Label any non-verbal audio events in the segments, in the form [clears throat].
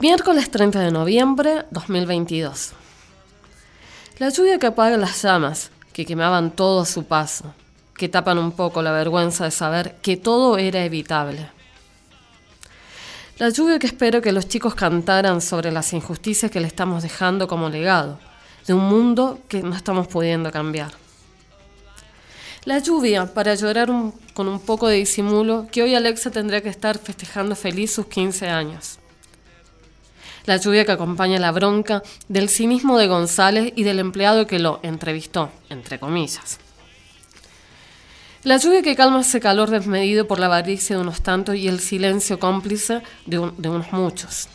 Miércoles 30 de noviembre 2022. La lluvia que apaga las llamas, que quemaban todo a su paso, que tapan un poco la vergüenza de saber que todo era evitable. La lluvia que espero que los chicos cantaran sobre las injusticias que le estamos dejando como legado, de un mundo que no estamos pudiendo cambiar. La lluvia para llorar con un poco de disimulo que hoy Alexa tendría que estar festejando feliz sus 15 años la lluvia que acompaña la bronca, del cinismo de González y del empleado que lo entrevistó, entre comillas. La lluvia que calma ese calor desmedido por la avaricia de unos tantos y el silencio cómplice de, unos muchos.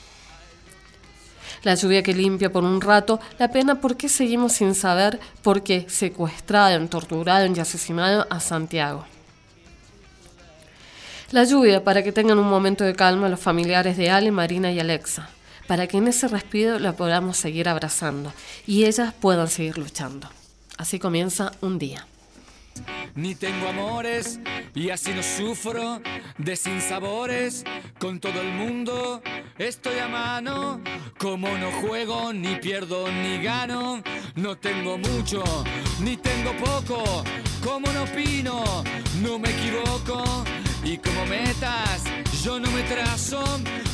La lluvia que limpia por un rato la pena porque seguimos sin saber por qué secuestraron, torturaron y asesinaron a Santiago. La lluvia para que tengan un momento de calma los familiares de Ale, Marina y Alexa para que en ese respiro la podamos seguir abrazando y ellas puedan seguir luchando. Así comienza un día. Ni tengo amores y así no sufro de sinsabores con todo el mundo. Estoy a mano, como no juego, ni pierdo ni gano. No tengo mucho, ni tengo poco, como no opino, no me equivoco. Y como metas, yo no me trazo,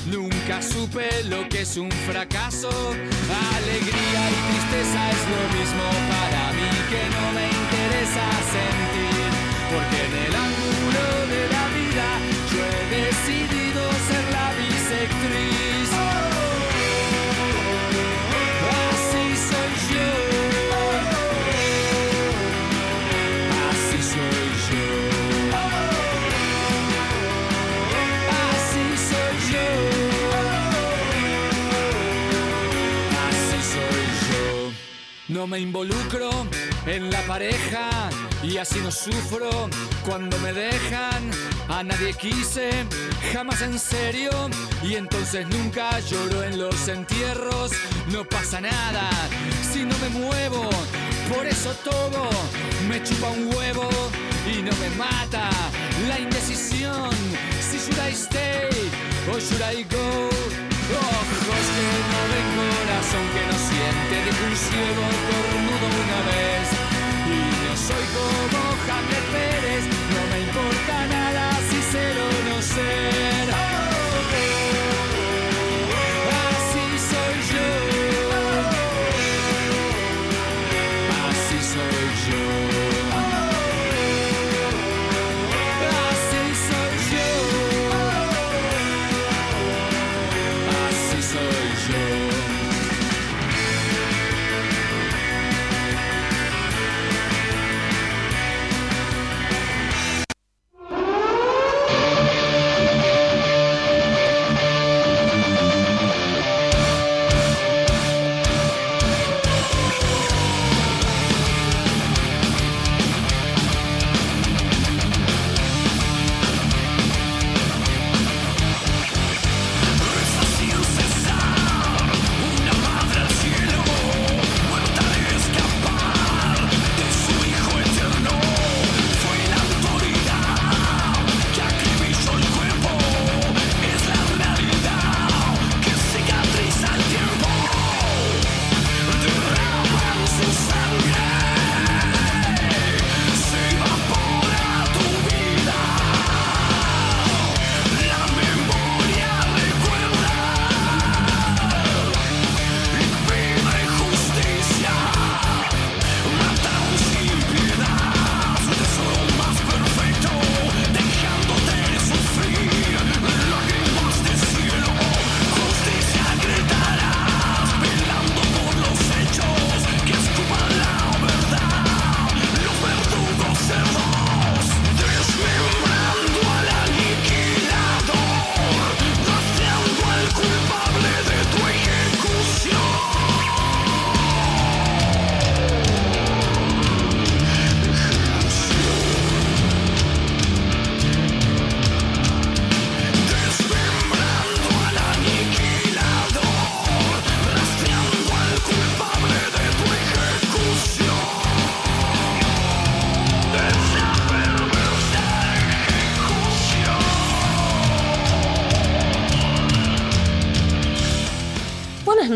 nunca supe lo que es un fracaso. Alegría y tristeza es lo mismo para mí que no me interesa sentir, porque en el ángulo de la vida yo he decidido ser la bisectriz. No me involucro en la pareja y así no sufro cuando me dejan. A nadie quise, jamás en serio, y entonces nunca lloro en los entierros. No pasa nada si no me muevo, por eso todo me chupa un huevo y no me mata la indecisión. Si should I stay or should I go? Ojos que no ven, corazón que no siente, dijo un ciego cornudo una vez. Y yo soy como Javier Pérez, no me importa nada si ser o no ser.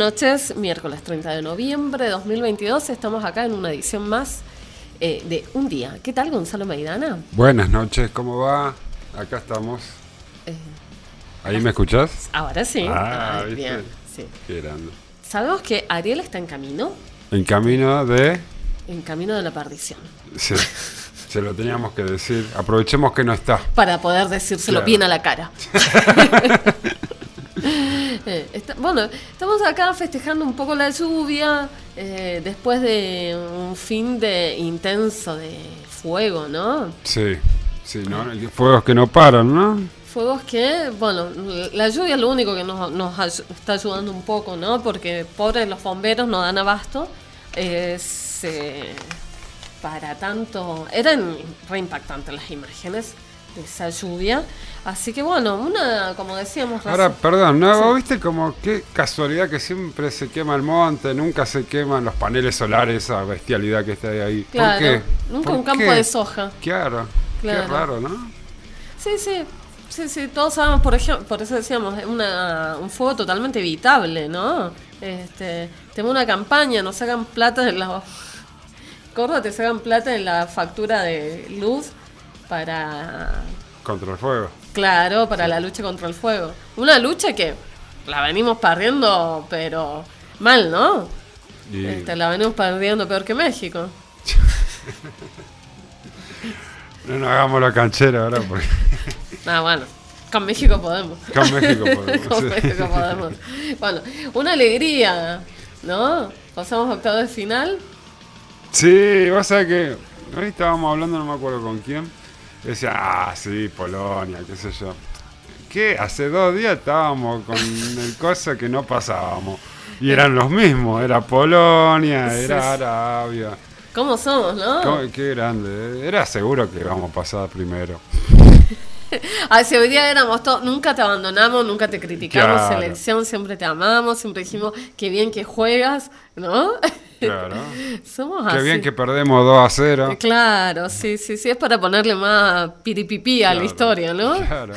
Noches, miércoles 30 de noviembre de 2022. Estamos acá en una edición más eh, de Un Día. ¿Qué tal, Gonzalo Maidana? Buenas noches, ¿cómo va? Acá estamos. Eh, ¿Ahí me escuchás? ahora sí. Ah, Ay, ¿viste? bien, sí. Qué grande. Sabemos que Ariel está en camino, En camino de... en camino de la perdición. Sí, se lo teníamos que decir. Aprovechemos que no está. Para poder decírselo Claro. bien a la cara. [laughs] Eh, está- bueno, estamos acá festejando un poco la lluvia eh, después de un fin de intenso de fuego, ¿no? Sí, sí, ¿no? Fuegos que no paran, ¿no? Fuegos que, bueno, la lluvia es lo único que nos, nos está ayudando un poco, ¿no? Porque pobres los bomberos no dan abasto. Es, eh, para tanto, eran re impactantes las imágenes de esa lluvia. Así que bueno, una, como decíamos Ahora, perdón, ¿no? Sí. ¿Vos viste como qué casualidad que siempre se quema el monte, nunca se queman los paneles solares, esa bestialidad que está ahí? Claro, ¿Por qué? nunca ¿Por un campo qué? de soja. Claro, Claro. qué raro, ¿no? Sí, sí, sí, sí, todos sabemos, por ejemplo, por eso decíamos, una, un fuego totalmente evitable, ¿no? Este, tenemos una campaña, nos sacan plata en la... [laughs] Córdoba te sacan plata en la factura de luz para... Contra el fuego. Claro, para la lucha contra el fuego. Una lucha que la venimos perdiendo, pero mal, ¿no? Y Este, la venimos perdiendo peor que México. [laughs] no nos hagamos la canchera ahora porque [laughs] Ah, bueno, con México podemos. [laughs] con México podemos. Con. México podemos. Bueno, una alegría, ¿no? Pasamos a octavos de final. Sí, sabés que hoy estábamos hablando, no me acuerdo con quién. Y Decía, ah, sí, Polonia, qué sé yo. ¿Qué? Hace dos días estábamos con el cosa que no pasábamos. Y eran los mismos, era Polonia, era. Arabia. ¿Cómo somos, no? ¿Cómo- Qué grande, eh. era seguro que íbamos a pasar primero. [laughs] Si hoy día éramos todos, nunca te abandonamos, nunca te criticamos, Claro. selección, siempre te amamos, siempre dijimos qué bien que juegas, ¿no? Claro. [laughs] Somos Qué así. bien que perdemos 2 a 0. Claro, sí, sí, sí, es para ponerle más piripipí a la Claro, historia, ¿no? Claro.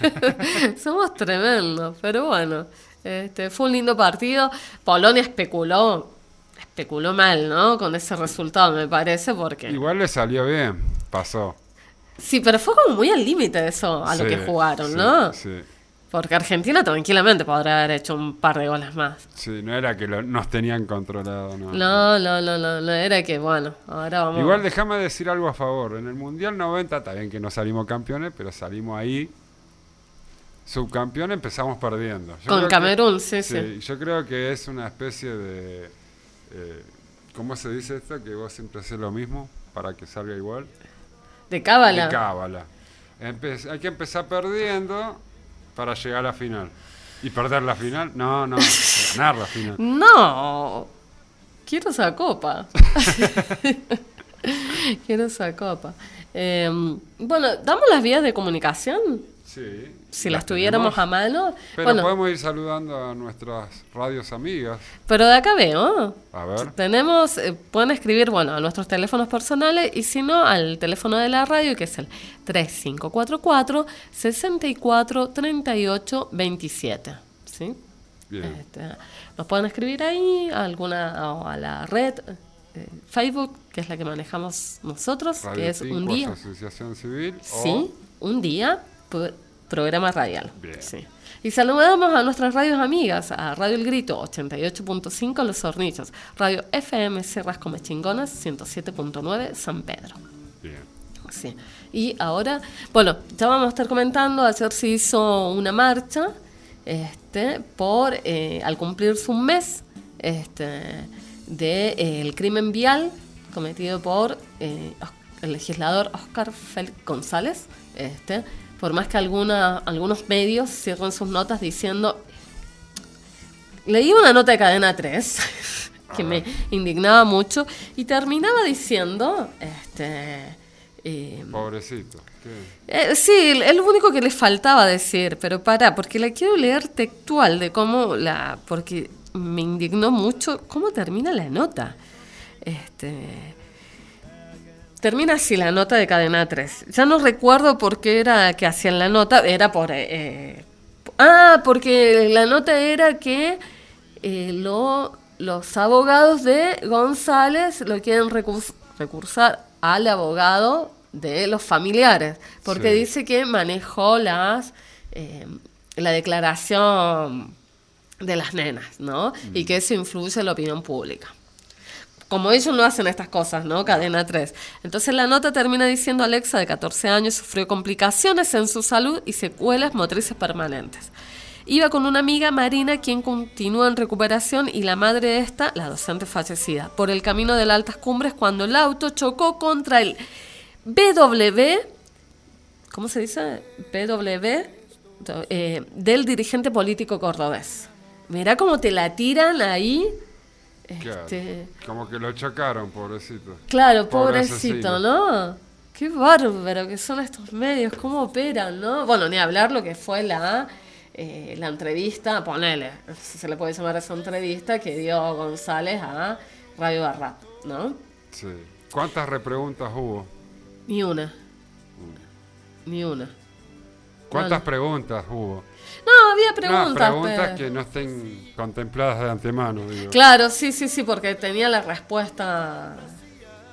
[laughs] Somos tremendos, pero bueno, este, fue un lindo partido. Polonia especuló, especuló mal, ¿no? Con ese resultado, me parece, porque... Igual le salió bien, pasó. Sí, pero fue como muy al límite eso, a lo Sí, que jugaron, sí, ¿no? Sí. Porque Argentina tranquilamente podría haber hecho un par de goles más. Sí, no era que lo- nos tenían controlado, no. No, no, no, no, no, era que, bueno, ahora vamos... Igual déjame decir algo a favor. En el Mundial 90 está bien que no salimos campeones, pero salimos ahí. Subcampeón empezamos perdiendo. Yo Con que- Camerún, sí, sí. Yo creo que es una especie de... eh, ¿Cómo se dice esto? Que vos siempre haces lo mismo para que salga igual. De cábala. De cábala. Hay que empezar perdiendo para llegar a la final. ¿Y perder la final? No, no. [laughs] ganar la final. No, quiero esa copa. [laughs] quiero esa copa. Eh, bueno, ¿damos las vías de comunicación? Sí. Si las tuviéramos a mano. Pero bueno, podemos ir saludando a nuestras radios amigas. pero de acá veo. A ver. Tenemos, eh, pueden escribir, bueno, a nuestros teléfonos personales y si no, al teléfono de la radio que es el 3544 64 38 27. ¿Sí? Bien. Este, nos pueden escribir ahí a alguna o a la red eh, Facebook, que es la que manejamos nosotros, Radio que es un día. Asociación Civil. o- Sí, un día, programa radial. Bien. Sí. Y saludamos a nuestras radios amigas, a Radio El Grito 88.5 Los Hornillos, Radio FM Cerras Comechingonas 107.9 San Pedro. Bien. Sí. Y ahora, bueno, ya vamos a estar comentando, ayer se hizo una marcha este, por, eh, al cumplirse un mes este, de, eh, crimen vial cometido por eh, el legislador Oscar Félix González, este, por más que alguna, algunos medios cierren sus notas diciendo Leí una nota de cadena 3 [laughs] que me indignaba mucho y terminaba diciendo, este, eh, Pobrecito. Eh, sí, es lo único que le faltaba decir, pero para, porque la quiero leer textual de cómo la, porque me indignó mucho cómo termina la nota. Este, termina así la nota de cadena 3. Ya no recuerdo por qué era que hacían la nota, era por, eh, eh, ah, porque la nota era que eh, lo, los abogados de González lo quieren recurs- recursar al abogado de los familiares, porque Sí. dice que manejó las eh, la declaración de las nenas, ¿no? Y que eso influye en la opinión pública. Como ellos no hacen estas cosas, ¿no? Cadena 3. Entonces la nota termina diciendo Alexa, de 14 años, sufrió complicaciones en su salud y secuelas motrices permanentes. Iba con una amiga, Marina, quien continúa en recuperación, y la madre de esta, la docente fallecida, por el camino de las altas cumbres cuando el auto chocó contra el BW, ¿cómo se dice? BW, eh, del dirigente político cordobés. Mirá cómo te la tiran ahí. Claro. Este, Como que lo chocaron, pobrecito. Claro, Pobre pobrecito. ¿no? Qué bárbaro que son estos medios, cómo operan, ¿no? Bueno, ni hablar lo que fue la, eh, la entrevista, ponele, se le puede llamar esa entrevista que dio González a Radio Barra, ¿no? Sí. ¿Cuántas repreguntas hubo? Ni una. Ni una. ¿Cuántas preguntas hubo? No, había No, preguntas. preguntas pero- que no estén contempladas de antemano, digo. Claro, sí, sí, sí, porque tenía la respuesta,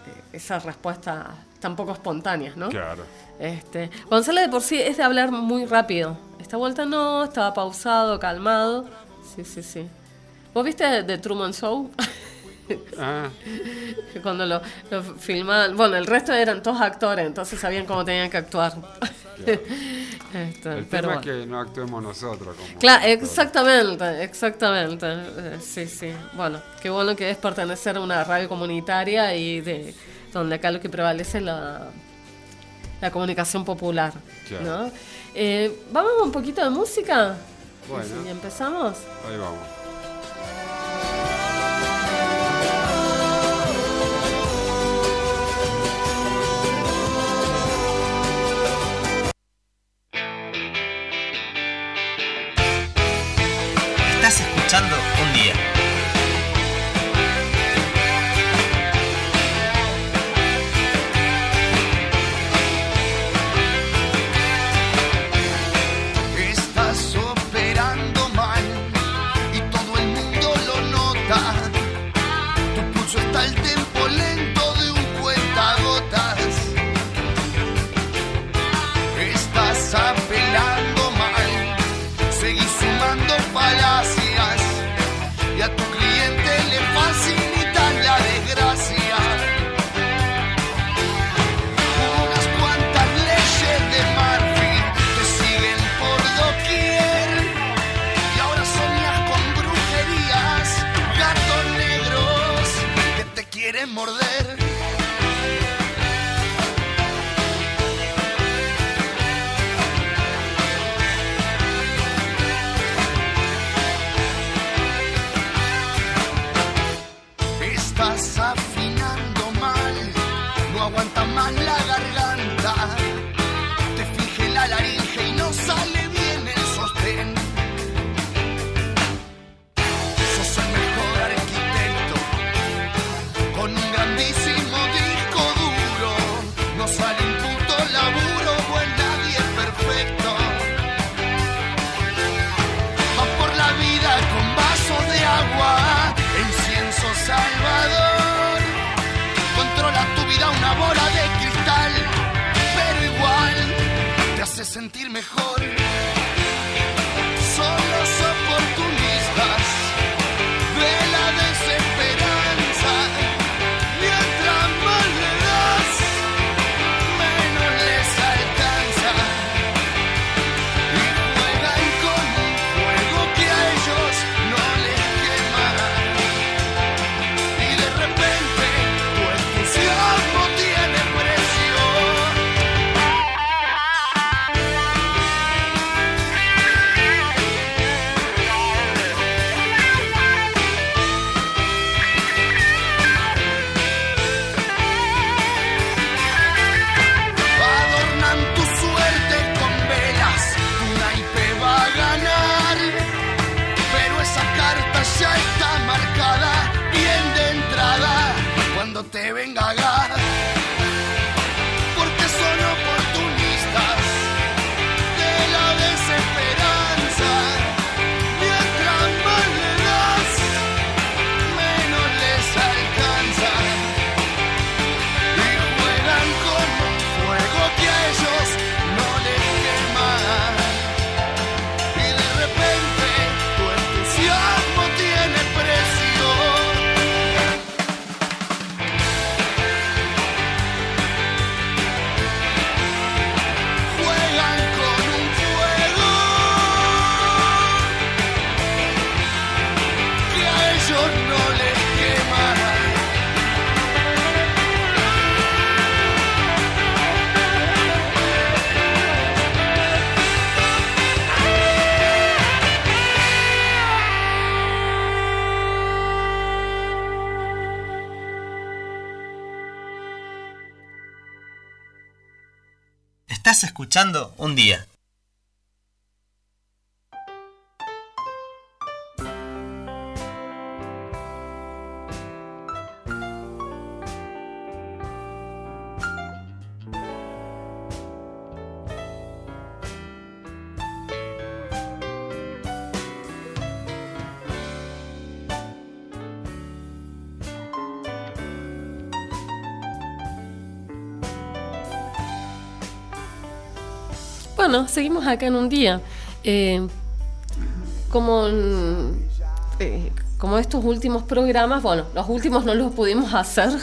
eh, esa respuesta tampoco espontánea, ¿no? Claro. Este, González de por sí es de hablar muy rápido. Esta vuelta no, estaba pausado, calmado. Sí, sí, sí. ¿Vos viste The Truman Show? [laughs] [laughs] Ah, Cuando lo, lo filmaban. Bueno, el resto eran todos actores, entonces sabían cómo tenían que actuar. [laughs] Este, el pero tema bueno. es que no actuemos nosotros. Como Claro, actores. exactamente, exactamente. Eh, Sí, sí. Bueno, qué bueno que es pertenecer a una radio comunitaria y de donde acá lo que prevalece es la, la comunicación popular. Claro. ¿no? Eh, Vamos un poquito de música. Bueno. Y empezamos. Ahí vamos. Escuchando un día. Bueno, seguimos acá en un día. Eh, como, eh, como estos últimos programas, bueno, los últimos no los pudimos hacer. [laughs]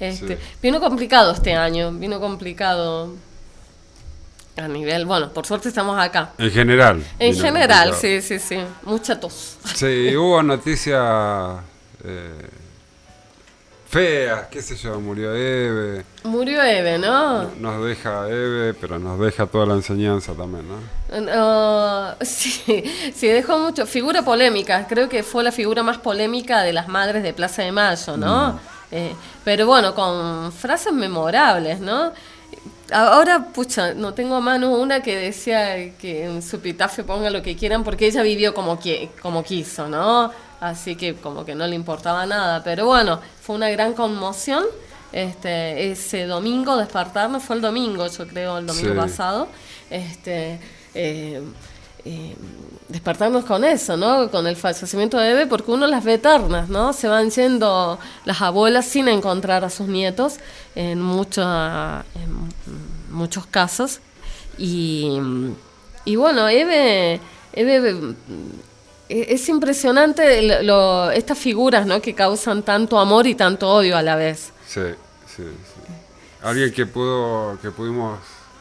Este, Sí. Vino complicado este año, vino complicado a nivel, bueno, por suerte estamos acá. En general. En general, complicado. sí, sí, sí, mucha tos. Sí, hubo noticias eh, feas, qué sé yo, murió Eve. Murió Eve, ¿no? Nos deja Eve, pero nos deja toda la enseñanza también, ¿no? No, sí, sí, dejó mucho. Figura polémica, creo que fue la figura más polémica de las madres de Plaza de Mayo, ¿no? Eh, pero bueno, con frases memorables, ¿no? Ahora, pucha, no tengo a mano una que decía que en su epitafio ponga lo que quieran porque ella vivió como, qui- como quiso, ¿no? Así que como que no le importaba nada. Pero bueno, fue una gran conmoción. Este, ese domingo despertarnos, fue el domingo, yo creo, el domingo Sí. pasado. Este, eh, eh, despertarnos con eso, ¿no? Con el fallecimiento de Eve, porque uno las ve eternas, ¿no? Se van yendo las abuelas sin encontrar a sus nietos en, mucha- en muchos casos. Y, y bueno, Eve, Eve es impresionante lo- lo- estas figuras, ¿no? Que causan tanto amor y tanto odio a la vez. Sí, sí, sí. Alguien que pudo, que pudimos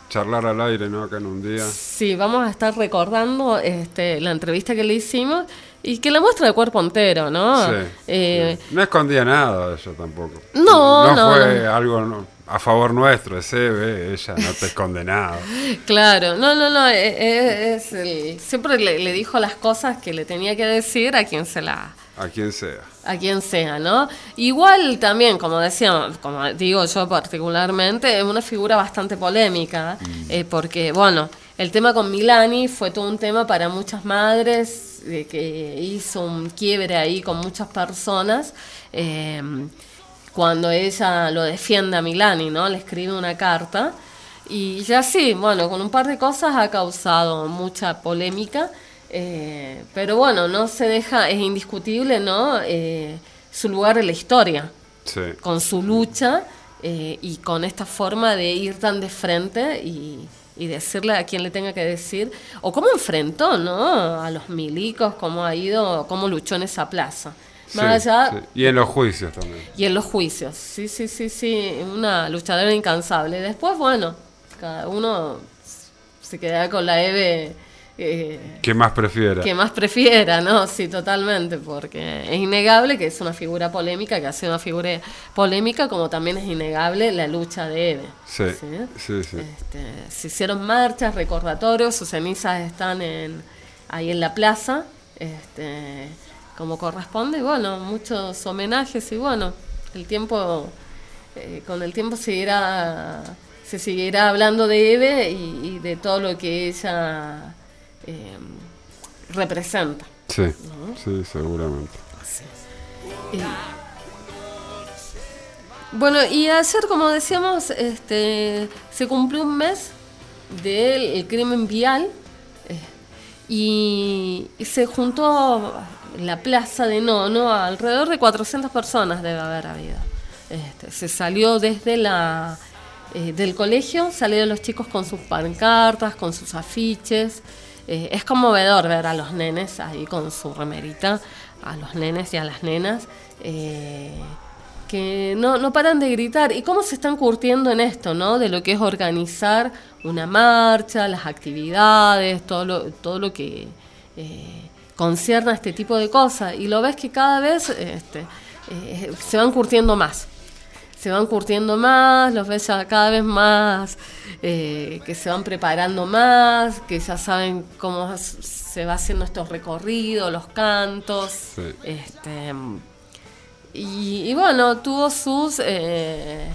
charlar al aire, ¿no? Acá en un día. Sí, vamos a estar recordando este, la entrevista que le hicimos y que la muestra de cuerpo entero, ¿no? Sí, Eh, sí. No escondía nada ella tampoco. No, no, fue no. algo no, a favor nuestro, es Eve, ella no te esconde nada. [laughs] Claro, no, no, no, e- e- es el- siempre le, le dijo las cosas que le tenía que decir a quien se la A quien sea. a quien sea, ¿no? Igual también, como decíamos, como digo yo particularmente, es una figura bastante polémica, eh, porque, bueno, el tema con Milani fue todo un tema para muchas madres, eh, que hizo un quiebre ahí con muchas personas, eh, cuando ella lo defiende a Milani, ¿no? Le escribe una carta. Y ya sí, bueno, con un par de cosas ha causado mucha polémica, eh, pero bueno, no se deja, es indiscutible, ¿no? Eh, su lugar en la historia, Sí. con su lucha eh, y con esta forma de ir tan de frente y, y decirle a quien le tenga que decir, o cómo enfrentó, ¿no? A los milicos, cómo ha ido, cómo luchó en esa plaza. Más Sí, allá, sí. Y en los juicios también. y en los juicios, sí, sí, sí, sí, una luchadora incansable. Después, bueno, cada uno se queda con la Eve eh, ¿Qué más prefiera? que más prefiera, ¿no? Sí, totalmente, porque es innegable que es una figura polémica, que ha sido una figura polémica, como también es innegable la lucha de Eve. Sí, sí, sí. Este, se hicieron marchas, recordatorios, sus cenizas están en, ahí en la plaza, este, como corresponde, y bueno, muchos homenajes y bueno, el tiempo, eh, con el tiempo seguirá, se seguirá hablando de Eve y, y de todo lo que ella eh, representa. Sí, sí, seguramente. Y- Bueno, y ayer, como decíamos, este, se cumplió un mes del crimen vial eh, y, y se juntó la plaza de Nono alrededor de 400 personas debe haber habido. Este, se salió desde la eh, del colegio, salieron los chicos con sus pancartas, con sus afiches. Eh, es conmovedor ver a los nenes ahí con su remerita, a los nenes y a las nenas. eh, que no, no paran de gritar. ¿Y cómo se están curtiendo en esto, no? De lo que es organizar una marcha, las actividades, todo lo, todo lo que concierne a este tipo de cosas. Y lo ves que cada vez este, eh, se van curtiendo más. Se van curtiendo más, los ves ya cada vez más, eh, que se van preparando más, que ya saben cómo se va haciendo estos recorridos, los cantos. Sí. Este, y, y bueno, tuvo sus... eh,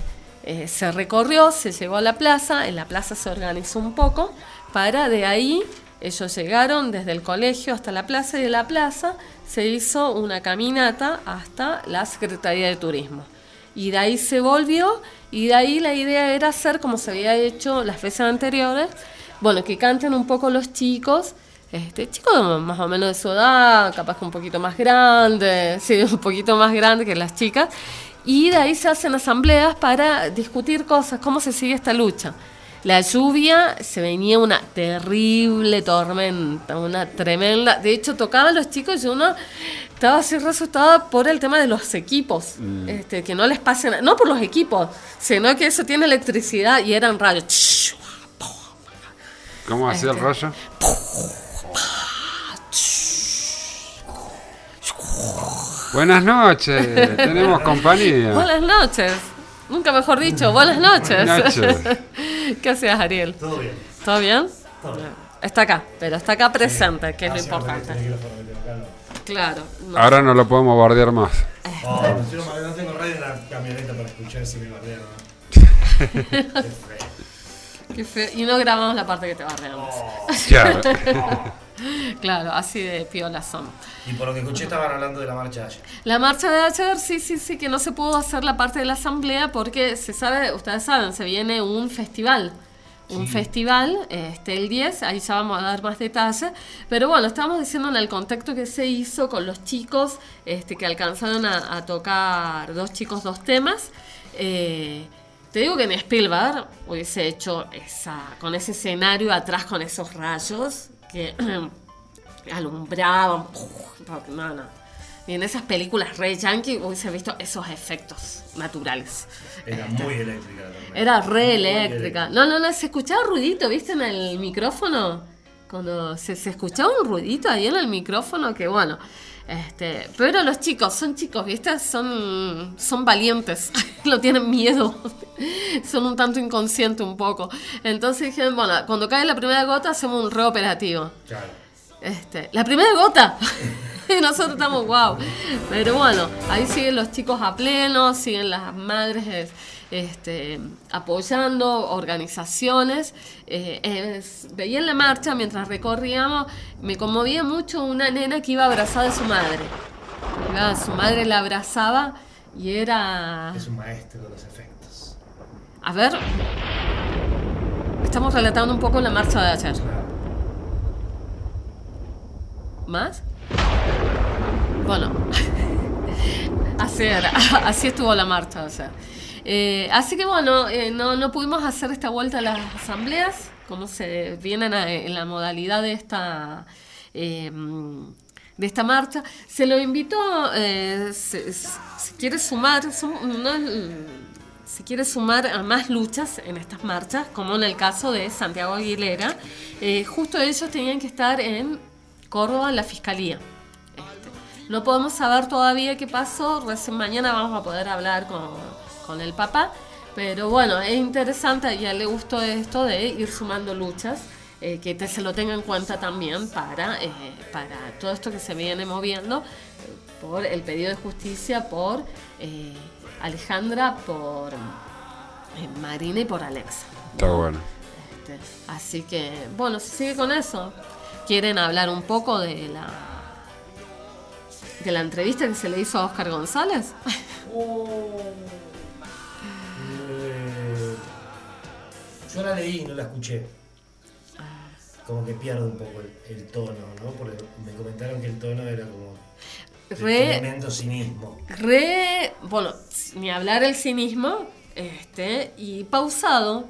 se recorrió, se llegó a la plaza, en la plaza se organizó un poco, para de ahí ellos llegaron desde el colegio hasta la plaza y de la plaza se hizo una caminata hasta la Secretaría de Turismo. Y de ahí se volvió y de ahí la idea era hacer como se había hecho las veces anteriores, bueno, que canten un poco los chicos, este, chicos más o menos de su edad, capaz que un poquito más grandes, [laughs] sí, un poquito más grande que las chicas, y de ahí se hacen asambleas para discutir cosas, cómo se sigue esta lucha. La lluvia se venía una terrible tormenta, una tremenda. De hecho, tocaban los chicos y uno estaba así resultado por el tema de los equipos. Este, que no les pasen, no por los equipos, sino que eso tiene electricidad y eran rayos. ¿Cómo hacía el Este. rollo? Buenas noches, tenemos compañía. Buenas noches. Nunca mejor dicho, buenas noches. Buenas noches. [laughs] ¿Qué hacías, Ariel? Todo bien. ¿Todo bien? Todo bien. Está acá, pero está acá presente, que es lo Ah, sí, importante. Claro. no. Ahora no lo podemos bardear más. Oh, yo no, tengo radio en la camioneta para escuchar si me bardean. Qué feo. [laughs] Qué feo. Y no grabamos la parte que te barreamos. Claro. [laughs] [laughs] Claro, así de piola son. Y por lo que escuché estaban hablando de la marcha de ayer. La marcha de ayer, sí, sí, sí, que no se pudo hacer la parte de la asamblea porque se sabe, ustedes saben, se viene un festival. Un festival, este, el 10, ahí ya vamos a dar más detalles. Pero bueno, estamos diciendo en el contexto que se hizo con los chicos este, que alcanzaron a, a tocar dos chicos, dos temas. Eh, te digo que en Spielberg hubiese hecho esa, con ese escenario atrás, con esos rayos que [clears throat] alumbraban. No, no. Y en esas películas re yankee hubiese visto esos efectos naturales. Era muy eléctrica la. Era re Muy eléctrica. No, no, no, se escuchaba ruidito, ¿viste? En el micrófono. Cuando se, se escuchaba un ruidito ahí en el micrófono, que bueno. Este, pero los chicos, son chicos, ¿viste? Son, son valientes, [laughs] no tienen miedo, [laughs] son un tanto inconscientes un poco. Entonces dijeron, bueno, cuando cae la primera gota hacemos un reoperativo. Claro. Este, la primera gota. y [laughs] nosotros estamos wow. Pero bueno, ahí siguen los chicos a pleno, siguen las madres es- este, apoyando organizaciones. Eh, es- veía en la marcha mientras recorríamos, me conmovía mucho una nena que iba abrazada de su madre. Iba- su madre la abrazaba y era... Es un maestro de los efectos. A ver, estamos relatando un poco la marcha de ayer. ¿Más? Bueno, [laughs] así era, [laughs] así estuvo la marcha o sea. Eh, así que bueno, eh, no, pudimos hacer esta vuelta a las asambleas, como se vienen a- en la modalidad de esta eh, de esta marcha. Se lo invitó, eh, si quiere sumar, si quiere sumar a más luchas en estas marchas, como en el caso de Santiago Aguilera, eh, justo ellos tenían que estar en Córdoba, en la fiscalía. Este, no podemos saber todavía qué pasó, recién mañana vamos a poder hablar con, con el papá, pero bueno, es interesante, y a él le gustó esto de ir sumando luchas, eh, que te, se lo tenga en cuenta también para, eh, para todo esto que se viene moviendo, eh, por el pedido de justicia, por eh, Alejandra, por eh, Marina y por Alexa. Está bueno. Este, así que, bueno, se sigue con eso. ¿Quieren hablar un poco de la de la entrevista que se le hizo a Oscar González? Eh, [laughs] yo la leí y no la escuché. Como que pierdo un poco el, el tono, ¿no? Porque me comentaron que el tono era como Re, tremendo cinismo. re, bueno, ni hablar el cinismo, este, y pausado.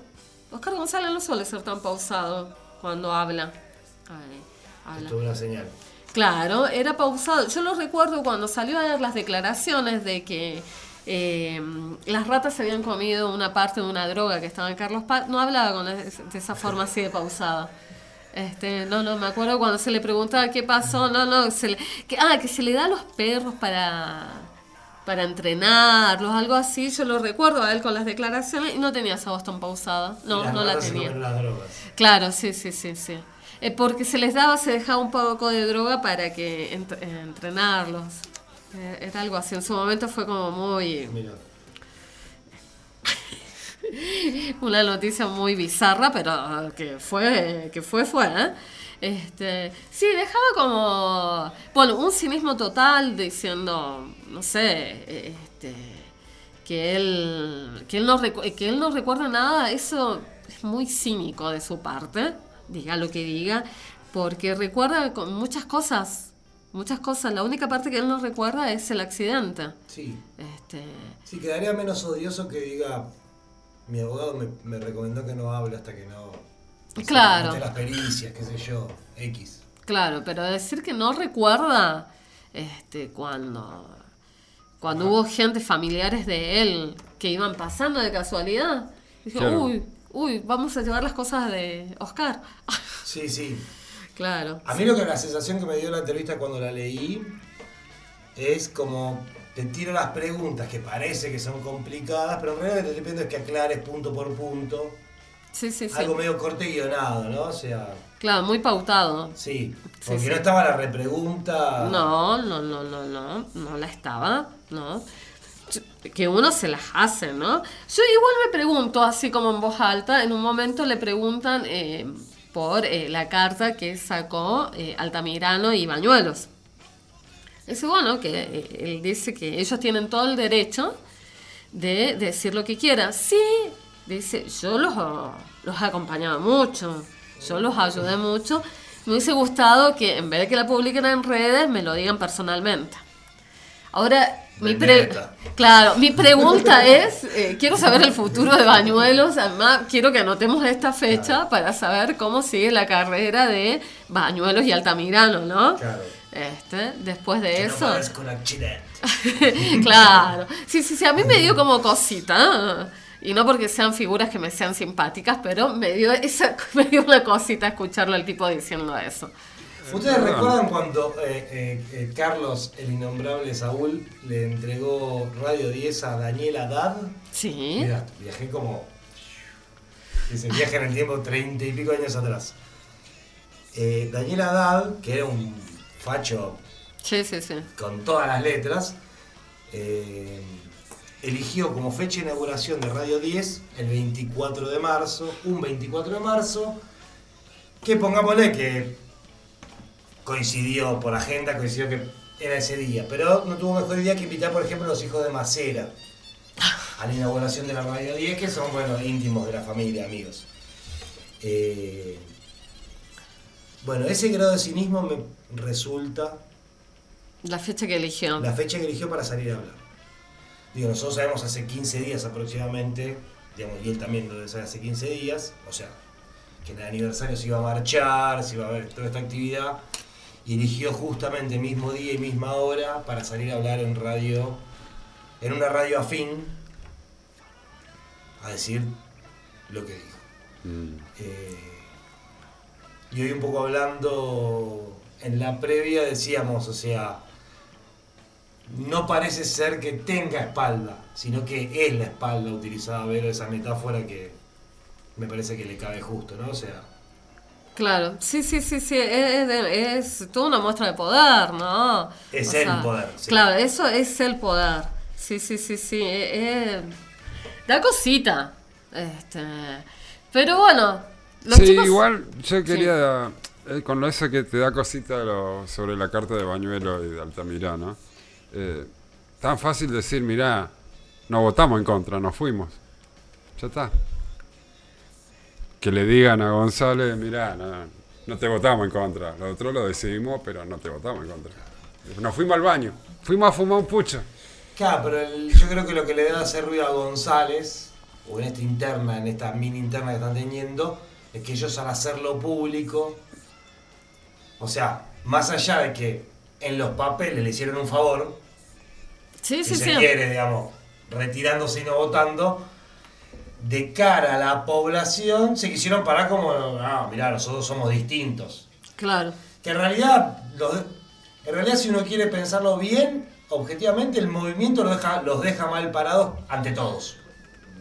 Oscar González no suele ser tan pausado cuando habla. Ay, habla. Toda una señal. Claro, era pausado. Yo lo recuerdo cuando salió a dar las declaraciones de que eh, las ratas se habían comido una parte de una droga que estaba en Carlos Paz. No hablaba con es- de esa forma así de pausada. Este, no, no, me acuerdo cuando se le preguntaba qué pasó, no, no, se le, que, ah, que se le da a los perros para, para entrenarlos, algo así, yo lo recuerdo a él con las declaraciones y no tenía esa voz tan pausada, no, Las no la tenía. comen las drogas. Claro, sí, sí, sí, sí. Eh, porque se les daba, se dejaba un poco de droga para que ent- eh, entrenarlos. Eh, era algo así, en su momento fue como muy... Mira. [laughs] una noticia muy bizarra, pero que fue, que fue, fue, ¿eh? Este, sí, dejaba como, bueno, un cinismo total diciendo, no sé, este, que él, que él no, que él no recuerda nada, eso es muy cínico de su parte, diga lo que diga, porque recuerda muchas cosas, muchas cosas, la única parte que él no recuerda es el accidente. Sí. Este, Sí, quedaría menos odioso que diga. Mi abogado me, me recomendó que no hable hasta que no. Claro. las pericias, qué sé yo, X. Claro, pero decir que no recuerda este, cuando, cuando hubo gente familiares de él que iban pasando de casualidad. Dije, Claro. uy, uy, vamos a llevar las cosas de Oscar. Sí, sí. Claro. A mí lo que la sensación que me dio la entrevista cuando la leí es como te tiro las preguntas que parece que son complicadas, pero en realidad lo que te pidiendo es que aclares punto por punto. Sí, sí, sí. Algo medio corte guionado, ¿no? O sea, Claro, muy pautado. sí. Porque no estaba la repregunta. No, no, no, no, no, no la estaba, no. Que uno se las hace, ¿no? Yo igual me pregunto, así como en voz alta, en un momento le preguntan eh, por eh, la carta que sacó eh, Altamirano y Bañuelos. Dice, bueno, que eh, él dice que ellos tienen todo el derecho de decir lo que quieran. Sí, dice, yo los, los acompañaba mucho, yo los ayudé mucho. Me hubiese gustado que en vez de que la publiquen en redes, me lo digan personalmente. Ahora, mi, pre- claro, mi pregunta es, eh, quiero saber el futuro de Bañuelos, además quiero que anotemos esta fecha para saber cómo sigue la carrera de Bañuelos y Altamirano, ¿no? Claro. Este, después de Que eso. No accidente. [laughs] claro. Sí, sí, sí, a mí me dio como cosita. Y no porque sean figuras que me sean simpáticas, pero me dio, esa, [laughs] me dio una cosita escucharlo al tipo diciendo eso. ¿Ustedes recuerdan cuando eh, eh, eh, Carlos, el innombrable Saúl, le entregó Radio 10 a Daniel Haddad? Sí. Mira, viajé como. Dice, viaje en el tiempo treinta y pico años atrás. Eh, Daniel Haddad, que era un facho Sí, sí, sí. con todas las letras, eh, eligió como fecha de inauguración de Radio 10 el 24 de marzo, un 24 de marzo, que pongámosle que coincidió por agenda, coincidió que era ese día, pero no tuvo mejor idea que invitar, por ejemplo, a los hijos de Macera a la inauguración de la Radio 10, que son, bueno, íntimos de la familia, amigos. Eh, bueno, ese grado de cinismo me resulta La fecha que eligió. la fecha que eligió para salir a hablar. Digo, nosotros sabemos hace 15 días aproximadamente, digamos, y él también lo debe saber hace 15 días, o sea, que en el aniversario se iba a marchar, se iba a ver toda esta actividad, y eligió justamente mismo día y misma hora para salir a hablar en radio, en una radio afín, a decir lo que dijo. Mm. Eh, y hoy un poco hablando en la previa decíamos, o sea, no parece ser que tenga espalda, sino que es la espalda utilizada, ver esa metáfora que me parece que le cabe justo, ¿no? O sea, Claro, sí, sí, sí, sí, es, es- es toda una muestra de poder, ¿no? Es el poder, sí. Claro, eso es el poder. Sí, sí, sí, sí. eh, eh, da cosita. Este, pero bueno, los sí, chicos- igual yo quería, eh, con eso que te da cosita lo- sobre la carta de Bañuelo y de Altamirano, eh, tan fácil decir, mirá, no votamos en contra, nos fuimos. Ya está. Que le digan a González, mirá, no, no te votamos en contra. Lo otro lo decidimos, pero no te votamos en contra. Nos fuimos al baño, fuimos a fumar un pucho. claro, pero el- yo creo que lo que le da hacer ruido a González, o en esta interna, en esta mini interna que están teniendo, es que ellos al hacerlo público, o sea, más allá de que en los papeles le hicieron un favor, Sí, si sí, se sí. quiere, digamos, retirándose y no votando, de cara a la población se quisieron parar como, ah, mirá, nosotros somos distintos. Claro. Que en realidad, los en realidad si uno quiere pensarlo bien, objetivamente el movimiento los deja, los deja mal parados ante todos.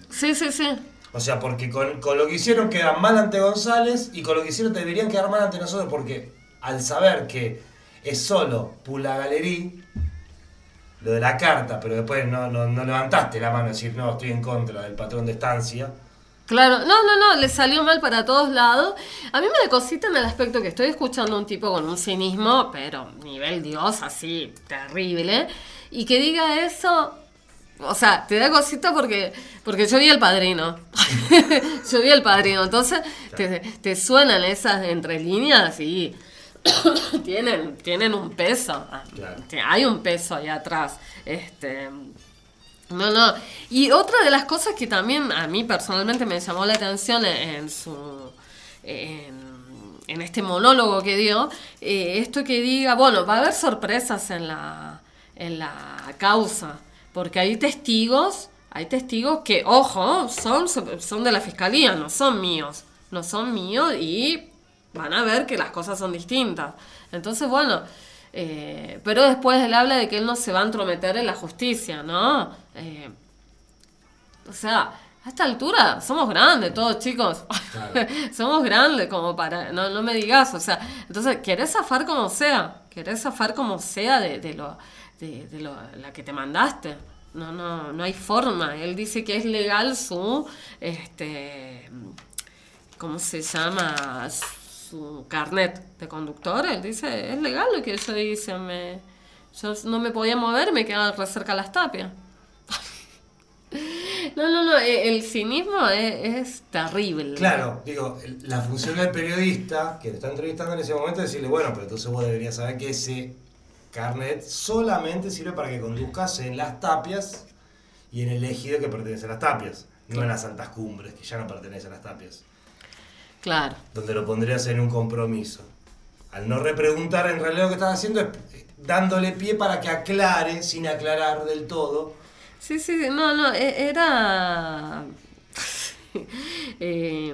Sí, sí, sí. O sea, porque con, con lo que hicieron quedan mal ante González y con lo que hicieron deberían quedar mal ante nosotros porque al saber que es solo Pula Galerí, lo de la carta, pero después no, no, no levantaste la mano y decir, no, estoy en contra del patrón de estancia. Claro, no, no, no, le salió mal para todos lados. A mí me da cosita en el aspecto que estoy escuchando a un tipo con un cinismo, pero nivel Dios, así, terrible, y que diga eso, o sea, te da cosita porque, porque yo vi el padrino. [laughs] yo vi el padrino, entonces te, te suenan esas entre líneas y [coughs] tienen, tienen un peso. Claro. Hay un peso ahí atrás. Este. No, no. Y otra de las cosas que también a mí personalmente me llamó la atención en, su. En, en este monólogo que dio, eh, esto que diga, bueno, va a haber sorpresas en la, en la causa, porque hay testigos, hay testigos que, ojo, son, son de la fiscalía, no son míos, no son míos y van a ver que las cosas son distintas. Entonces, bueno, eh, pero después él habla de que él no se va a entrometer en la justicia, ¿no? Eh, o sea, a esta altura somos grandes todos, chicos. [laughs] somos grandes como para... No, no me digas, o sea, entonces, ¿querés zafar como sea? ¿Querés zafar como sea de, de lo, de, de lo, la que te mandaste? No, no, no hay forma. Él dice que es legal su... Este, ¿Cómo se llama? Su carnet de conductor. Él dice, es legal lo que yo hice. Me, yo no me podía mover, me quedaba cerca las tapias. [laughs] No, no, no, e- el cinismo es, es terrible. Claro, digo, la función del periodista que lo está entrevistando en ese momento es decirle, bueno, pero entonces vos deberías saber que ese carnet solamente sirve para que conduzcas en las tapias y en el ejido que pertenece a las tapias, no en las altas cumbres, que ya no pertenece a las tapias, Claro. donde lo pondrías en un compromiso. Al no repreguntar, en realidad lo que estás haciendo es dándole pie para que aclare, sin aclarar del todo, Sí, sí, sí, no, no, e- era... [laughs] Eh,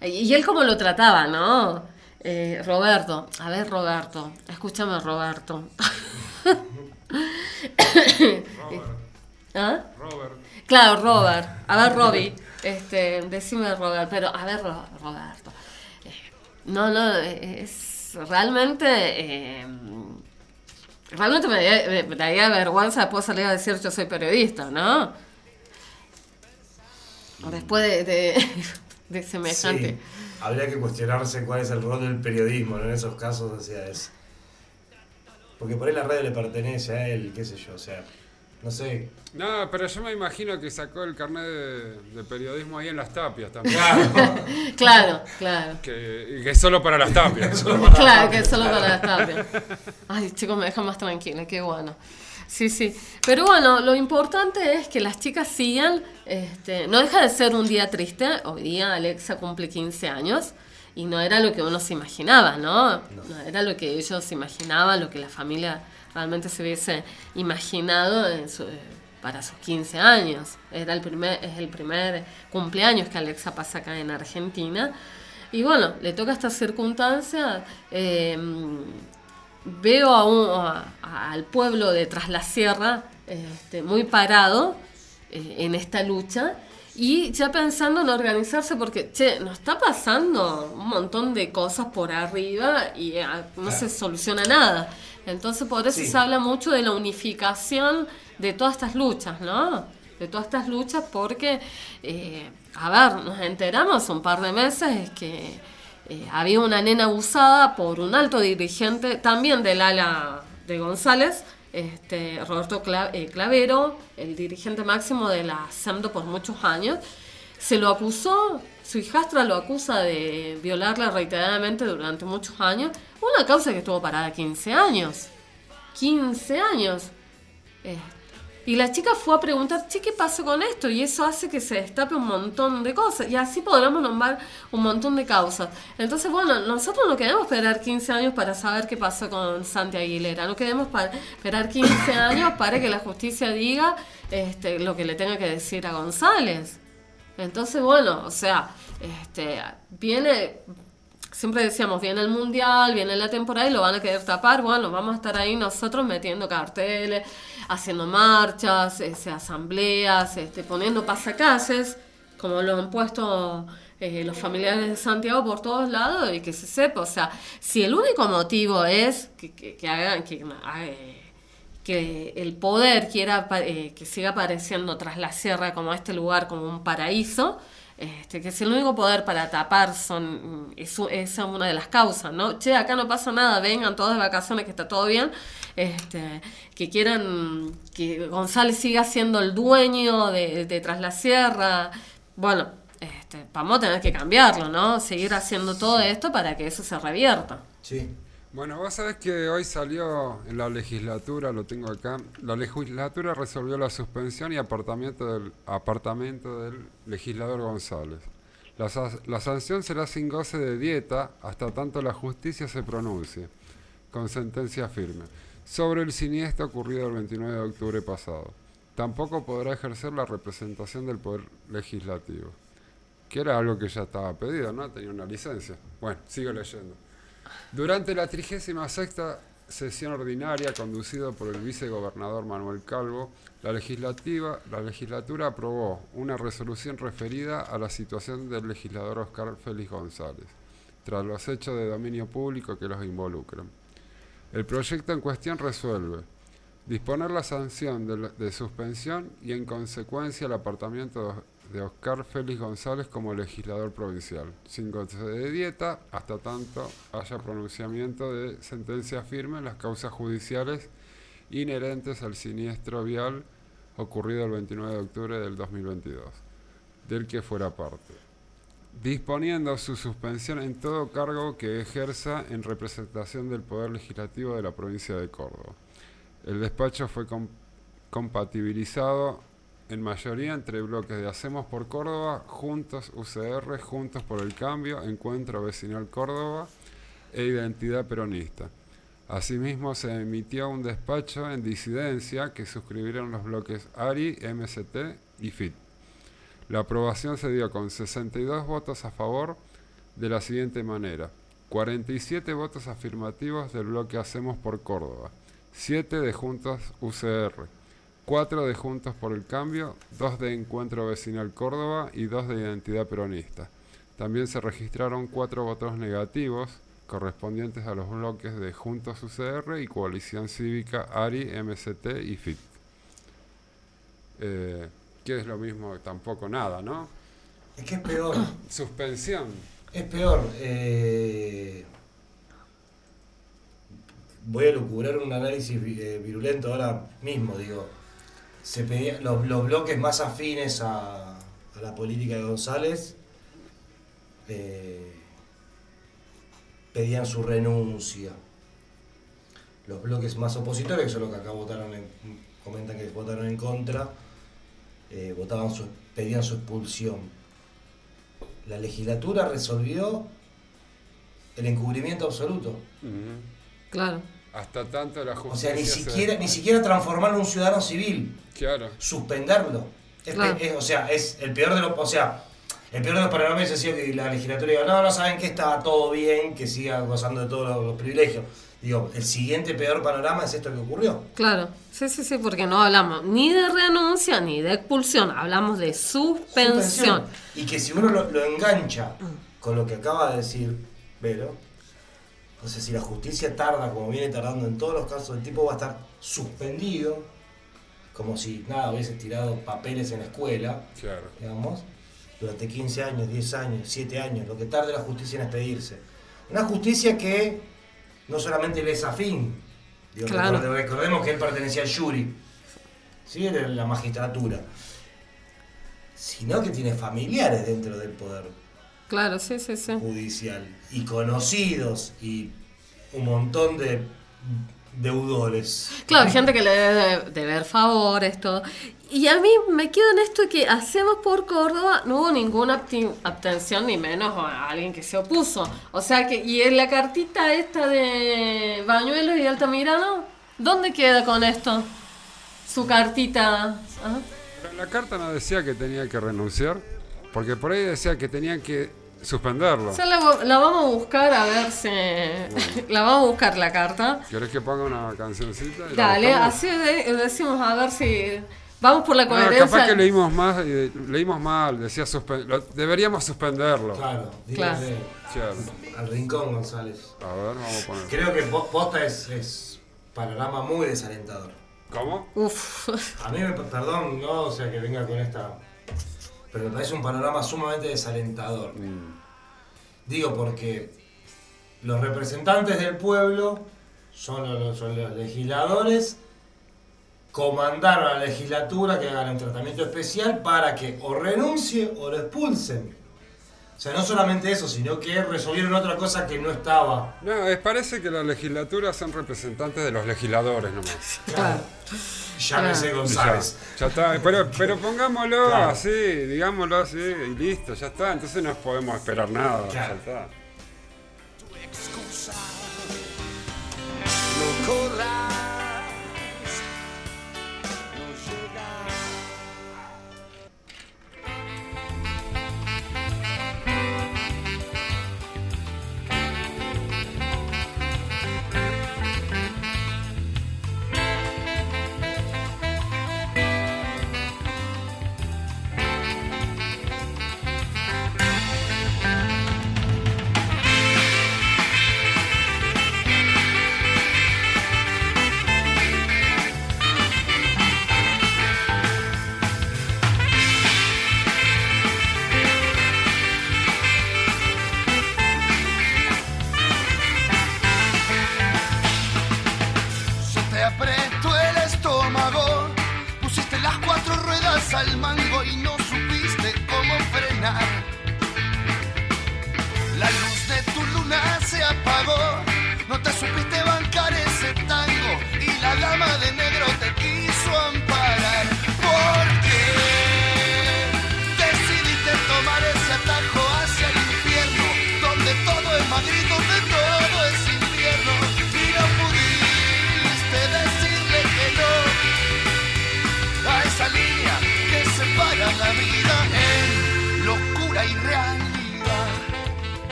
y él como lo trataba, ¿no? Eh, Roberto, a ver Roberto, escúchame Roberto. [laughs] ¿Ah? Robert. Claro, Robert. A ver, Robbie. Este, decime Robert, pero a ver, Ro- Roberto. Eh, no, no, es realmente. eh, realmente me daría, me- daría vergüenza después salir a decir yo soy periodista, ¿no? Después de, de, [laughs] de semejante. Sí, habría que cuestionarse cuál es el rol del periodismo ¿no? en esos casos, o es... Porque por ahí la red le pertenece a él, qué sé yo, o sea, no sé. No, pero yo me imagino que sacó el carnet de, de periodismo ahí en las tapias también. Claro, [laughs] Claro, claro. Que, que es solo para las tapias. [laughs] Claro, que solo para las tapias. Ay, chicos, me dejan más tranquila, qué bueno. Sí, sí. Pero bueno, lo importante es que las chicas sigan. Este, no deja de ser un día triste. Hoy día Alexa cumple 15 años y no era lo que uno se imaginaba, ¿no? No, era lo que ellos imaginaban, lo que la familia realmente se hubiese imaginado en su- eh, para sus 15 años. Era el primer, es el primer cumpleaños que Alexa pasa acá en Argentina. Y bueno, le toca esta circunstancia. eh, veo a un- a- a- al pueblo de Tras la Sierra este, muy parado eh, en esta lucha y ya pensando en organizarse porque, che, nos está pasando un montón de cosas por arriba y eh, no se soluciona nada. Entonces por eso Sí. se habla mucho de la unificación de todas estas luchas, ¿no? De todas estas luchas porque, eh, a ver, nos enteramos un par de meses que eh, había una nena abusada por un alto dirigente, también del ala de González, este, Roberto Cla- eh, Clavero, el dirigente máximo de la SEMDO por muchos años. Se lo acusó, su hijastra lo acusa de violarla reiteradamente durante muchos años. Una causa que estuvo parada 15 años. 15 años. Eh, y la chica fue a preguntar, che, ¿qué pasó con esto? Y eso hace que se destape un montón de cosas. Y así podremos nombrar un montón de causas. Entonces, bueno, nosotros no queremos esperar 15 años para saber qué pasó con Santi Aguilera. No queremos esperar 15 años para que la justicia diga este, lo que le tenga que decir a González. Entonces, bueno, o sea, este, viene, siempre decíamos, viene el mundial, viene la temporada y lo van a querer tapar. Bueno, vamos a estar ahí nosotros metiendo carteles, haciendo marchas, este, asambleas, este, poniendo pasacalles, como lo han puesto eh, los familiares de Santiago por todos lados y que se sepa. O sea, si el único motivo es que, que, que hagan, que, eh, que el poder quiera eh, que siga apareciendo tras la sierra como este lugar, como un paraíso, este, que es el único poder para tapar, son esa es una de las causas, ¿no? Che, acá no pasa nada, vengan todos de vacaciones, que está todo bien, este, que quieran que González siga siendo el dueño de, de Tras la Sierra, bueno, este, vamos a tener que cambiarlo, ¿no? Seguir haciendo todo esto para que eso se revierta. Sí. Bueno, vos sabés que hoy salió en la legislatura, lo tengo acá, la legislatura resolvió la suspensión y apartamento del, apartamento del legislador González. La, la sanción será sin goce de dieta hasta tanto la justicia se pronuncie, con sentencia firme, sobre el siniestro ocurrido el 29 de octubre pasado. Tampoco podrá ejercer la representación del Poder Legislativo, que era algo que ya estaba pedido, ¿no? Tenía una licencia. Bueno, sigo leyendo. Durante la 36 sesión ordinaria, conducido por el vicegobernador Manuel Calvo, la, legislativa, la legislatura aprobó una resolución referida a la situación del legislador Oscar Félix González, tras los hechos de dominio público que los involucran. El proyecto en cuestión resuelve disponer la sanción de, de suspensión y en consecuencia el apartamiento de Oscar Félix González como legislador provincial, sin goce de dieta, hasta tanto haya pronunciamiento de sentencia firme en las causas judiciales inherentes al siniestro vial ocurrido el 29 de octubre del 2022, del que fuera parte, disponiendo su suspensión en todo cargo que ejerza en representación del Poder Legislativo de la provincia de Córdoba. El despacho fue compatibilizado en mayoría entre bloques de Hacemos por Córdoba, Juntos UCR, Juntos por el Cambio, Encuentro Vecinal Córdoba e Identidad Peronista. Asimismo, se emitió un despacho en disidencia que suscribieron los bloques ARI, MST y FIT. La aprobación se dio con 62 votos a favor de la siguiente manera. 47 votos afirmativos del bloque Hacemos por Córdoba, 7 de Juntos UCR, 4 de Juntos por el Cambio, 2 de Encuentro Vecinal Córdoba y 2 de Identidad Peronista. También se registraron 4 votos negativos correspondientes a los bloques de Juntos UCR y Coalición Cívica ARI, MST y FIT. Eh, que es lo mismo, tampoco nada, ¿no? Es que es peor. Suspensión. Es peor. Eh, voy a locurar un análisis eh, virulento ahora mismo, digo se pedía, los, los, bloques más afines a, a, la política de González eh, pedían su renuncia. Los bloques más opositores, que son los que acá votaron en, comentan que votaron en contra, eh, votaban su, pedían su expulsión. La legislatura resolvió el encubrimiento absoluto. Uh -huh. Claro. Hasta tanto la justicia. O sea, ni siquiera, ni siquiera transformarlo en un ciudadano civil. Claro. Suspenderlo. Es, claro. es, o sea, es el peor de los. O sea, el peor de los panoramas es que la legislatura diga, no, no saben que está todo bien, que siga gozando de todos los, los, privilegios. Digo, el siguiente peor panorama es esto que ocurrió. Claro, sí, sí, sí, porque no hablamos ni de renuncia ni de expulsión, hablamos de suspensión. suspensión. Y que si uno lo, lo engancha con lo que acaba de decir Vero, entonces, si la justicia tarda, como viene tardando en todos los casos, el tipo va a estar suspendido, como si nada, hubiese tirado papeles en la escuela, claro. digamos, durante 15 años, 10 años, 7 años, lo que tarde la justicia en expedirse. Una justicia que no solamente le es afín, digo, Claro. recordemos que él pertenecía al jury, ¿sí? de la magistratura, sino que tiene familiares dentro del poder Claro, sí, sí, sí. judicial y conocidos y un montón de deudores. Claro, gente que le debe deber favores, todo. Y a mí me quedo en esto que hacemos por Córdoba, no hubo ninguna abstención, ni menos a alguien que se opuso. O sea que, y en la cartita esta de Bañuelos y Altamirano, ¿dónde queda con esto? Su cartita. ¿Ah? La carta no decía que tenía que renunciar. Porque por ahí decía que tenían que suspenderlo. Ya la, la vamos a buscar a ver si. la vamos a buscar la carta. ¿Querés que ponga una cancioncita? Dale, así de- decimos a ver si. Vamos por la No, coherencia. capaz que leímos más, eh, leímos mal, decía suspen- lo- deberíamos suspenderlo. Claro, Claro. dígale Claro. al rincón González. A ver, vamos a poner. Creo que po- posta es, es panorama muy desalentador. ¿Cómo? Uf. A mí, me, perdón, no, o sea, que venga con esta... Pero me parece un panorama sumamente desalentador. Mm. Digo porque los representantes del pueblo son los, son los legisladores, comandaron a la legislatura que hagan un tratamiento especial para que o renuncie o lo expulsen. O sea, no solamente eso, sino que resolvieron otra cosa que no estaba. No, es, parece que las legislaturas son representantes de los legisladores nomás. Claro. Llámese Ya, González. ya está, pero, pero pongámoslo Claro. así, digámoslo así, y listo, ya está. Entonces no podemos esperar nada, Claro. ya está. No corras, no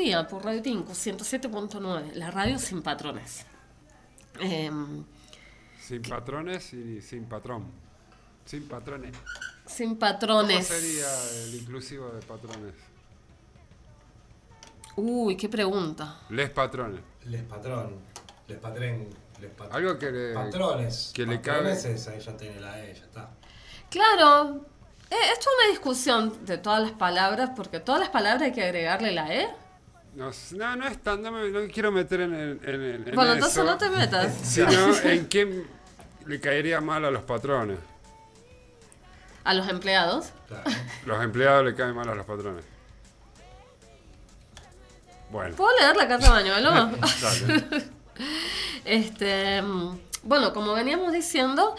día por Radio Tinku 107.9, la radio sin patrones. Em, Sin patrones y sin patrón. Sin patrones. sin ¿Cómo patrones. sería el inclusivo de patrones? Uy, qué pregunta. Les patrones. Les patrón, les patren, les pat- Algo que le- Patrones. que le Patrones cabe- es, ahí ya tiene la E, ya está. Claro, eh, esto es una discusión de todas las palabras, porque todas las palabras hay que agregarle la E. No, no, no es tan. No me, no quiero meter en, el- en, el- en Bueno, eso, entonces no te metas. [laughs] Sino en qué le caería mal a los patrones. A los empleados. Claro. Los empleados le caen mal a los patrones. Bueno, ¿Puedo leer la carta de bañuelo? [laughs] dale. [laughs] Este, bueno, como veníamos diciendo,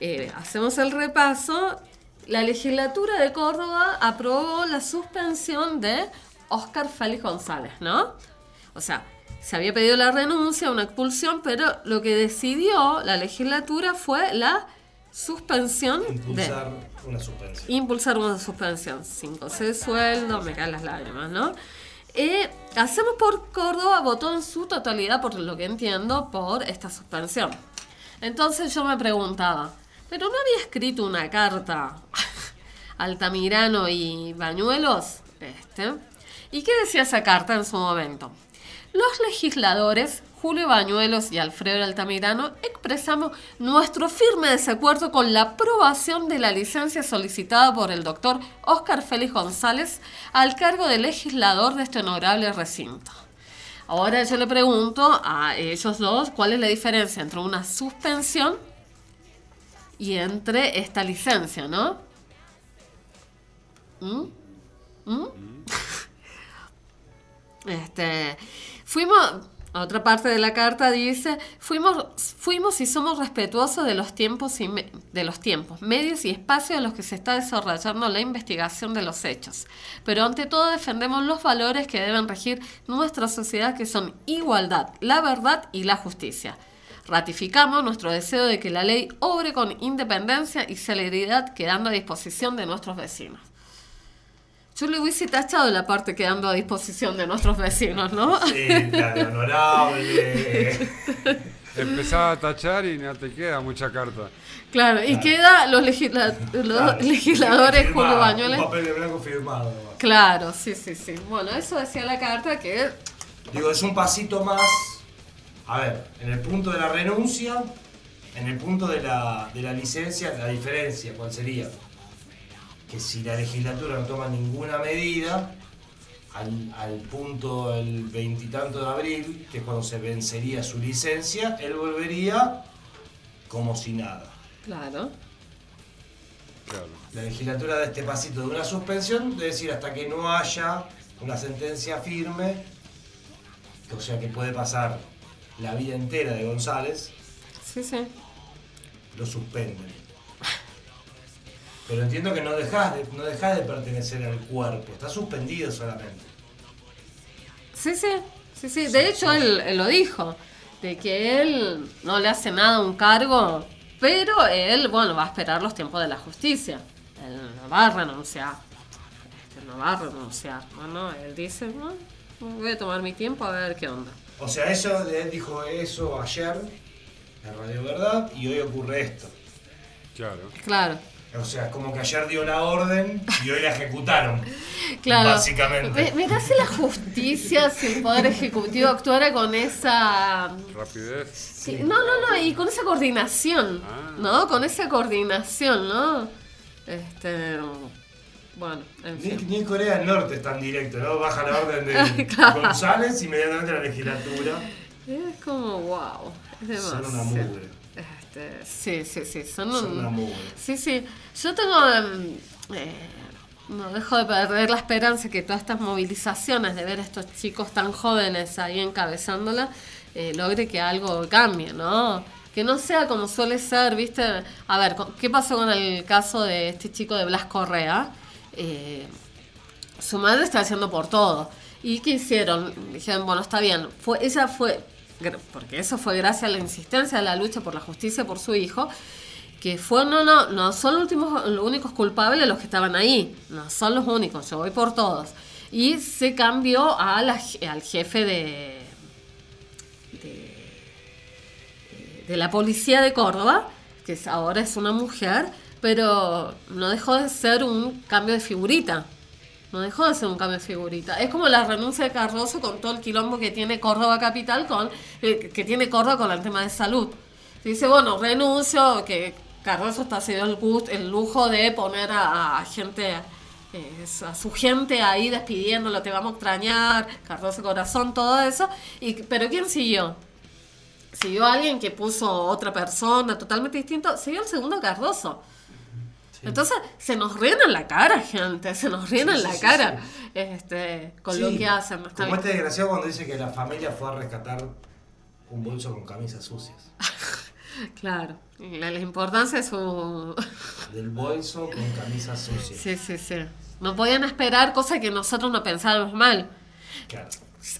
eh, hacemos el repaso. La legislatura de Córdoba aprobó la suspensión de Óscar Félix González, ¿no? O sea, se había pedido la renuncia, una expulsión, pero lo que decidió la legislatura fue la suspensión de Impulsar una suspensión. impulsar una suspensión sin de sueldo, me caen las lágrimas, ¿no? Eh, Hacemos por Córdoba votó en su totalidad, por lo que entiendo, por esta suspensión. Entonces yo me preguntaba, ¿pero no había escrito una carta [laughs] Altamirano y Bañuelos? Este. ¿Y qué decía esa carta en su momento? Los legisladores Julio Bañuelos y Alfredo Altamirano expresamos nuestro firme desacuerdo con la aprobación de la licencia solicitada por el doctor Óscar Félix González al cargo de legislador de este honorable recinto. Ahora yo le pregunto a ellos dos cuál es la diferencia entre una suspensión y entre esta licencia, ¿no? ¿Mm? ¿Mm? [laughs] Este, fuimos, otra parte de la carta dice, fuimos, fuimos y somos respetuosos de los tiempos y me- de los tiempos, medios y espacios en los que se está desarrollando la investigación de los hechos. Pero ante todo defendemos los valores que deben regir nuestra sociedad, que son igualdad, la verdad y la justicia. Ratificamos nuestro deseo de que la ley obre con independencia y celeridad, quedando a disposición de nuestros vecinos. Yo le hubiese tachado la parte quedando a disposición de nuestros vecinos, ¿no? Sí, claro, honorable. [laughs] Empezaba a tachar y no te queda mucha carta. Claro, y queda los, legisla- los Claro. legisladores Julio Firmado, Bañuelos. Un papel de blanco firmado. nomás. Claro, sí, sí, sí. Bueno, eso decía la carta que Digo, es un pasito más. A ver, en el punto de la renuncia, en el punto de la, de la licencia, la diferencia, ¿cuál sería? Que si la legislatura no toma ninguna medida, al, al punto del veintitanto de abril, que es cuando se vencería su licencia, él volvería como si nada. Claro. Claro. La legislatura da este pasito de una suspensión, de decir hasta que no haya una sentencia firme, o sea que puede pasar la vida entera de González, Sí, sí. lo suspenden. Pero entiendo que no dejas de, no dejás de pertenecer al cuerpo, está suspendido solamente. Sí, sí. Sí, sí. De hecho, él, él lo dijo. De que él no le hace nada a un cargo, pero él, bueno, va a esperar los tiempos de la justicia. Él no va a renunciar. Este, no va a renunciar. No, no, él dice, no, voy a tomar mi tiempo a ver qué onda. O sea, eso, él dijo eso ayer, en Radio Verdad, y hoy ocurre esto. Claro. Claro. O sea, como que ayer dio la orden y hoy la ejecutaron. [laughs] Claro. Básicamente. Me- Mirá si la justicia, si el Poder Ejecutivo actuara con esa... Rapidez. sí, no, no, no, y con esa coordinación, Ah. ¿no? Con esa coordinación, ¿no? Este... Bueno, en Ni, fin. ni en Corea del Norte es tan directo, ¿no? Baja la orden de [laughs] Claro. González, inmediatamente la legislatura. Es como, wow, es demasiado. Son una mugre. Este, sí, sí, sí, son, Son un-. Sí, sí. Yo tengo. eh, no dejo de perder la esperanza que todas estas movilizaciones de ver a estos chicos tan jóvenes ahí encabezándola eh, logre que algo cambie, ¿no? Que no sea como suele ser, ¿viste? A ver, ¿qué pasó con el caso de este chico de Blas Correa? Eh, su madre está haciendo por todo. ¿Y qué hicieron? Dijeron, bueno, está bien. Fue, ella fue, porque eso fue gracias a la insistencia de la lucha por la justicia por su hijo, que fue, no, no, no son los, últimos, los únicos culpables los que estaban ahí, no son los únicos, yo voy por todos. Y se cambió a la al jefe de, de, la policía de Córdoba, que ahora es una mujer, pero no dejó de ser un cambio de figurita. No dejó de ser un cambio de figurita. Es como la renuncia de Cardoso con todo el quilombo que tiene Córdoba Capital con eh, que tiene Córdoba con el tema de salud. Dice, bueno, renuncio, que Cardoso está haciendo el, gust- el lujo de poner a, a gente, eh, a su gente ahí despidiéndolo, te vamos a extrañar, Cardoso Corazón, todo eso. Y, pero ¿quién siguió? Siguió alguien que puso otra persona totalmente distinto, siguió el segundo Cardoso. Entonces se nos ríen en la cara, gente, se nos ríen Sí, en sí, la sí, cara Este, con lo que hacen. ¿no? Está Como bien. este desgraciado cuando dice que la familia fue a rescatar un bolso con camisas sucias. [laughs] Claro, la, la importancia es su... [laughs] Del bolso con camisas sucias. Sí, sí, sí. No podían esperar cosas que nosotros no pensábamos mal. Claro.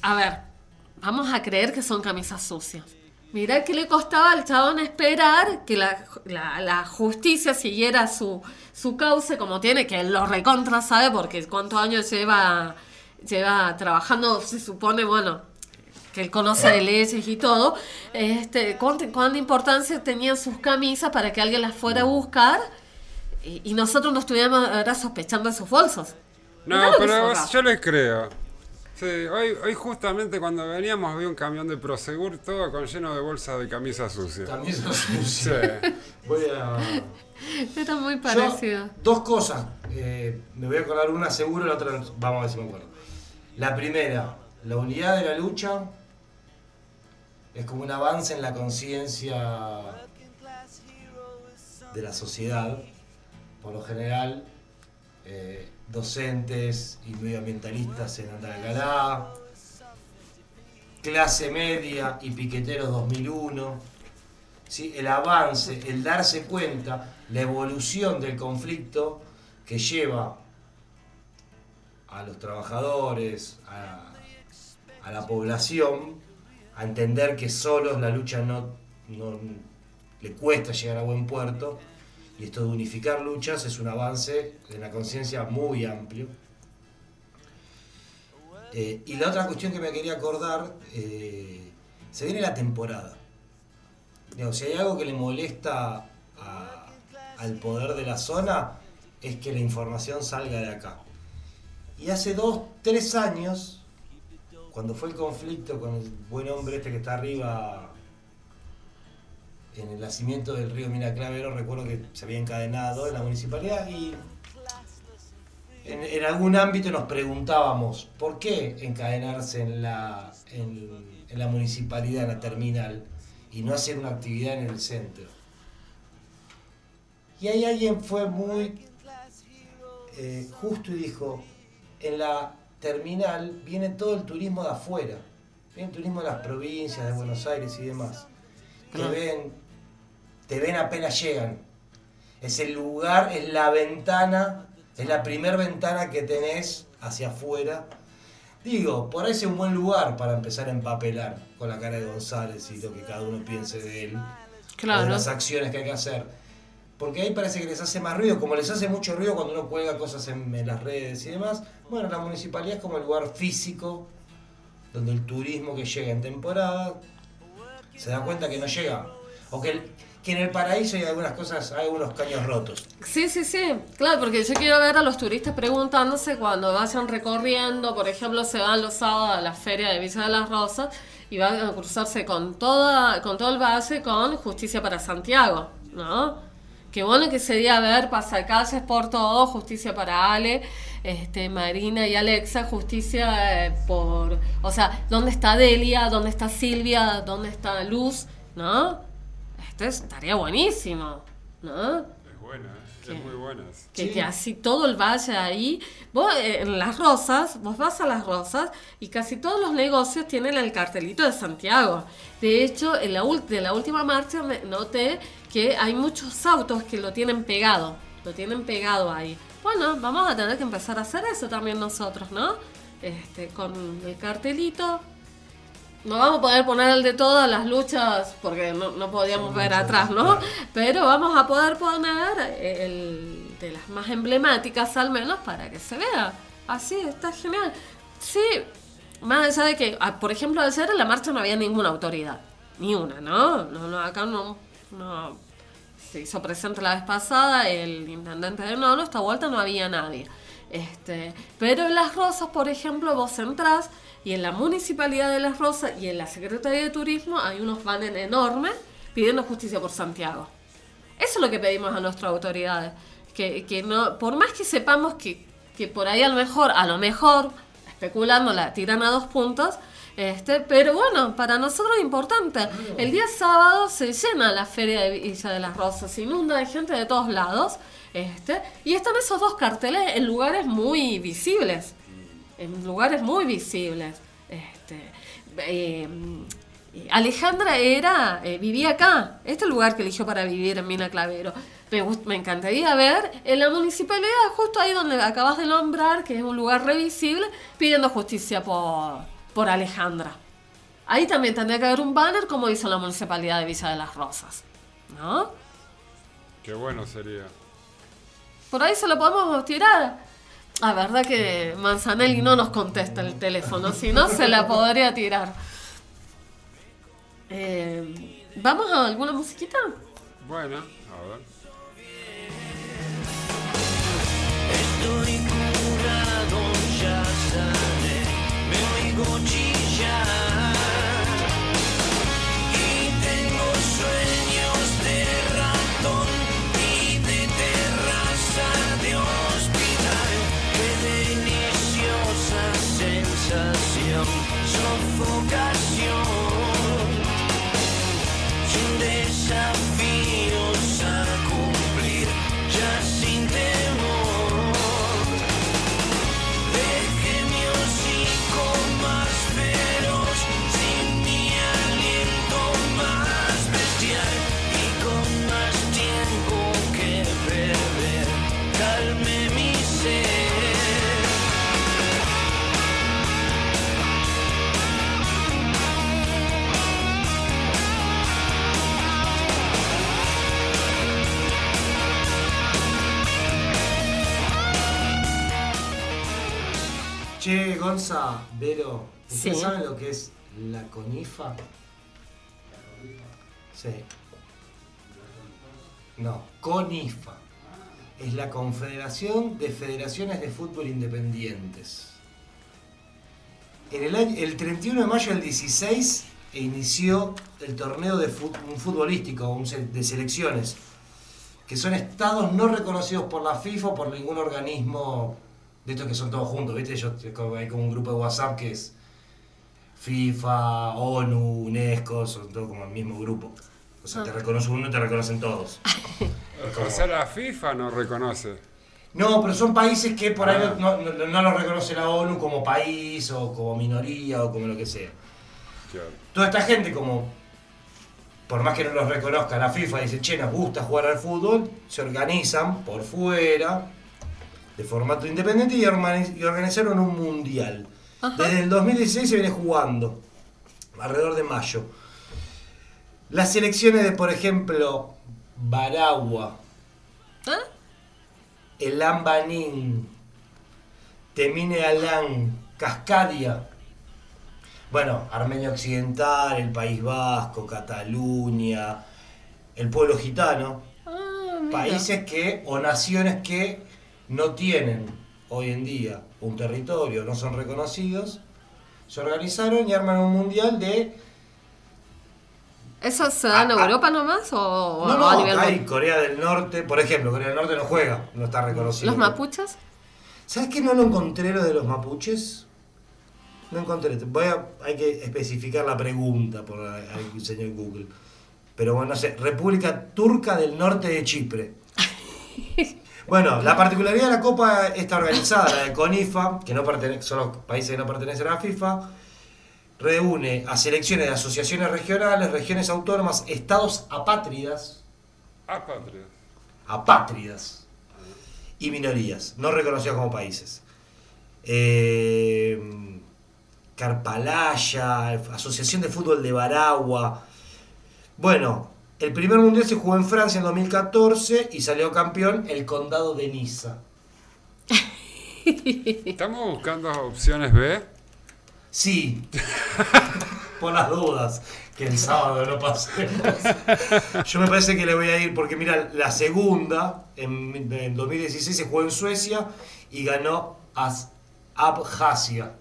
A ver, vamos a creer que son camisas sucias. Mirá que le costaba al chabón esperar que la, la- la justicia siguiera su, su cauce como tiene, que él lo recontra sabe porque cuántos años lleva lleva trabajando, se supone, bueno, que él conoce de leyes y todo, este, cuánta, cuánta importancia tenían sus camisas para que alguien las fuera a buscar y, y nosotros no estuviéramos ahora sospechando de sus bolsos. No, pero yo les creo. Sí, hoy, hoy justamente cuando veníamos vi un camión de Prosegur todo con lleno de bolsas de camisa sucia. Camisa [laughs] Sí. sucia. Voy a. Era muy Yo, parecido. dos cosas. eh, me voy a acordar una seguro, la otra vamos a ver si me acuerdo. La primera, la unidad de la lucha es como un avance en la conciencia de la sociedad. Por lo general, eh, docentes y medioambientalistas en Andalgalá, clase media y piqueteros 2001. ¿sí? el avance, el darse cuenta, la evolución del conflicto que lleva a los trabajadores, a, a la población, a entender que solos la lucha no, no- le cuesta llegar a buen puerto. Y esto de unificar luchas es un avance de la conciencia muy amplio. Eh, y la otra cuestión que me quería acordar, eh, se viene la temporada. Si hay algo que le molesta al poder de la zona, es que la información salga de acá. Y hace dos, tres años, cuando fue el conflicto con el buen hombre este que está arriba en el nacimiento del río Miraclavero, recuerdo que se había encadenado en la municipalidad y en, en algún ámbito nos preguntábamos por qué encadenarse en la, en, en la municipalidad, en la terminal, y no hacer una actividad en el centro. Y ahí alguien fue muy eh, justo y dijo, en la terminal viene todo el turismo de afuera, viene el turismo de las provincias, de Buenos Aires y demás. Claro. ven, te ven apenas llegan. Es el lugar, es la ventana, es la primer ventana que tenés hacia afuera. Digo, por ahí es un buen lugar para empezar a empapelar con la cara de González y lo que cada uno piense de él. o de Claro. las acciones que hay que hacer. Porque ahí parece que les hace más ruido, como les hace mucho ruido cuando uno cuelga cosas en, en las redes y demás. Bueno, la municipalidad es como el lugar físico donde el turismo que llega en temporada se da cuenta que no llega. O que, el- que en el paraíso hay algunas cosas, hay algunos caños rotos. Sí, sí, sí, claro, porque yo quiero ver a los turistas preguntándose cuando vayan recorriendo, por ejemplo, se van los sábados a la feria de Villa de las Rosas y van a cruzarse con toda, con todo el valle con Justicia para Santiago, ¿no? Qué bueno que sería ver pasacalles por todo, justicia para Ale, este, Marina y Alexa, justicia eh, por, o sea, ¿dónde está Delia? ¿Dónde está Silvia? ¿Dónde está Luz? ¿No? Esto estaría buenísimo, ¿no? Es buena, ¿eh? es muy buena. Que, Sí. que así todo el valle ahí. Vos eh, en las rosas, vos vas a las rosas y casi todos los negocios tienen el cartelito de Santiago. De hecho, en la, de la última marcha me noté que hay muchos autos que lo tienen pegado. Lo tienen pegado ahí. Bueno, vamos a tener que empezar a hacer eso también nosotros, ¿no? Este, con el cartelito. No vamos a poder poner el de todas las luchas porque no, no podíamos ver atrás, ¿no? Pero vamos a poder poner el de las más emblemáticas al menos para que se vea. Así, está genial. Sí, más allá de que, ah, por ejemplo, ayer en la marcha no había ninguna autoridad. Ni una, ¿no? No, no, acá no, no se hizo presente la vez pasada el intendente de Nono, esta vuelta no había nadie. Este, pero en Las Rosas, por ejemplo, vos entrás y en la Municipalidad de Las Rosas y en la Secretaría de Turismo hay unos banners enormes pidiendo justicia por Santiago. Eso es lo que pedimos a nuestras autoridades. Que, que no, por más que sepamos que, que por ahí a lo mejor, a lo mejor, especulando, la tiran a dos puntos, este, pero bueno, para nosotros es importante. El día sábado se llena la feria de Villa de las Rosas, se inunda de gente de todos lados, este, y están esos dos carteles en lugares muy visibles. En lugares muy visibles. Este, eh, Alejandra era, eh, vivía acá, este lugar que eligió para vivir en Mina Clavero. Me, me encantaría ver en la municipalidad, justo ahí donde acabas de nombrar, que es un lugar revisible, pidiendo justicia por, por Alejandra. Ahí también tendría que haber un banner como hizo la municipalidad de Villa de las Rosas. ¿No? Qué bueno sería. Por ahí se lo podemos tirar. La verdad que Manzanelli no nos contesta el teléfono, si no se la podría tirar. Eh, ¿Vamos a alguna musiquita? Bueno, a ver. Estoy curado, ya sané, me oigo chillar. Che, Gonza, Vero, ¿ustedes Sí. saben lo que es la CONIFA? Sí. No, CONIFA. Es la Confederación de Federaciones de Fútbol Independientes. En el, año, el 31 de mayo del 16 inició el torneo de fut- un futbolístico un de selecciones, que son estados no reconocidos por la FIFA o por ningún organismo de estos que son todos juntos, ¿viste? Yo, hay como un grupo de WhatsApp que es FIFA, ONU, UNESCO, son todos como el mismo grupo. O sea, te reconoce uno y te reconocen todos. O sea, la FIFA no reconoce. No, pero son países que por ahí Ah. no, no, no los reconoce la ONU como país o como minoría o como lo que sea. Claro. Toda esta gente como, por más que no los reconozca la FIFA, dice, che, nos gusta jugar al fútbol, se organizan por fuera, de formato independiente, y, organi- y organizaron un mundial. Desde el 2016 se viene jugando, alrededor de mayo. Las selecciones de, por ejemplo, Baragua, ¿Ah? el Ambanín, Temine Alán, Cascadia. Bueno, Armenia Occidental, el País Vasco, Cataluña, el pueblo gitano. Ah. Países que, o naciones que no tienen hoy en día un territorio, no son reconocidos, se organizaron y arman un mundial de... ¿Eso se da en. Europa nomás o, o No, no, a nivel acá hay? Corea del Norte, por ejemplo, Corea del Norte no juega, no está reconocido. ¿Los mapuches? ¿Sabes que no lo encontré lo de los mapuches? No encontré. Voy a, hay que especificar la pregunta por el señor Google. Pero bueno, no sé. República Turca del Norte de Chipre. Bueno, la particularidad de la Copa está organizada, la de CONIFA, que no pertene- son los países que no pertenecen a la FIFA, reúne a selecciones de asociaciones regionales, regiones autónomas, estados apátridas, patria. apátridas y minorías, no reconocidas como países. Eh, Carpalaya, Asociación de Fútbol de Baragua. Bueno, el primer mundial se jugó en Francia en 2014 y salió campeón el condado de Niza. [laughs] Estamos buscando opciones B. Sí, [laughs] por las dudas, que el sábado no pasemos. [laughs] Yo me parece que le voy a ir, porque mira, la segunda, en, en 2016 se jugó en Suecia y ganó As- Abjasia.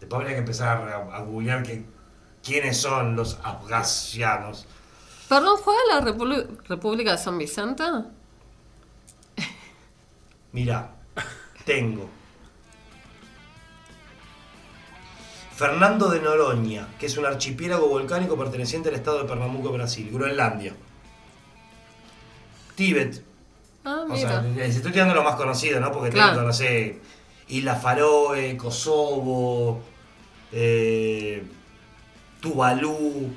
Después habría que empezar a, a googlear que, quiénes son los abjasianos. Perdón, ¿juega la Repúbli- República de San Vicente? Mira, tengo. Fernando de Noronha, que es un archipiélago volcánico perteneciente al estado de Pernambuco, Brasil, Groenlandia. Tíbet, Ah, o sea, mira. les estoy tirando lo más conocido, ¿no? Porque Claro. tengo, no sé, Isla Faroe, Kosovo, eh, Tuvalu,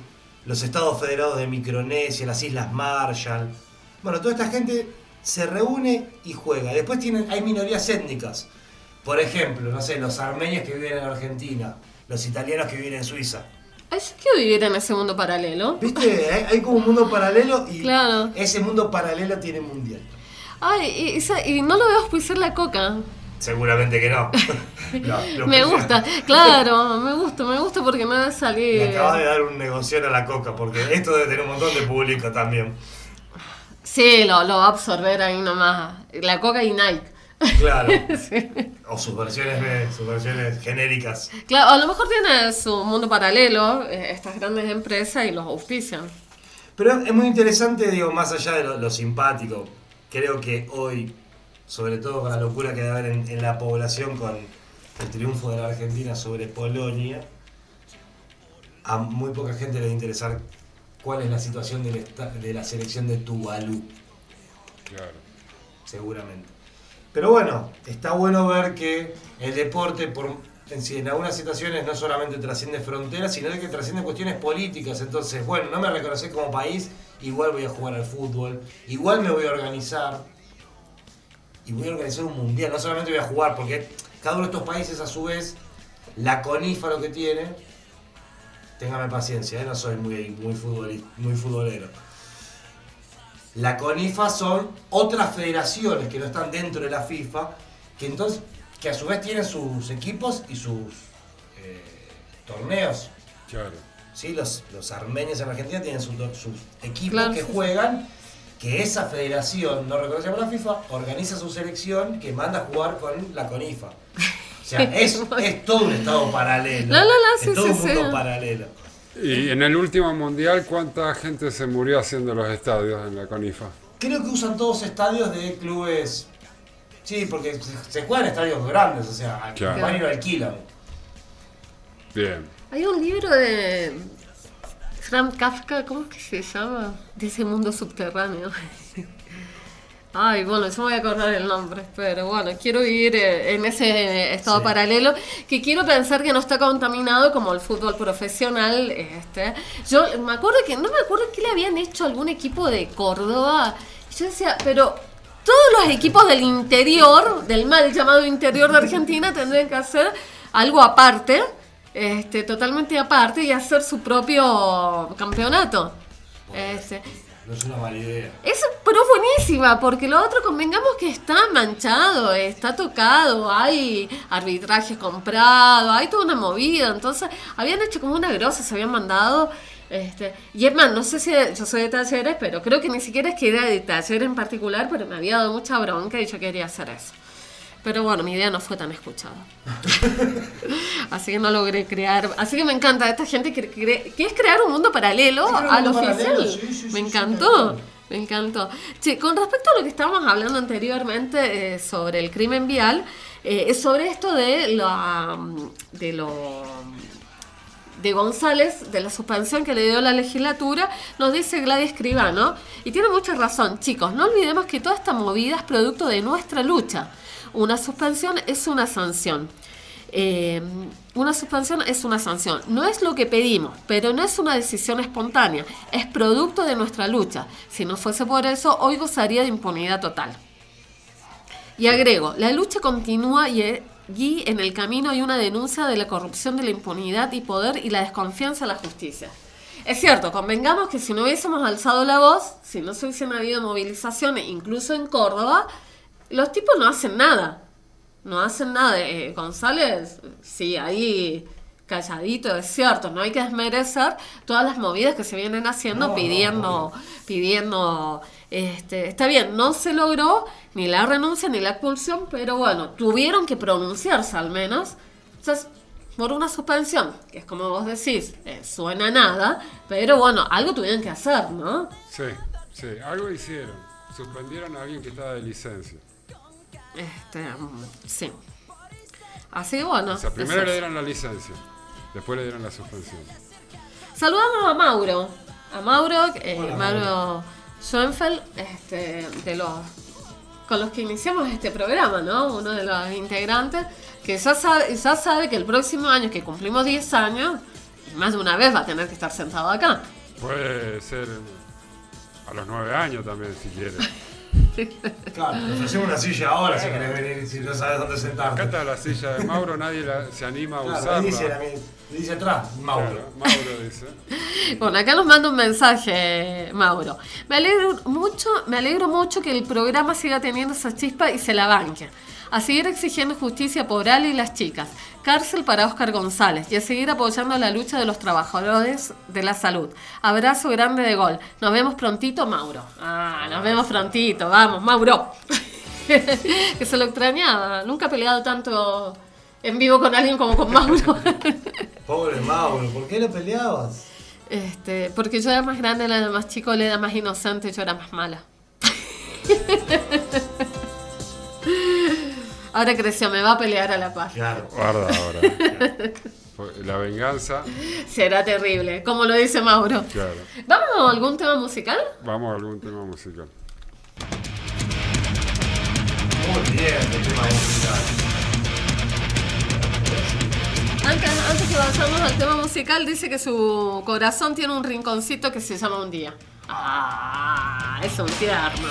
los Estados Federados de Micronesia, las Islas Marshall. Bueno, toda esta gente se reúne y juega. Después tienen, hay minorías étnicas. Por ejemplo, no sé, los armenios que viven en Argentina, los italianos que viven en Suiza. Yo quiero vivir en ese mundo paralelo. ¿Viste? Hay, hay como un mundo paralelo y Claro. ese mundo paralelo tiene mundial. Ay, y, y sa- y no lo veo auspiciar la coca. Seguramente que no. [laughs] Me gusta, claro, me gusta, me gusta porque no debe salir. Me acabas de dar un negocio a la coca, porque esto debe tener un montón de público también. Sí, lo, lo va a absorber ahí nomás. La coca y Nike. Claro. [laughs] O sus versiones, sus versiones genéricas. Claro, a lo mejor tiene su mundo paralelo, eh, estas grandes empresas y los auspician. Pero es muy interesante, digo, más allá de lo, lo simpático, creo que hoy, sobre todo con la locura que debe haber en, en la población con el triunfo de la Argentina sobre Polonia, a muy poca gente le va a interesar cuál es la situación del de la selección de Tuvalu, Claro. seguramente. Pero bueno, está bueno ver que el deporte, por, en, sí, en algunas situaciones, no solamente trasciende fronteras, sino que trasciende cuestiones políticas. Entonces, bueno, no me reconocés como país, igual voy a jugar al fútbol, igual me voy a organizar, y voy a organizar un mundial. No solamente voy a jugar, porque cada uno de estos países, a su vez, la CONIFA lo que tiene, téngame paciencia, ¿eh? no soy muy, muy, futbolista, muy futbolero. La CONIFA son otras federaciones que no están dentro de la FIFA, que entonces, que a su vez tienen sus equipos y sus eh, torneos. Claro. ¿sí? Los, los armenios en Argentina tienen sus, sus equipos Claro, que sí, juegan, que esa federación, no reconocida por la FIFA, organiza su selección que manda a jugar con la CONIFA. O sea, [laughs] es, es todo un estado paralelo. No, no, no, es sí, todo sí, un mundo sí. paralelo. Y en el último mundial, ¿cuánta gente se murió haciendo los estadios en la CONIFA? Creo que usan todos estadios de clubes. Sí, porque se, juegan estadios grandes, o sea, Claro. van y lo alquilan. Bien. Hay un libro de Frank Kafka, ¿cómo es que se llama? De ese mundo subterráneo. [laughs] Ay, bueno, yo me voy a acordar el nombre, pero bueno, quiero vivir eh, en ese estado Sí. paralelo que quiero pensar que no está contaminado como el fútbol profesional. Este. Yo me acuerdo que, no me acuerdo que le habían hecho algún equipo de Córdoba. Yo decía, pero todos los equipos del interior, del mal llamado interior de Argentina, tendrían que hacer algo aparte, este, totalmente aparte, y hacer su propio campeonato. Este, No es una mala idea. eso, pero es buenísima, porque lo otro convengamos que está manchado, está tocado, hay arbitrajes comprados, hay toda una movida, entonces habían hecho como una grosa, se habían mandado. Este, y es más, no sé si yo soy de talleres, pero creo que ni siquiera es que era de taller en particular, pero me había dado mucha bronca y yo quería hacer eso. Pero bueno, mi idea no fue tan escuchada. [laughs] así que no logré crear. Así que me encanta esta gente que, cre- que es crear un mundo paralelo al oficial. paralelo, sí, sí, me encantó. Me encantó. Che, con respecto a lo que estábamos hablando anteriormente eh, sobre el crimen vial, eh, es sobre esto de la de lo de González, de la suspensión que le dio la legislatura, nos dice Gladys Escribano, y tiene mucha razón, chicos, no olvidemos que toda esta movida es producto de nuestra lucha. Una suspensión es una sanción. Eh, una suspensión es una sanción. No es lo que pedimos, pero no es una decisión espontánea. Es producto de nuestra lucha. Si no fuese por eso, hoy gozaría de impunidad total. Y agrego, la lucha continúa y, y en el camino hay una denuncia de la corrupción, de la impunidad y poder y la desconfianza en la justicia. Es cierto, convengamos que si no hubiésemos alzado la voz, si no se hubiesen habido movilizaciones, incluso en Córdoba, los tipos no hacen nada. No hacen nada. Eh, González, sí, ahí calladito, es cierto, no hay que desmerecer todas las movidas que se vienen haciendo No, no, pidiendo, pidiendo, este, está bien, no se logró ni la renuncia ni la expulsión, pero bueno, tuvieron que pronunciarse al menos. Entonces, por una suspensión, que es como vos decís, eh, suena a nada, pero bueno, algo tuvieron que hacer, ¿no? Sí, sí, algo hicieron. Suspendieron a alguien que estaba de licencia. Este, mm, sí. Así que bueno. O sea, primero le dieron la licencia, después le dieron la suspensión. Saludamos a Mauro. A Mauro, eh, Hola, Mauro Schoenfeld, este, de los con los que iniciamos este programa, ¿no? Uno de los integrantes, que ya sabe, ya sabe que el próximo año, que cumplimos 10 años, más de una vez va a tener que estar sentado acá. Puede ser a los nueve años también, si quiere. [laughs] Claro, te ofrecemos una silla ahora si querés venir y si no sabes dónde sentarte. Acá está la silla de Mauro, nadie la- se anima a Claro, usarla. dice, la dice atrás, Mauro. Claro, Mauro dice. Bueno, acá nos manda un mensaje, Mauro. Me alegro mucho, me alegro mucho que el programa siga teniendo esa chispa y se la banque. A seguir exigiendo justicia por Ali y las chicas. Cárcel para Oscar González. Y a seguir apoyando la lucha de los trabajadores de la salud. Abrazo grande de gol. Nos vemos prontito, Mauro. Ah, nos vemos prontito. Vamos, Mauro. [laughs] que se lo extrañaba. Nunca he peleado tanto en vivo con alguien como con Mauro. [laughs] Pobre Mauro, ¿por qué lo peleabas? Este, porque yo era más grande, él era más chico, él era más inocente, yo era más mala. [laughs] Ahora creció, me va a pelear a la paz. Claro. Guarda ahora. [laughs] La venganza, Será terrible, como lo dice Mauro. claro. ¿Vamos a algún tema musical? Vamos a algún tema musical. Muy bien, el tema musical. Antes, antes que vayamos al tema musical, dice que su corazón tiene un rinconcito que se llama un día. Ah, es un tierno.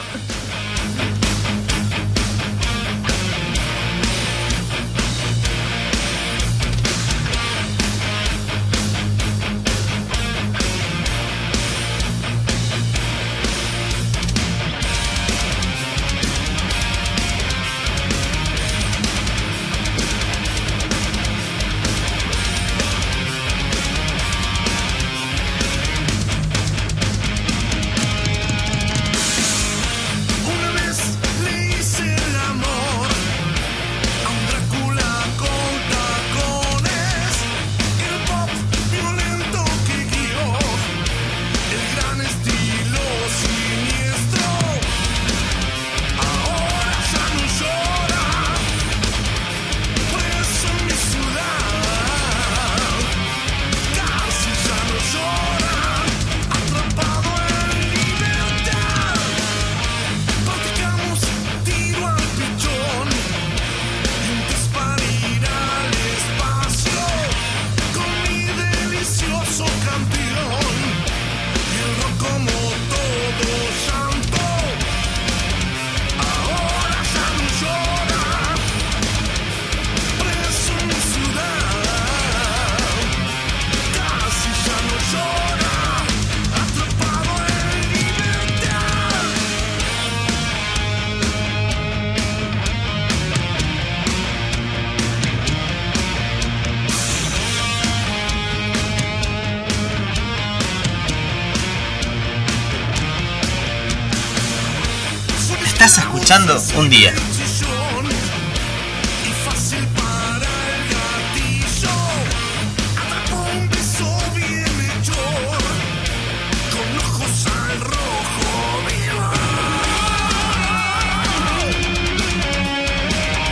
Rojo vivo.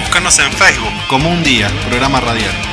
Búscanos en Facebook como un día, programa radial.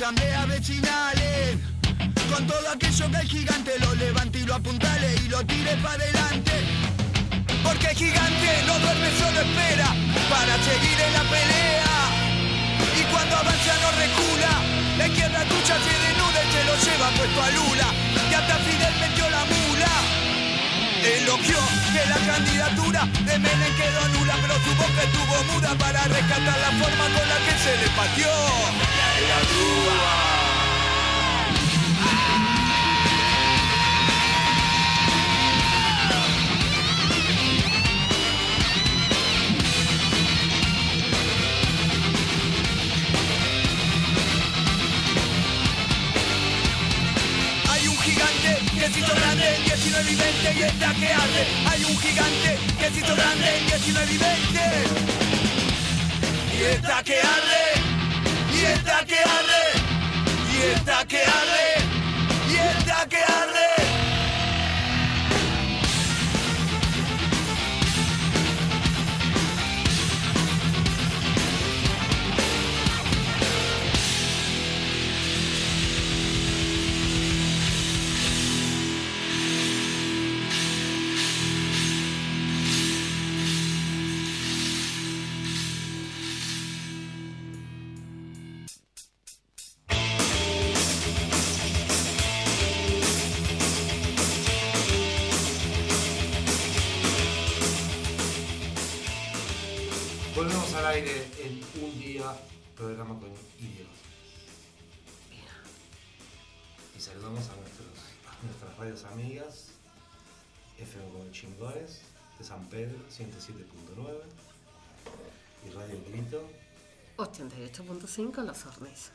Asambleas vecinales, con todo aquello que el gigante lo levante y lo apuntale y lo tire para adelante. Porque el gigante no duerme, solo espera para seguir en la pelea. Y cuando avanza no recula, la izquierda tuya se denuda y se lo lleva puesto a Lula. Y hasta Fidel metió la mula. Elogió que la candidatura de Menem quedó nula, pero su boca estuvo muda para rescatar la forma con la que se le pateó. La grúa. Hay un gigante que se eta que arre, y esta que arre, y esta que arre. Y saludamos a, nuestros, a nuestras radios amigas, FM con Chingones, de San Pedro, 107.9, y Radio Grito. 88.5 Los Hornillos.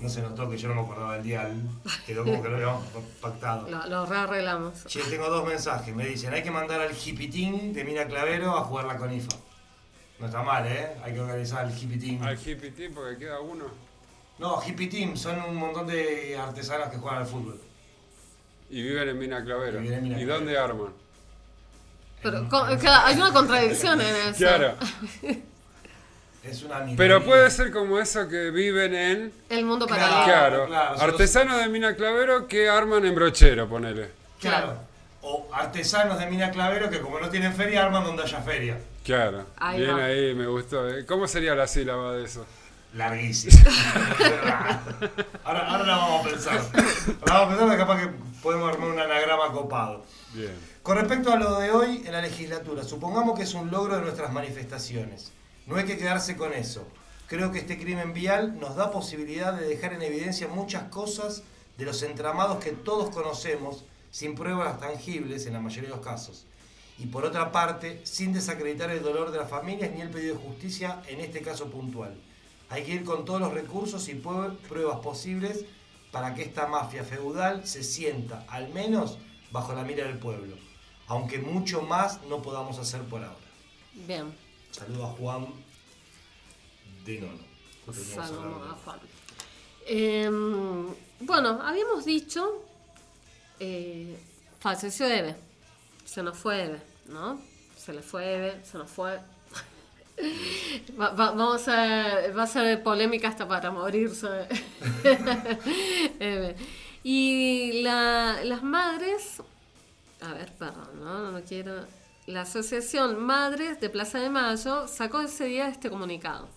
No se notó que yo no me acordaba del dial, quedó como que lo habíamos pactado. Lo, lo rearreglamos. Che, tengo dos mensajes. Me dicen, hay que mandar al hipitín de Mina Clavero a jugar la conifa. No está mal, ¿eh? Hay que organizar al hipitín. Al hippie team porque queda uno. No, hippie team, son un montón de artesanas que juegan al fútbol. Y viven en Mina Clavero. Y viven en Mina ¿Y Clavero. dónde arman? Pero con- claro, hay una contradicción en eso. Claro. [laughs] Es una minoría. Pero puede ser como eso que viven en. El mundo paralelo. Claro, artesanos de Mina Clavero que arman en brochero, ponele. Claro. O artesanos de Mina Clavero que como no tienen feria, arman donde haya feria. Claro. Ahí Bien va. ahí, me gustó. ¿Cómo sería la sílaba de eso? Larguísimo. [laughs] ahora, ahora la vamos a pensar. Ahora vamos a pensar capaz que podemos armar un anagrama copado. Bien. Con respecto a lo de hoy en la legislatura, supongamos que es un logro de nuestras manifestaciones. No hay que quedarse con eso. Creo que este crimen vial nos da posibilidad de dejar en evidencia muchas cosas de los entramados que todos conocemos, sin pruebas tangibles en la mayoría de los casos. Y por otra parte, sin desacreditar el dolor de las familias ni el pedido de justicia en este caso puntual. Hay que ir con todos los recursos y prue- pruebas posibles para que esta mafia feudal se sienta, al menos, bajo la mira del pueblo. Aunque mucho más no podamos hacer por ahora. Bien. Saludo a Juan de Nono. De- a Juan. Em, bueno, habíamos dicho. eh, falleció Eve. se nos fue Eve, ¿no? Se le fue se nos fue. [laughs] Va- va- vamos a, va a ser polémica hasta para morirse. [laughs] Eve. Y la- las madres, a ver, perdón, ¿no? no quiero. La Asociación Madres de Plaza de Mayo sacó ese día este comunicado.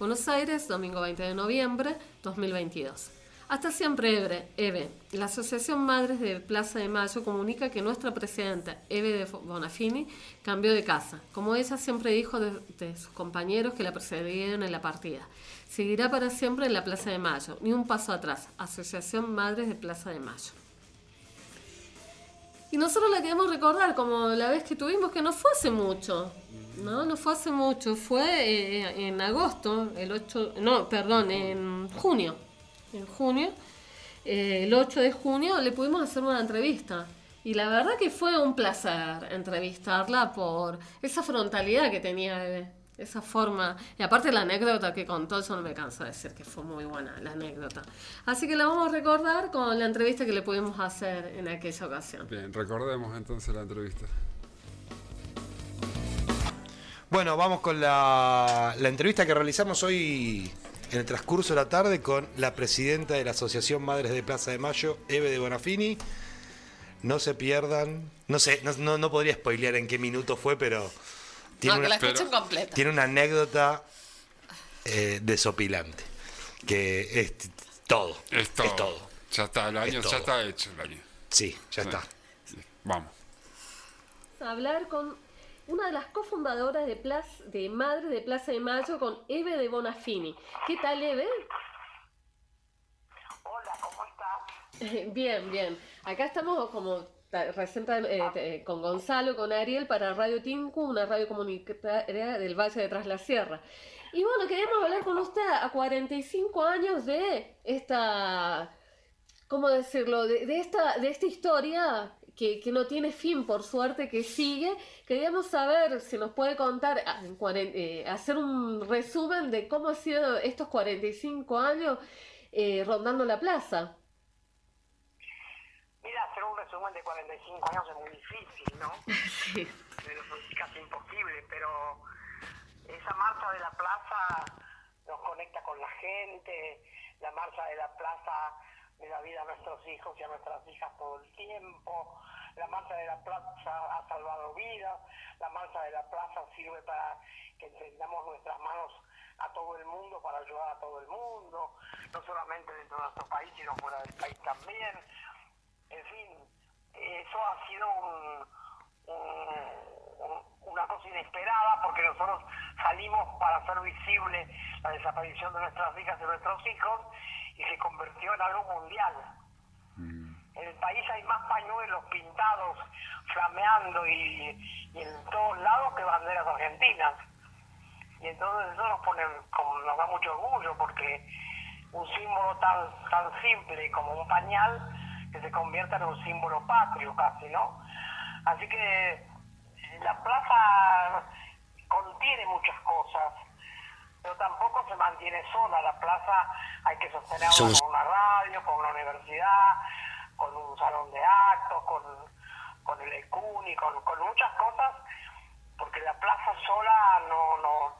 Buenos Aires, domingo 20 de noviembre 2022. Hasta siempre, Eve. La Asociación Madres de Plaza de Mayo comunica que nuestra presidenta, Eve de Bonafini, cambió de casa, como ella siempre dijo de, sus compañeros que la precedieron en la partida. Seguirá para siempre en la Plaza de Mayo, ni un paso atrás. Asociación Madres de Plaza de Mayo. Y nosotros la queremos recordar como la vez que tuvimos, que no fue hace mucho. No, no fue hace mucho. Fue eh, en agosto, el 8, no, perdón, en junio. En junio, eh, el 8 de junio, le pudimos hacer una entrevista. Y la verdad que fue un placer entrevistarla por esa frontalidad que tenía, Eve, esa forma. Y aparte la anécdota que contó, yo no me canso de decir que fue muy buena la anécdota. Así que la vamos a recordar con la entrevista que le pudimos hacer en aquella ocasión. Bien, recordemos entonces la entrevista. Bueno, vamos con la, la entrevista que realizamos hoy en el transcurso de la tarde con la presidenta de la Asociación Madres de Plaza de Mayo, Eve de Bonafini. No se pierdan. No sé, no, no, no podría spoilear en qué minuto fue, pero tiene, No, que una, la escuchen completa. tiene una anécdota eh, desopilante. Que es todo. Es todo. Es todo. Ya está, el año Es ya está hecho el año. Sí, ya está. Vamos. hablar con una de las cofundadoras de, Plaza, de Madres de Plaza de Mayo, con Eve de Bonafini. ¿Qué tal, Eve? Hola, ¿cómo estás? [laughs] Bien, bien. Acá estamos como recién eh, te- con Gonzalo, con Ariel, para Radio Tinku, una radio comunitaria del Valle de Tras la Sierra. Y bueno, queríamos hablar con usted a 45 años de esta, ¿cómo decirlo? De, de esta, de esta historia que, que no tiene fin, por suerte, que sigue. Queríamos saber si nos puede contar, ah, en eh, hacer un resumen de cómo han sido estos 45 años eh, rondando la plaza. Mira, hacer un resumen de 45 años es muy difícil, ¿no? [laughs] Sí. Pero es casi imposible, pero esa marcha de la plaza nos conecta con la gente, la marcha de la plaza de la vida a nuestros hijos y a nuestras hijas todo el tiempo, la marcha de la plaza ha salvado vidas, la marcha de la plaza sirve para que encendamos nuestras manos a todo el mundo para ayudar a todo el mundo, no solamente dentro de nuestro país, sino fuera del país también. En fin, eso ha sido un- una cosa inesperada porque nosotros salimos para hacer visible la desaparición de nuestras hijas y nuestros hijos y se convirtió en algo mundial. En el país hay más pañuelos pintados, flameando y, y en todos lados que banderas argentinas. Y entonces eso nos pone, como nos da mucho orgullo porque un símbolo tan, tan simple como un pañal que se convierta en un símbolo patrio casi, ¿no? Así que la plaza contiene muchas cosas, pero tampoco se mantiene sola. La plaza hay que sostenerla Somos- con una radio, con una universidad, con un salón de actos, con, con el ECUNI, con, con muchas cosas, porque la plaza sola no, no,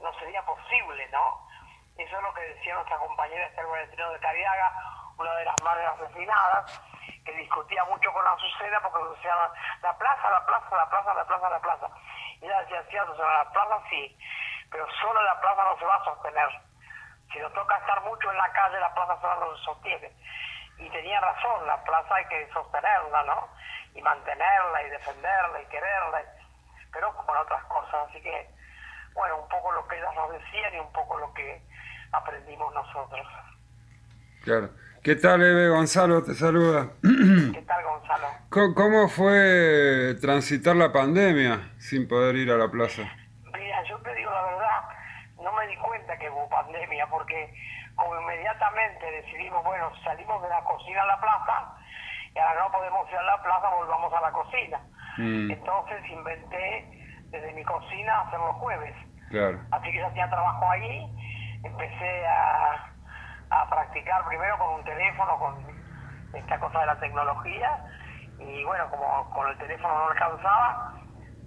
no sería posible, ¿no? Eso es lo que decía nuestra compañera Esther Valentino de Cariaga, una de las madres asesinadas, que discutía mucho con Azucena porque decía la plaza, la plaza, la plaza, la plaza, la plaza. Y ella decía, sí, Azucena, la plaza sí, pero solo la plaza no se va a sostener. Si nos toca estar mucho en la calle, la plaza sola no se sostiene. Y tenía razón, la plaza hay que sostenerla, ¿no? Y mantenerla y defenderla y quererla, pero con otras cosas. Así que, bueno, un poco lo que ellas nos decían y un poco lo que aprendimos nosotros. Claro. ¿Qué tal, Eve? Gonzalo te saluda. ¿Qué tal, Gonzalo? ¿Cómo fue transitar la pandemia sin poder ir a la plaza? Mira, yo te digo la verdad, cuenta que hubo pandemia porque como inmediatamente decidimos, bueno, salimos de la cocina a la plaza y ahora no podemos ir a la plaza, volvamos a la cocina. Mm, Entonces inventé desde mi cocina hacer los jueves. claro. Así que ya tenía trabajo ahí, empecé a, a practicar primero con un teléfono, con esta cosa de la tecnología, Y bueno, como con el teléfono no alcanzaba,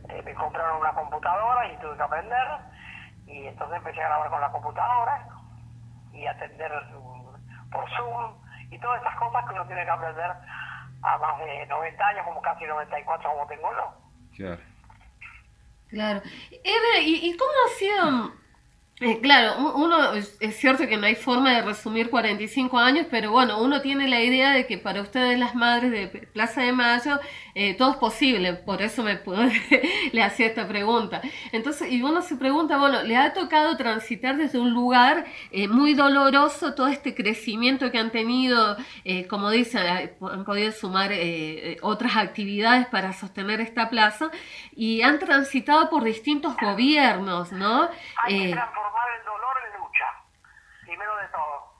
eh, me compraron una computadora y tuve que aprender. Y entonces empecé a grabar con la computadora y atender por Zoom y todas esas cosas que uno tiene que aprender a más de 90 años, como casi 94 como tengo yo. Claro. Claro. Eve, ¿y, y cómo ha sido? Eh, claro, uno es, cierto que no hay forma de resumir 45 años, pero bueno, uno tiene la idea de que para ustedes las madres de Plaza de Mayo eh, todo es posible, por eso me pu- [laughs] le hacía esta pregunta. Entonces, y uno se pregunta, bueno, le ha tocado transitar desde un lugar eh, muy doloroso todo este crecimiento que han tenido, eh, como dicen, eh, han podido sumar eh, otras actividades para sostener esta plaza y han transitado por distintos gobiernos, ¿no? Transformar el dolor en lucha, primero de todo.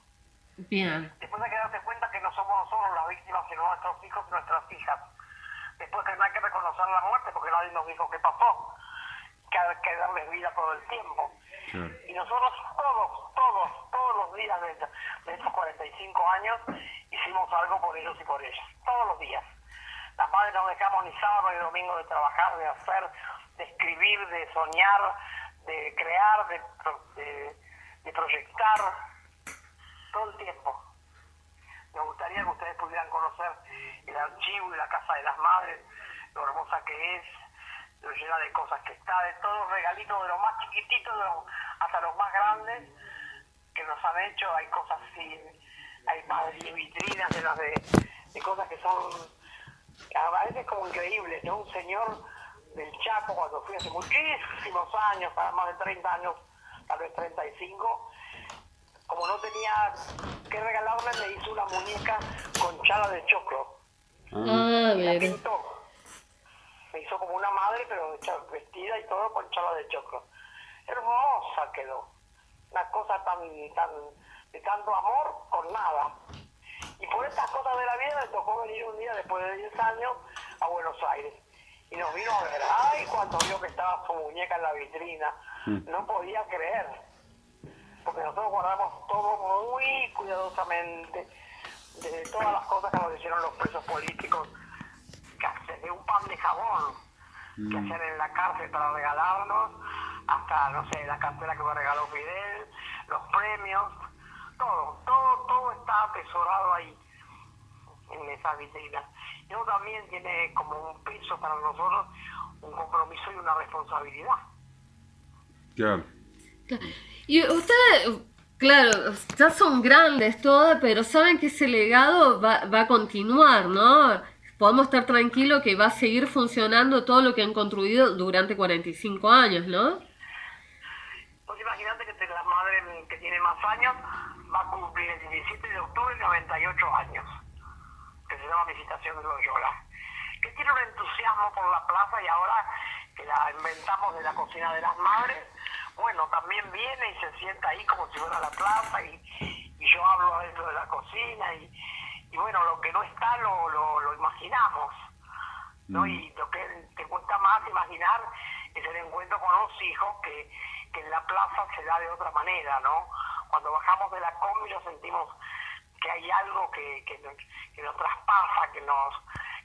bien, Después hay que darse cuenta que no somos nosotros las víctimas, sino nuestros hijos y nuestras hijas. Después que no hay que reconocer la muerte porque nadie nos dijo qué pasó. Que hay que darles vida todo el tiempo. Claro. Y nosotros todos, todos, todos los días de, de estos 45 años hicimos algo por ellos y por ellas. Todos los días. Las madres no dejamos ni sábado ni domingo de trabajar, de hacer, de escribir, de soñar, de crear, de, de, de proyectar, todo el tiempo. Me gustaría que ustedes pudieran conocer el archivo y la casa de las madres, lo hermosa que es, lo llena de cosas que está, de todos los regalitos, de los más chiquititos de los- hasta los más grandes que nos han hecho. Hay cosas así, hay madres y vitrinas llenas de, de cosas que son a veces como increíbles, ¿no? Un señor del Chaco, cuando fui hace muchísimos años, para más de 30 años, tal vez 35, como no tenía que regalarme, me hizo una muñeca con chala de choclo. Ah, Y la pintó. Me hizo como una madre, pero vestida y todo con chala de choclo. Hermosa quedó. Una cosa tan, tan, de tanto amor con nada. Y por estas cosas de la vida me tocó venir un día después de 10 años a Buenos Aires. Y nos vino a ver. Ay, cuando vio que estaba su muñeca en la vitrina. No podía creer. Porque nosotros guardamos todo muy cuidadosamente. Desde todas las cosas que nos hicieron los presos políticos. Que de un pan de jabón que hacían en la cárcel para regalarnos, hasta, no sé, la cartera que me regaló Fidel, los premios, todo, todo, todo está atesorado ahí, en esas vitrinas. Y eso también tiene como un peso para nosotros, un compromiso y una responsabilidad. Claro. Y ustedes, claro, ya son grandes todas, pero saben que ese legado va, va a continuar, ¿no? Podemos estar tranquilos que va a seguir funcionando todo lo que han construido durante 45 años, ¿no? Pues imagínate que te- la madre que tiene más años va a cumplir el 17 de octubre 98 años, se llama Visitación de Loyola, que tiene un entusiasmo por la plaza y ahora que la inventamos de la cocina de las madres, bueno, también viene y se sienta ahí como si fuera la plaza y, y yo hablo adentro de la cocina y, y bueno, lo que no está lo, lo, lo imaginamos. ¿no? Y lo que te cuesta más imaginar es el encuentro con los hijos que, que en la plaza se da de otra manera, ¿no? Cuando bajamos de la combi lo sentimos que hay algo que, que, nos, que nos traspasa, que nos,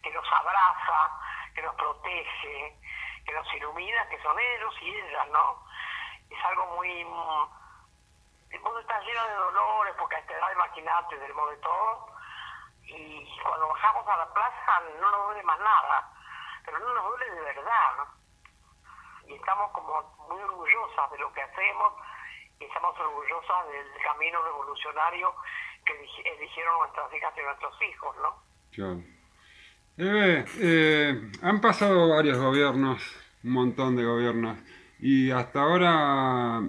que nos abraza, que nos protege, que nos ilumina, que son ellos y ellas, ¿no? Es algo muy... mm, El mundo está lleno de dolores, porque a esta edad, imagínate, del modo de todo, y cuando bajamos a la plaza no nos duele más nada, pero no nos duele de verdad. Y estamos como muy orgullosas de lo que hacemos y estamos orgullosas del camino revolucionario que eligi- eligieron nuestras hijas y nuestros hijos, ¿no? Claro. Eh, han pasado varios gobiernos, un montón de gobiernos, y hasta ahora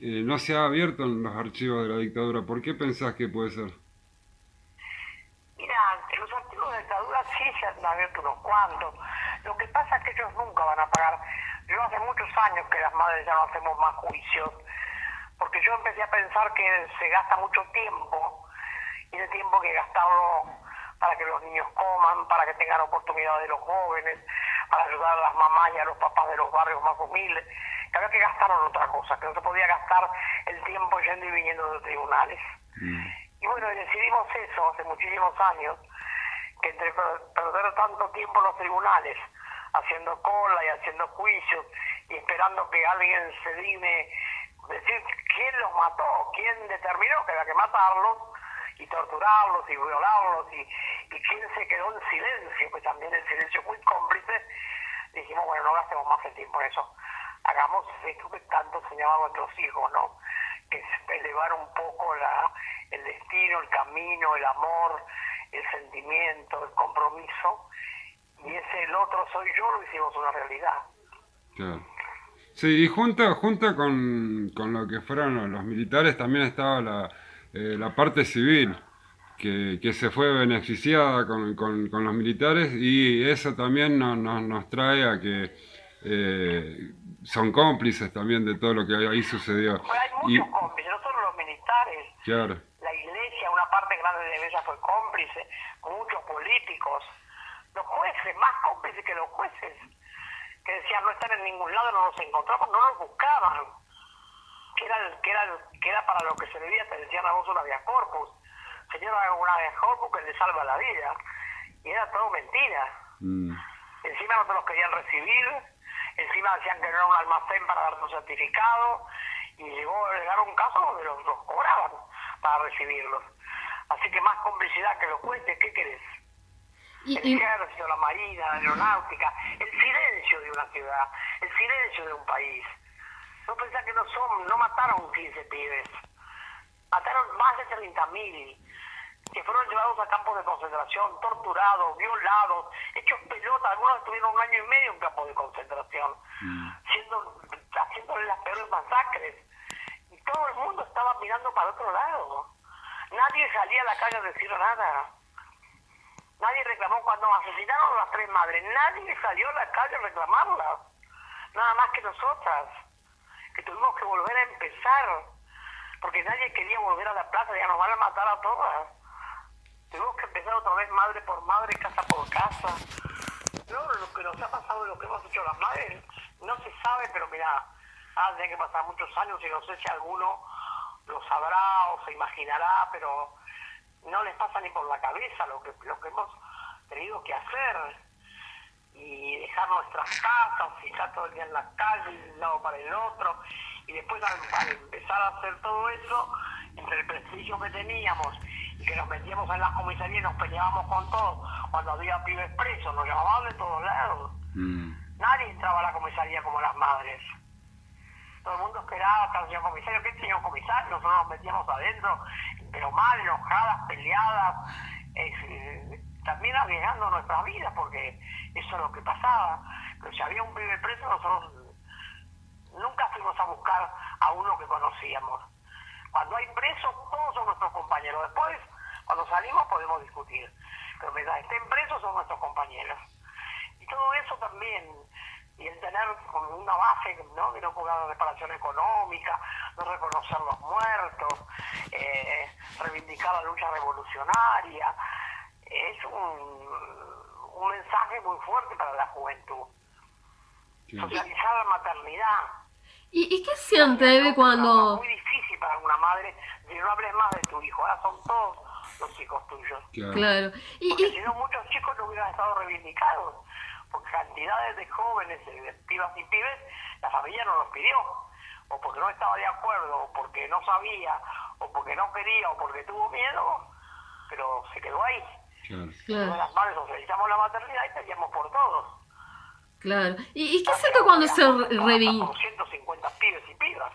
eh, no se ha abierto en los archivos de la dictadura. ¿Por qué pensás que puede ser? Mira, los archivos de dictadura sí se han abierto unos cuantos. Lo que pasa es que ellos nunca van a pagar. Yo hace muchos años que las madres ya no hacemos más juicios, porque yo empecé a pensar que se gasta mucho tiempo, ese tiempo que gastarlo para que los niños coman, para que tengan oportunidades los jóvenes, para ayudar a las mamás y a los papás de los barrios más humildes, que había que gastar en otra cosa, que no se podía gastar el tiempo yendo y viniendo de tribunales. Y bueno, y decidimos eso hace muchísimos años, que entre per- perder tanto tiempo en los tribunales, haciendo cola y haciendo juicios y esperando que alguien se digne decir quién los mató, quién determinó que había que matarlos y torturarlos y violarlos y, y quién se quedó en silencio, pues también el silencio muy cómplice, dijimos, bueno, no gastemos más el tiempo en eso, hagamos esto que tanto soñaban nuestros hijos, ¿no? Que es elevar un poco la, el destino, el camino, el amor, el sentimiento, el compromiso, y ese el otro soy yo lo hicimos una realidad. Claro. Sí, y junto, junto con, con lo que fueron los militares también estaba la, eh, la parte civil, que, que se fue beneficiada con, con- con los militares y eso también nos, nos, nos trae a que eh, son cómplices también de todo lo que ahí sucedió. Pues hay Y, muchos cómplices, no solo los militares, claro, la iglesia, una parte grande de la iglesia fue cómplice, muchos políticos, los jueces, más cómplices que los jueces, que decían no están en ningún lado, no los encontramos, no los buscaban, que era, el- que era, el- que era para lo que se debía, te decían a vos una via corpus, señora una via corpus que le salva la vida, y era todo mentira. mm, Encima no te los querían recibir, encima decían que no era un almacén para darte un certificado, y llegó a llegar un caso donde los, los cobraban para recibirlos. Así que más complicidad que los jueces, ¿qué querés? Y- el y- ejército, la marina, la aeronáutica, el silencio de una ciudad, el silencio de un país. No pensás que no son, no mataron 15 pibes, mataron más de 30.000 que fueron llevados a campos de concentración, torturados, violados, hechos pelota, algunos estuvieron un año y medio en campos de concentración, siendo, haciéndole las peores masacres. Y todo el mundo estaba mirando para otro lado. Nadie salía a la calle a decir nada. Nadie reclamó cuando asesinaron a las tres madres. Nadie salió a la calle a reclamarlas. Nada más que nosotras. Que tuvimos que volver a empezar. Porque nadie quería volver a la plaza. Ya nos van a matar a todas. Tuvimos que empezar otra vez madre por madre, casa por casa. No, lo que nos ha pasado y lo que hemos hecho las madres no se sabe, pero mira, ah, tiene que pasar muchos años y no sé si alguno lo sabrá o se imaginará, pero no les pasa ni por la cabeza lo que, lo que hemos tenido que hacer y dejar nuestras casas estar todo el día en la calle, de un lado para el otro, y después al, al empezar a hacer todo eso, entre el prestigio que teníamos y que nos metíamos en las comisarías y nos peleábamos con todos, cuando había pibes presos, nos llamaban de todos lados. mm, Nadie entraba a la comisaría como las madres. Todo el mundo esperaba hasta el señor comisario. ¿Qué señor comisario? Nosotros nos metíamos adentro, pero mal, enojadas, peleadas, eh, también arriesgando nuestras vidas, porque eso es lo que pasaba. Pero si había un pibe preso, nosotros nunca fuimos a buscar a uno que conocíamos. Cuando hay presos, todos son nuestros compañeros. Después, cuando salimos, podemos discutir. Pero mientras estén presos, son nuestros compañeros. Y todo eso también, y el tener una base, ¿no? De no cobrar reparación económica, no reconocer los muertos, eh, reivindicar la lucha revolucionaria, es un, un mensaje muy fuerte para la juventud. Socializar la maternidad. ¿Y, y qué siente Eve Es cuando... muy difícil para una madre si no hables más de tu hijo, ahora son todos los hijos tuyos. claro. Claro. Y, Porque y- si no, muchos chicos no hubieran estado reivindicados. Porque cantidades de jóvenes, eh, de pibas y pibes, la familia no los pidió. O porque no estaba de acuerdo, o porque no sabía, o porque no quería, o porque tuvo miedo, pero se quedó ahí. Claro. Claro. Las madres socializamos la maternidad y peleamos por todos. Claro. ¿Y, y qué siente cuando se reivindica? Por 150 pibes y pibas.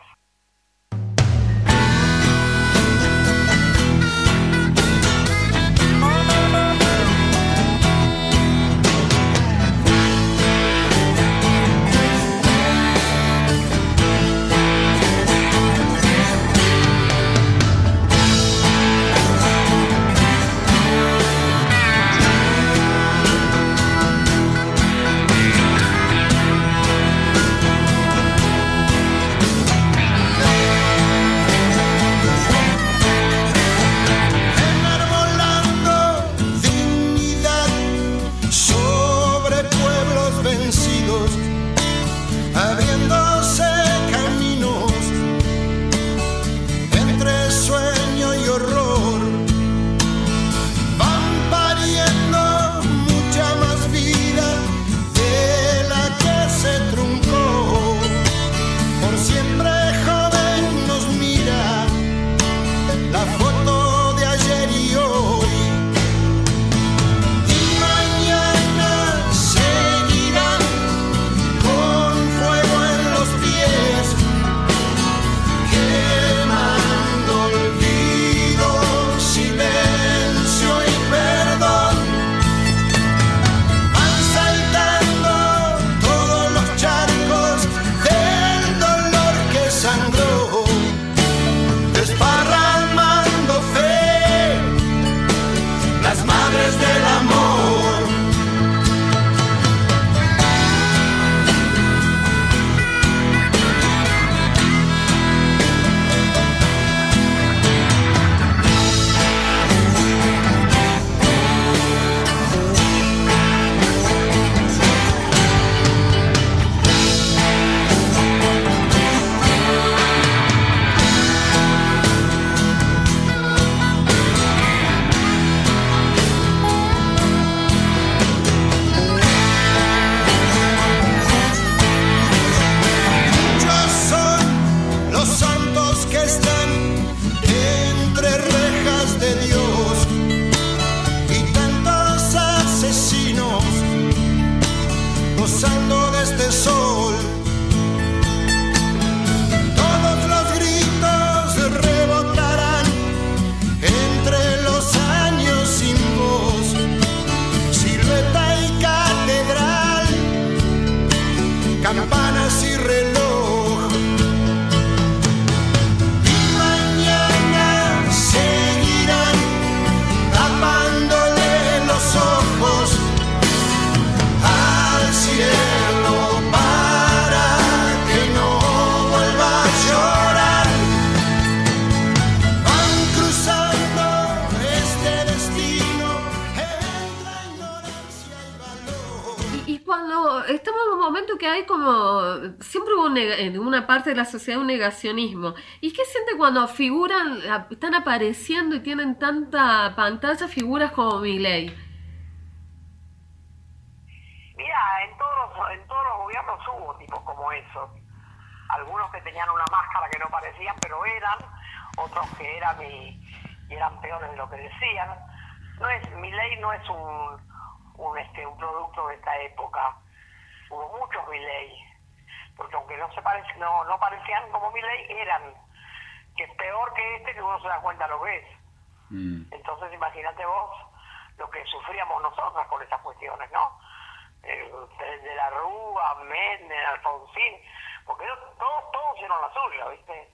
Que hay como, siempre hubo en una parte de la sociedad un negacionismo. ¿Y qué siente cuando figuran, están apareciendo y tienen tanta pantalla figuras como Milei? Mira, en todos, en todos los gobiernos hubo tipos como esos. Algunos que tenían una máscara que no parecían, pero eran. Otros que eran y, eran peores de lo que decían. No es, mi ley no es un, un, este, un producto de esta época. Hubo muchos mi ley. Porque aunque no se parece, no, no parecían como mi ley, eran. Que es peor que este que uno se da cuenta lo que es. Entonces imagínate vos lo que sufríamos nosotros con esas cuestiones, ¿no? Eh, de, la Rúa, Méndez, Alfonsín, porque todos, todos hicieron la suya, ¿viste?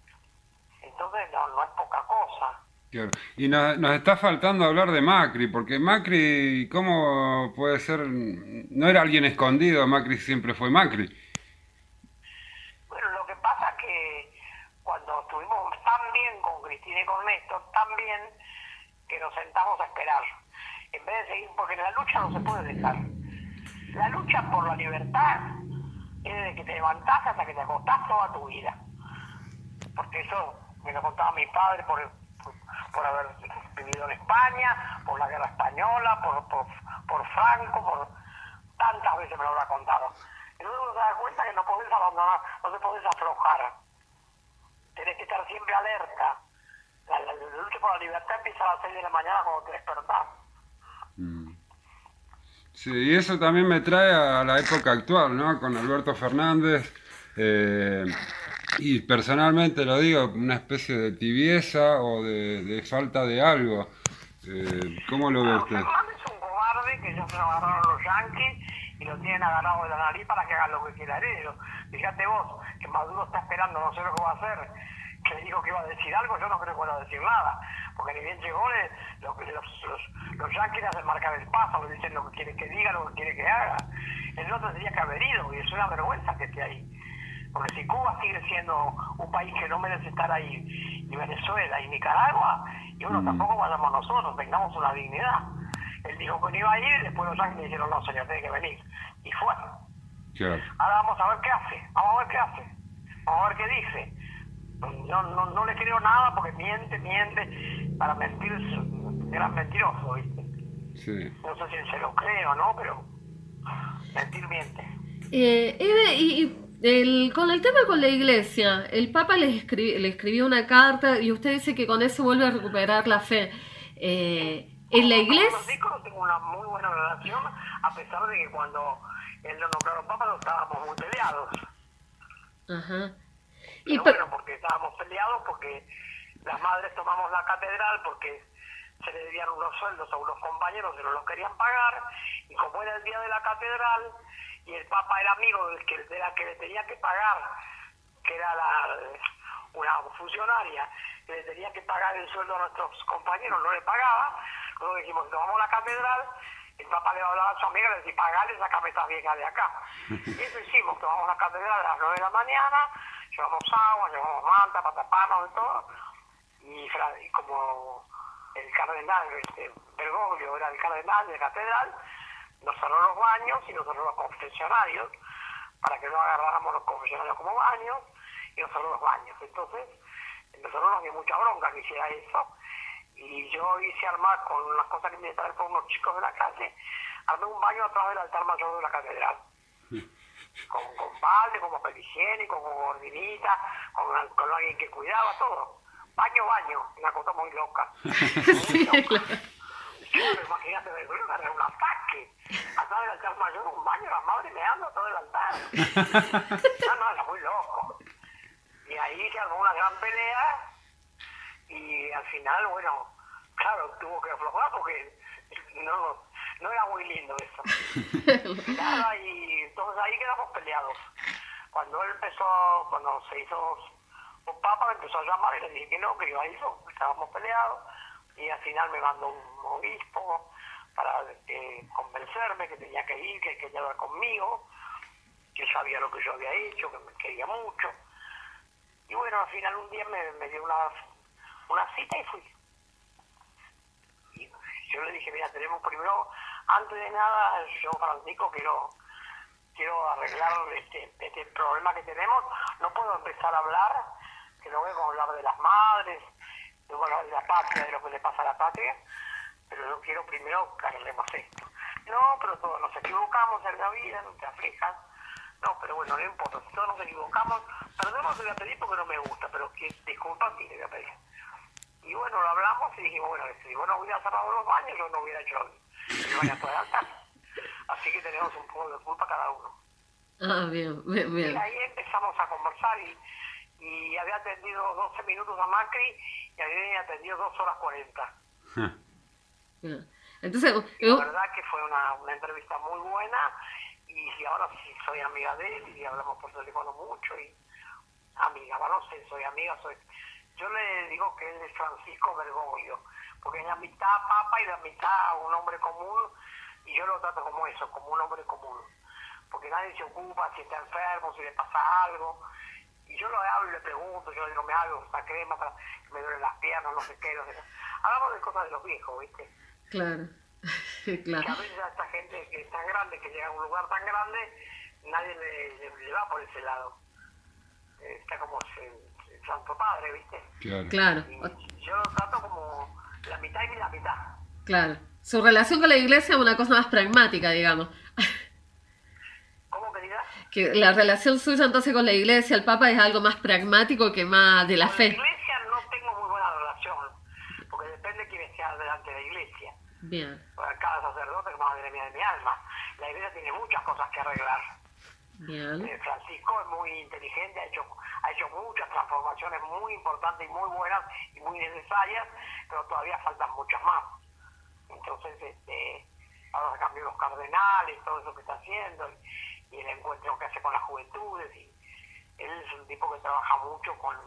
Entonces no, no es poca cosa. Claro. Y nos, está faltando hablar de Macri, porque Macri, ¿cómo puede ser? No era alguien escondido, Macri siempre fue Macri. Bueno, lo que pasa es que cuando estuvimos tan bien con Cristina y con Néstor, tan bien que nos sentamos a esperar. En vez de seguir, porque la lucha no se puede dejar. La lucha por la libertad es desde que te levantás hasta que te acostás toda tu vida. Porque eso me lo contaba mi padre por, por, por haber vivido en España, por la guerra española, por, por, Franco, por tantas veces me lo habrá contado. Entonces uno se da cuenta que no podés abandonar, no te podés aflojar. Tenés que estar siempre alerta. La, la- lucha por la libertad empieza a las 6 de la mañana cuando te despertás. Sí, y eso también me trae a la época actual, ¿no? Con Alberto Fernández. eh, y personalmente lo digo, una especie de tibieza o de, de falta de algo. Eh, ¿Cómo lo ve usted? Es un cobarde que ya se lo agarraron los yanquis y lo tienen agarrado de la nariz para que haga lo que quiera ellos. Fíjate vos, que Maduro está esperando, no sé lo que va a hacer, que le dijo que iba a decir algo, yo no creo que vaya a decir nada, porque ni bien llegó, le- lo que los, los, los yanquis le hacen marcar el paso, le dicen lo que quiere que diga, lo que quiere que haga. Él no tendría que haber ido, y es una vergüenza que esté ahí. Porque si Cuba sigue siendo un país que no merece estar ahí, y Venezuela y Nicaragua, y bueno, tampoco vayamos nosotros, tengamos una dignidad. Él dijo que no iba a ir, y después los yanquis le dijeron, no, señor, tiene que venir. Y fue. Claro. Ahora vamos a ver qué hace, vamos a ver qué hace, vamos a ver qué dice. No, no, no le creo nada porque miente, miente, para mentir es un gran mentiroso, ¿viste? Sí. No sé si se lo cree o no, pero mentir miente. Eh, Eve, y, y el- con el tema con la iglesia, el Papa le, escri- le escribió una carta y usted dice que con eso vuelve a recuperar la fe. Eh, en la iglesia... Francisco tengo una muy buena relación, a pesar de que cuando él lo nombraron Papa no estábamos muy peleados. Ajá. Pero pe- bueno, porque estábamos peleados, porque las madres tomamos la catedral, porque se le debían unos sueldos a unos compañeros que no los querían pagar, y como era el día de la catedral, y el Papa era amigo del que, de la que le tenía que pagar, que era la, una funcionaria, que le tenía que pagar el sueldo a nuestros compañeros, no le pagaba, luego dijimos, tomamos la catedral, el Papa le va a hablar a su amiga y le dice, pagale, sacame esta vieja de acá. [laughs] Y eso hicimos, tomamos la catedral a las 9 de la mañana, llevamos agua, llevamos manta para taparnos de todo, y, y como el cardenal, este, Bergoglio era el cardenal de la catedral, nos cerró los baños y nos cerró los confesionarios, para que no agarráramos los confesionarios como baños, y nos cerró los baños. Entonces, nosotros nos dio mucha bronca que hiciera eso, y yo hice armar con unas cosas que me traje con unos chicos de la calle, armé un baño atrás del altar mayor de la catedral [laughs] con, con balde, con papel higiénico, con gordinita, con, con alguien que cuidaba, todo. Baño, baño, una cosa muy loca. [laughs] Sí, claro. Claro, imagínate, me voy a agarrar un ataque. Atrás del altar mayor, un baño, la madre me anda todo el [laughs] altar. No, no, era muy loco. Y ahí se armó una gran pelea y al final, bueno, claro, tuvo que aflojar porque no, no era muy lindo eso. [laughs] Nada, y entonces ahí quedamos peleados. Cuando él empezó, cuando se hizo un papa, me empezó a llamar y le dije que no, que iba a ir, estábamos peleados. Y al final me mandó un obispo para eh, convencerme que tenía que ir, que quería hablar conmigo, que sabía lo que yo había hecho, que me quería mucho. Y bueno, al final un día me, dio una, una cita y fui. Y yo le dije, mira, tenemos primero, antes de nada, yo Francisco quiero quiero arreglar este, este problema que tenemos. No puedo empezar a hablar, que no voy a hablar de las madres, bueno, de la patria, de lo que le pasa a la patria, pero yo quiero primero que arreglemos esto. No, pero todos nos equivocamos en la vida, no te aflijas. No, pero bueno, no importa, si todos nos equivocamos, perdón, no te voy a pedir porque no me gusta, pero que disculpas sí le voy a pedir. Y bueno, lo hablamos y dijimos, bueno, si vos no hubieras cerrado los baños, yo no hubiera hecho el baño a adelantar. Así que tenemos un poco de culpa cada uno. Ah, bien, bien, Y bien. ahí empezamos a conversar y, y había atendido 12 minutos a Macri y había atendido 2 horas 40. Entonces, la verdad que fue una, una entrevista muy buena y, ahora sí soy amiga de él y hablamos por teléfono mucho y amiga, bueno, no sé, soy amiga, soy... Yo le digo que él es Francisco Bergoglio, porque es la mitad papa y la mitad un hombre común y yo lo trato como eso, como un hombre común. Porque nadie se ocupa si está enfermo, si le pasa algo. Y yo lo hablo y le pregunto, yo le digo, me hago una crema para que me duelen las piernas, no sé qué, no sé qué. Hablamos de cosas de los viejos, ¿viste? Claro, Que [laughs] claro. a veces a esta gente que es tan grande, que llega a un lugar tan grande, nadie le, le- le va por ese lado. Está como el, el Santo Padre, ¿viste? Claro. Claro, Y yo lo trato como la mitad y la mitad. claro. Su relación con la iglesia es una cosa más pragmática, digamos. [laughs] ¿Cómo, querida? Que la relación suya entonces con la iglesia, el papa, es algo más pragmático que más de la Con la fe. iglesia no tengo muy buena relación, porque depende de quién esté delante de la iglesia. Bien, Porque cada sacerdote es madre mía de mi alma. La iglesia tiene muchas cosas que arreglar. bien. Eh, Francisco es muy inteligente, ha hecho, ha hecho muchas transformaciones muy importantes y muy buenas y muy necesarias, pero todavía faltan muchas más. Entonces, este, ahora cambió los cardenales, todo eso que está haciendo, y, y el encuentro que hace con las juventudes, y él es un tipo que trabaja mucho con,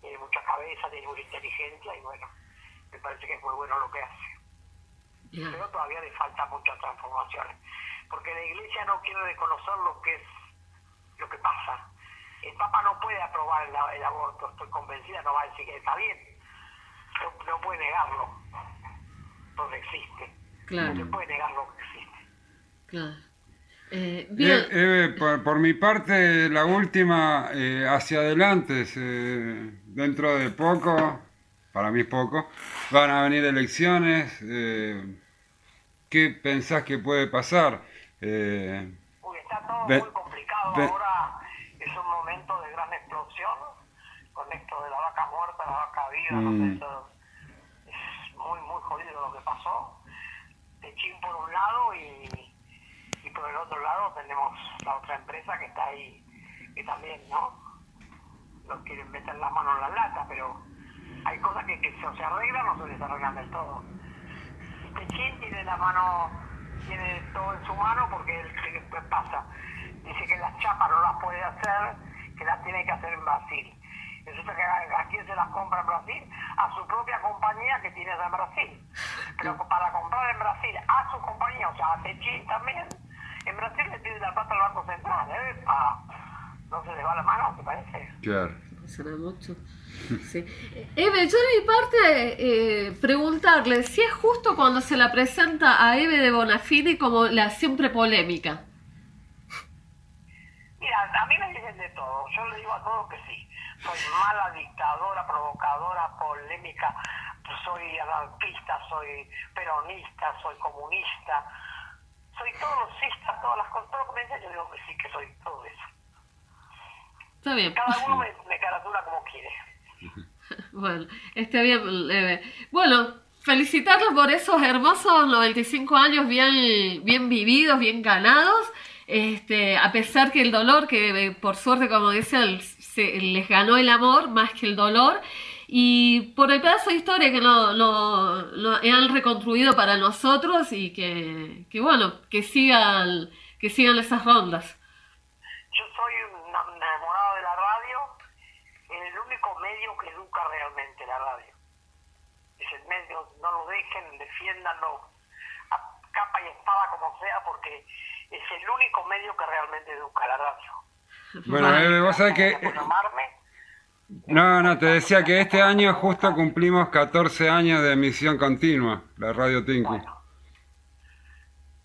tiene mucha cabeza, tiene mucha inteligencia, y bueno, me parece que es muy bueno lo que hace pero todavía le faltan muchas transformaciones. Porque la iglesia no quiere reconocer lo que es lo que pasa. El Papa no puede aprobar el, el aborto, estoy convencida, no va a decir que está bien. No, no puede negarlo, porque existe. Claro. No se puede negar lo que existe. Claro. Eh, Eh, Eve, por, por mi parte, la última, eh, hacia adelante, se- dentro de poco, para mí es poco, van a venir elecciones. eh, ¿Qué pensás que puede pasar? Eh, Uy, está todo Ve- muy complicado ve- ahora. Es un momento de gran explosión con esto de la vaca muerta, la vaca viva, no sé, Mm. es muy, muy jodido lo que pasó. Techín por un lado y, y por el otro lado tenemos la otra empresa que está ahí, que también, ¿no? No quieren meter la mano en la lata, pero hay cosas que, que se, se arreglan o se desarrollan del todo. Techín tiene la mano, tiene todo en su mano porque él ¿qué qué pasa. Dice que las chapas no las puede hacer, que las tiene que hacer en Brasil. Resulta que a, a quién se las compra en Brasil? A su propia compañía que tiene en Brasil. Pero para comprar en Brasil a su compañía, o sea, a Techín también, en Brasil le tiene la plata al Banco Central. ¡Epa! No se le va la mano, ¿te parece? claro. Suena mucho. Sí. Eve, yo de mi parte eh, preguntarle si es justo cuando se la presenta a Eve de Bonafini como la siempre polémica. Mira, a mí me dicen de todo. Yo le digo a todos que sí. Soy mala, dictadora, provocadora, polémica. Soy anarquista, soy peronista, soy comunista. Soy todo losista, todas las cosas. Todo lo que me dicen, yo digo que sí, que soy todo eso. Está bien. Cada uno me, me como quiere. [laughs] Bueno, está bien. Bueno, felicitarlos por esos hermosos 95 años bien, bien vividos, bien ganados. Este, a pesar que el dolor, que eh, por suerte, como decían, se- les ganó el amor más que el dolor, y por el pedazo de historia que lo, lo- lo han reconstruido para nosotros y que, que bueno, que sigan, que sigan esas rondas. Yo soy un enamorado de la radio, en el único medio que educa realmente la radio. Es el medio, dejen, defiéndanlo a capa y espada como sea, porque es el único medio que realmente educa la radio. Bueno, eh, vos sabés que... Llamarme, No, no, te decía que este año justo cumplimos 14 años de emisión continua, la Radio Tinku.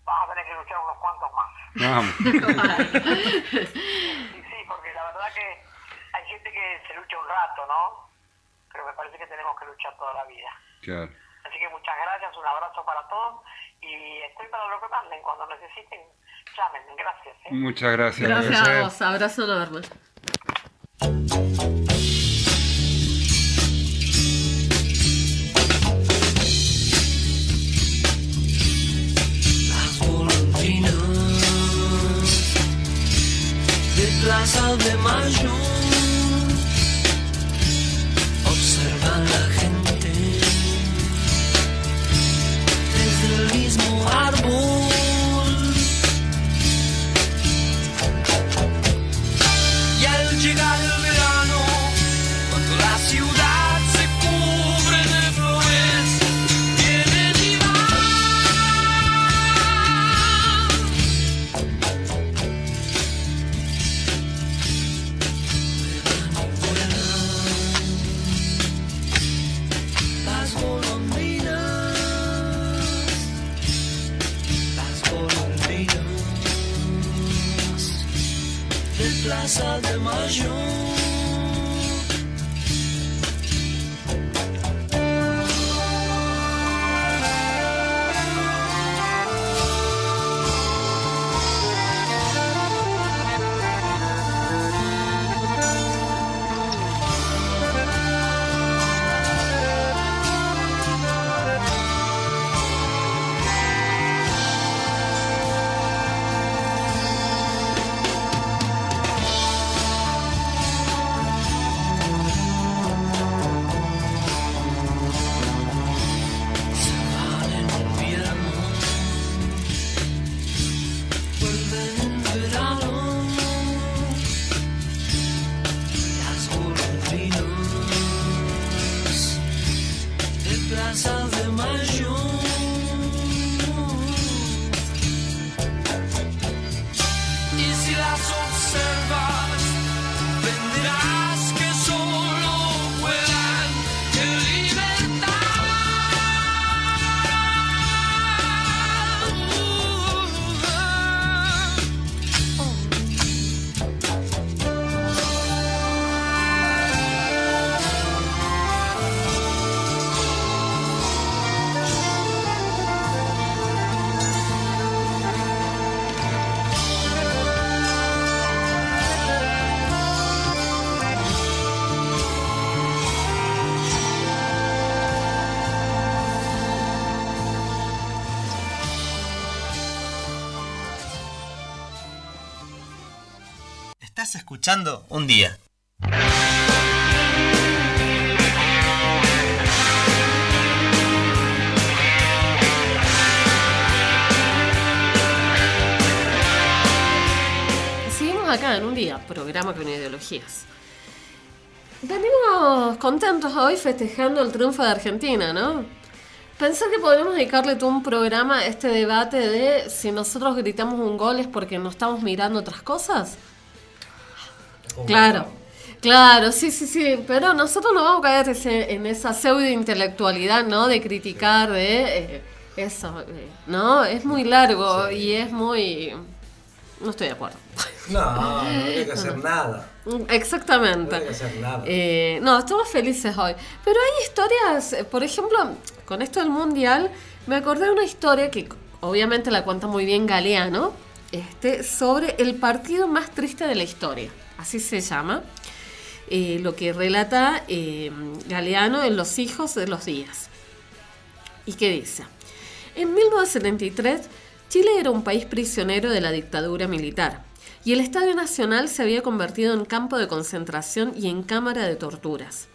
vas a tener que luchar unos cuantos más. Vamos. [laughs] Sí, sí, porque la verdad que hay gente que se lucha un rato, ¿no? Pero me parece que tenemos que luchar toda la vida. Claro. Muchas gracias, un abrazo para todos y estoy para lo que manden. Cuando necesiten, llamen. Gracias. ¿eh? Muchas gracias. Gracias a vos, abrazo enorme. Las de Plaza de Mayo observan la gente desde el de Plaza de Mayo. Se Escuchando un día. Seguimos acá en un día, programa con ideologías. Venimos contentos hoy festejando el triunfo de Argentina, ¿no? Pensar que podríamos dedicarle todo un programa a este debate de si nosotros gritamos un gol es porque no estamos mirando otras cosas. Claro, claro, sí, sí, sí, pero nosotros no vamos a caer en esa pseudo intelectualidad, ¿no? De criticar, de eh, eso, eh, ¿no? Es muy largo y es muy... No estoy de acuerdo. No, no hay que hacer nada. Exactamente. No hay que hacer nada. Eh, no, estamos felices hoy. Pero hay historias, por ejemplo, con esto del mundial, me acordé de una historia que obviamente la cuenta muy bien Galeano, este, sobre el partido más triste de la historia. Así se llama. Eh, lo que relata eh, Galeano en Los hijos de los días. ¿Y qué dice? En 1973, Chile era un país prisionero de la dictadura militar y el Estadio Nacional se había convertido en campo de concentración y en cámara de torturas.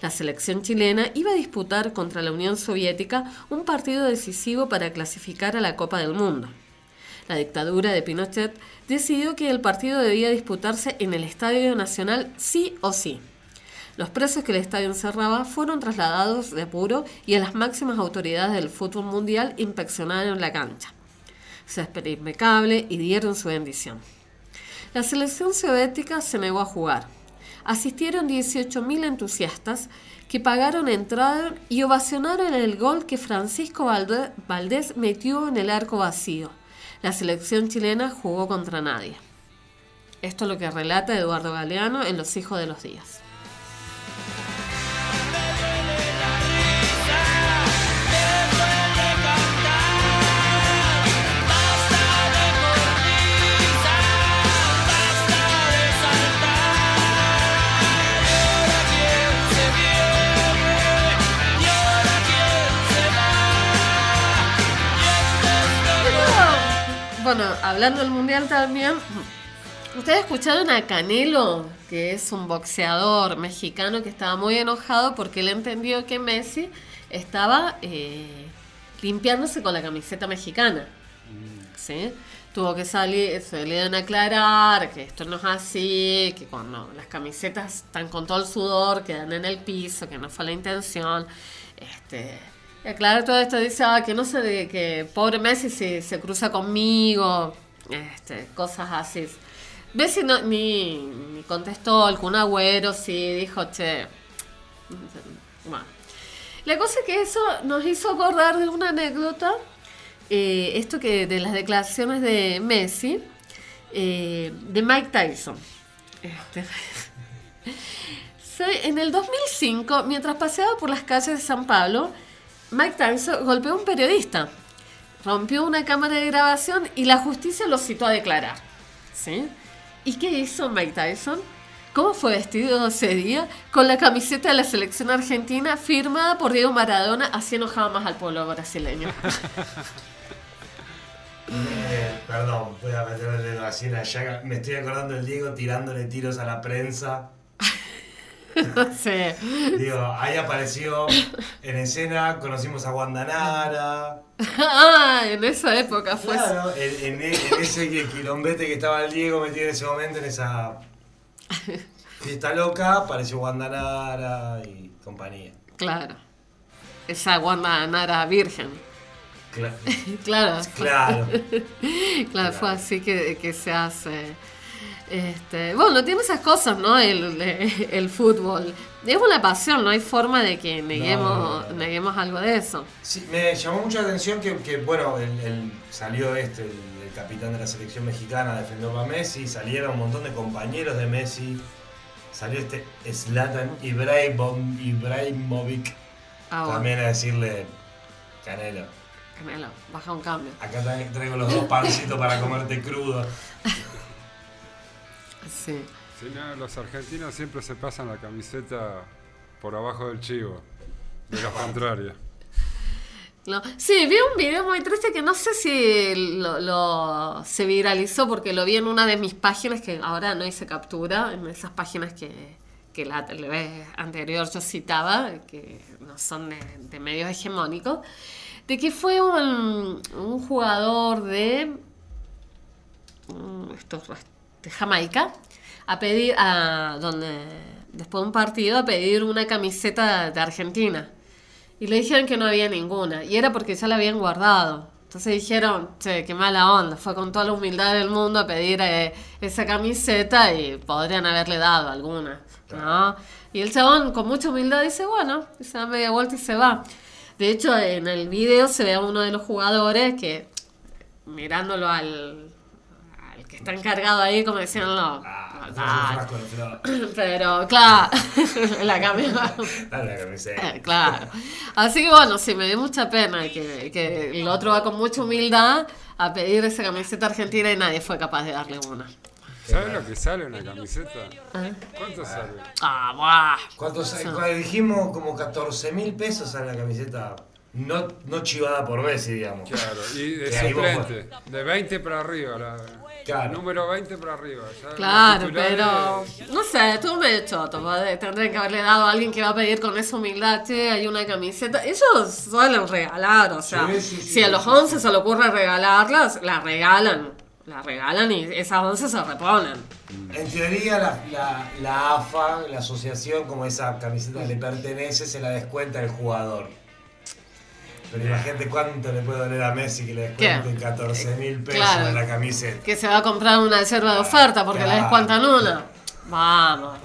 La selección chilena iba a disputar contra la Unión Soviética un partido decisivo para clasificar a la Copa del Mundo. La dictadura de Pinochet decidió que el partido debía disputarse en el Estadio Nacional sí o sí. Los presos que el estadio encerraba fueron trasladados de apuro y a las máximas autoridades del fútbol mundial inspeccionaron la cancha. Césped impecable y dieron su bendición. La selección soviética se negó a jugar. Asistieron 18.000 entusiastas que pagaron entrada y ovacionaron el gol que Francisco Valdés metió en el arco vacío. La selección chilena jugó contra nadie. Esto es lo que relata Eduardo Galeano en Los Hijos de los Días. Bueno, hablando del mundial también, ustedes escucharon a Canelo, que es un boxeador mexicano que estaba muy enojado porque él entendió que Messi estaba eh, limpiándose con la camiseta mexicana. ¿Sí? Tuvo que salir, salieron a aclarar que esto no es así, que cuando las camisetas están con todo el sudor, quedan en el piso, que no fue la intención. Este, y aclarar todo esto, dice ah, que no sé, que pobre Messi se, se cruza conmigo, este, cosas así. Messi no, ni, ni contestó, Kun Agüero sí dijo, che. Bueno. La cosa es que eso nos hizo acordar de una anécdota, eh, esto que de las declaraciones de Messi, eh, de Mike Tyson. Este, [laughs] en el 2005, mientras paseaba por las calles de San Pablo, Mike Tyson golpeó a un periodista, rompió una cámara de grabación y la justicia lo citó a declarar. ¿Sí? ¿Y qué hizo Mike Tyson? ¿Cómo fue vestido ese día? Con la camiseta de la selección argentina firmada por Diego Maradona, así enojaba más al pueblo brasileño. [laughs] Eh, perdón, voy a meter el dedo así en la llaga. Me estoy acordando del Diego tirándole tiros a la prensa. [laughs] [laughs] sí. Digo, ahí apareció en escena, conocimos a Guandanara. ah, en esa época fue. Claro, en, en e- en ese quilombete que estaba el Diego metido en ese momento, en esa fiesta loca, apareció Guandanara y compañía. Claro. Esa Wanda Nara virgen. [laughs] Claro. claro. Claro. claro, fue así que, que se hace. Este, bueno, tiene esas cosas, ¿no? El, el fútbol. Es una pasión, no hay forma de que neguemos, No, algo de eso. Sí, me llamó mucho la atención que, que, bueno, el, el- salió este, el, capitán de la selección mexicana a defender a Messi, salieron un montón de compañeros de Messi, salió este Zlatan Ibrahimo- Ibrahimovic Ah, bueno. también a decirle, Canelo, Canelo, baja un cambio. acá tra- traigo los dos pancitos para comerte crudo. [laughs] Sí. Si no, los argentinos siempre se pasan la camiseta por abajo del chivo. De los contrarios. No. Sí, vi un video muy triste que no sé si lo, lo- se viralizó porque lo vi en una de mis páginas que ahora no hice captura, en esas páginas que, que la vez anterior yo citaba, que no son de, de medios hegemónicos, de que fue un, un jugador de, mm, esto, de Jamaica a pedir, a, donde, después de un partido, a pedir una camiseta de Argentina. Y le dijeron que no había ninguna. Y era porque ya la habían guardado. Entonces dijeron, che, qué mala onda. Fue con toda la humildad del mundo a pedir eh, esa camiseta y podrían haberle dado alguna. ¿no? Y el chabón con mucha humildad dice, bueno, y se da media vuelta y se va. De hecho, en el video se ve a uno de los jugadores que mirándolo al, está encargado ahí, como decían, no, Ah, de flor. [laughs] pero claro, [laughs] la camisa. [laughs] Dale la camiseta. Eh, Claro. Así que bueno, sí, me dio mucha pena que, que el otro va con mucha humildad a pedir esa camiseta argentina y nadie fue capaz de darle una. ¿Sabes lo que sale una camiseta? ¿Eh? ¿Cuánto sale? Ah, buah. ¿Cuántos, Sí. cuando dijimos como 14 mil pesos a la camiseta no, no chivada por Messi, digamos. Claro, y de suplente. De 20 para arriba. La, Claro. Número 20 para arriba. ya los Claro, pero no sé, estuvo medio choto. padre. Tendrían que haberle dado a alguien que va a pedir con esa humildad, che, hay una camiseta. Ellos suelen regalar, o sea, Sí, sí, sí, si a los sí, 11 se le ocurre regalarlas, las regalan. Las regalan y esas 11 se reponen. En teoría, la, la, la AFA, la asociación, como esa camiseta le pertenece, se la descuenta el jugador. Pero imagínate cuánto le puede doler a Messi que le descuenten 14 mil pesos Claro. de la camiseta. Que se va a comprar una reserva de oferta porque le Claro. descuentan una. Vamos.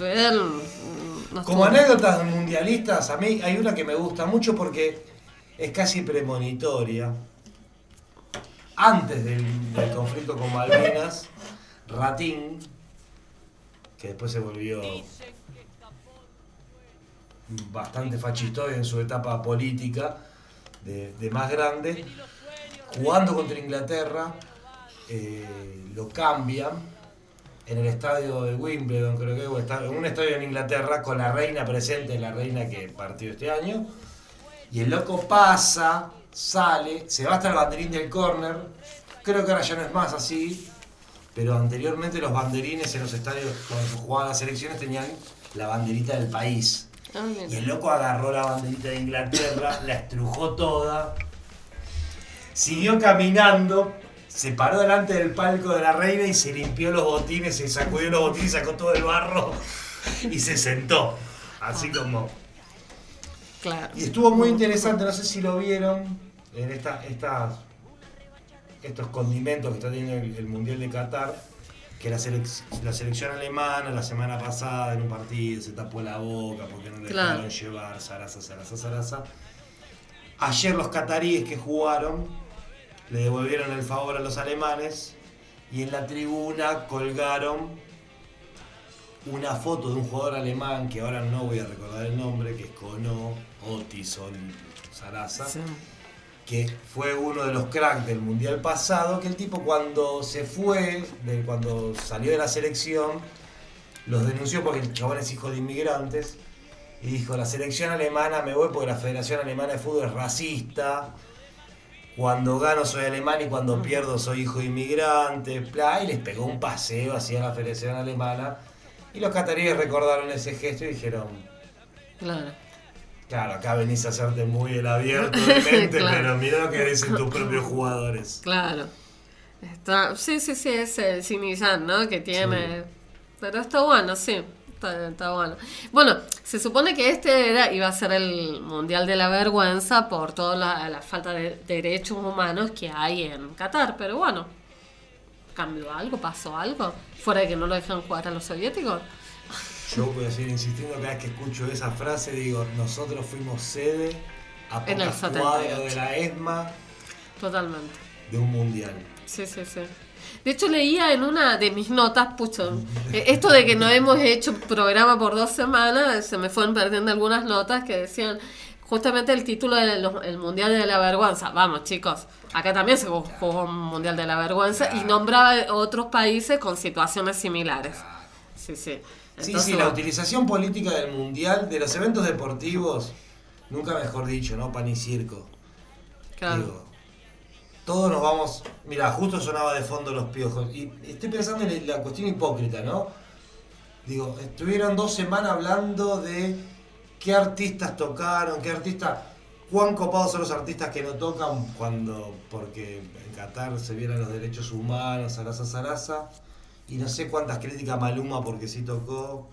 Mm, Como anécdotas mundialistas, a mí hay una que me gusta mucho porque es casi premonitoria. Antes del, del conflicto con Malvinas, Ratín, que después se volvió bastante fascistoide en su etapa política, de, más grande, jugando contra Inglaterra, eh, lo cambian en el estadio de Wimbledon, creo que en un estadio en Inglaterra, con la reina presente, la reina que partió este año. Y el loco pasa, sale, se va hasta el banderín del córner. Creo que ahora ya no es más así, pero anteriormente los banderines en los estadios cuando se jugaban las elecciones tenían la banderita del país. Ah. Y el loco agarró la banderita de Inglaterra, la estrujó toda, siguió caminando, se paró delante del palco de la reina y se limpió los botines, se sacudió los botines, sacó todo el barro y se sentó. Así como. Claro. Y estuvo muy interesante, no sé si lo vieron, en esta, estas, estos condimentos que está teniendo el, el Mundial de Qatar, que la, selec- la selección alemana la semana pasada en un partido se tapó la boca porque no le Claro. dejaron llevar, zaraza, zaraza, zaraza. Ayer los cataríes que jugaron le devolvieron el favor a los alemanes y en la tribuna colgaron una foto de un jugador alemán que ahora no voy a recordar el nombre, que es Kono, Otison, Sarasa, Sí. Que fue uno de los cracks del mundial pasado, que el tipo cuando se fue, de- cuando salió de la selección, los denunció porque el chabón es hijo de inmigrantes, y dijo, la selección alemana me voy porque la Federación Alemana de Fútbol es racista, cuando gano soy alemán y cuando pierdo soy hijo de inmigrantes, bla, y les pegó un paseo hacia la Federación Alemana, y los cataríes recordaron ese gesto y dijeron, Claro. Claro, acá venís a hacerte muy el abierto [laughs] de mente, Claro. pero mira lo que dicen tus propios jugadores. Claro. Está, sí, sí, sí, es el Sinillán, ¿no? Que tiene. Pero está bueno, sí. Está, está bueno. Bueno, se supone que este era, iba a ser el Mundial de la Vergüenza por toda la, la falta de derechos humanos que hay en Qatar. Pero bueno, ¿cambió algo? ¿Pasó algo? ¿Fuera de que no lo dejan jugar a los soviéticos? Yo voy a seguir insistiendo cada vez que escucho esa frase, digo, nosotros fuimos sede a En el pocas cuadras 78. de la ESMA Totalmente. de un mundial. Sí, sí, sí. De hecho, leía en una de mis notas, pucho, eh, esto de que no hemos hecho programa por dos semanas, se me fueron perdiendo algunas notas que decían justamente el título del el Mundial de la Vergüenza. Vamos, chicos, acá también se jugó un Mundial de la Vergüenza y nombraba otros países con situaciones similares. Sí, sí. Sí, sí, la utilización política del mundial, de los eventos deportivos, nunca mejor dicho, ¿no? Pan y circo. claro. Digo, todos nos vamos. Mira, justo sonaba de fondo los piojos. Y estoy pensando en la cuestión hipócrita, ¿no? Digo, estuvieron dos semanas hablando de qué artistas tocaron, qué artistas. cuán copados son los artistas que no tocan cuando. porque en Qatar se vieron los derechos humanos, zaraza, zaraza. Y no sé cuántas críticas Maluma porque sí tocó.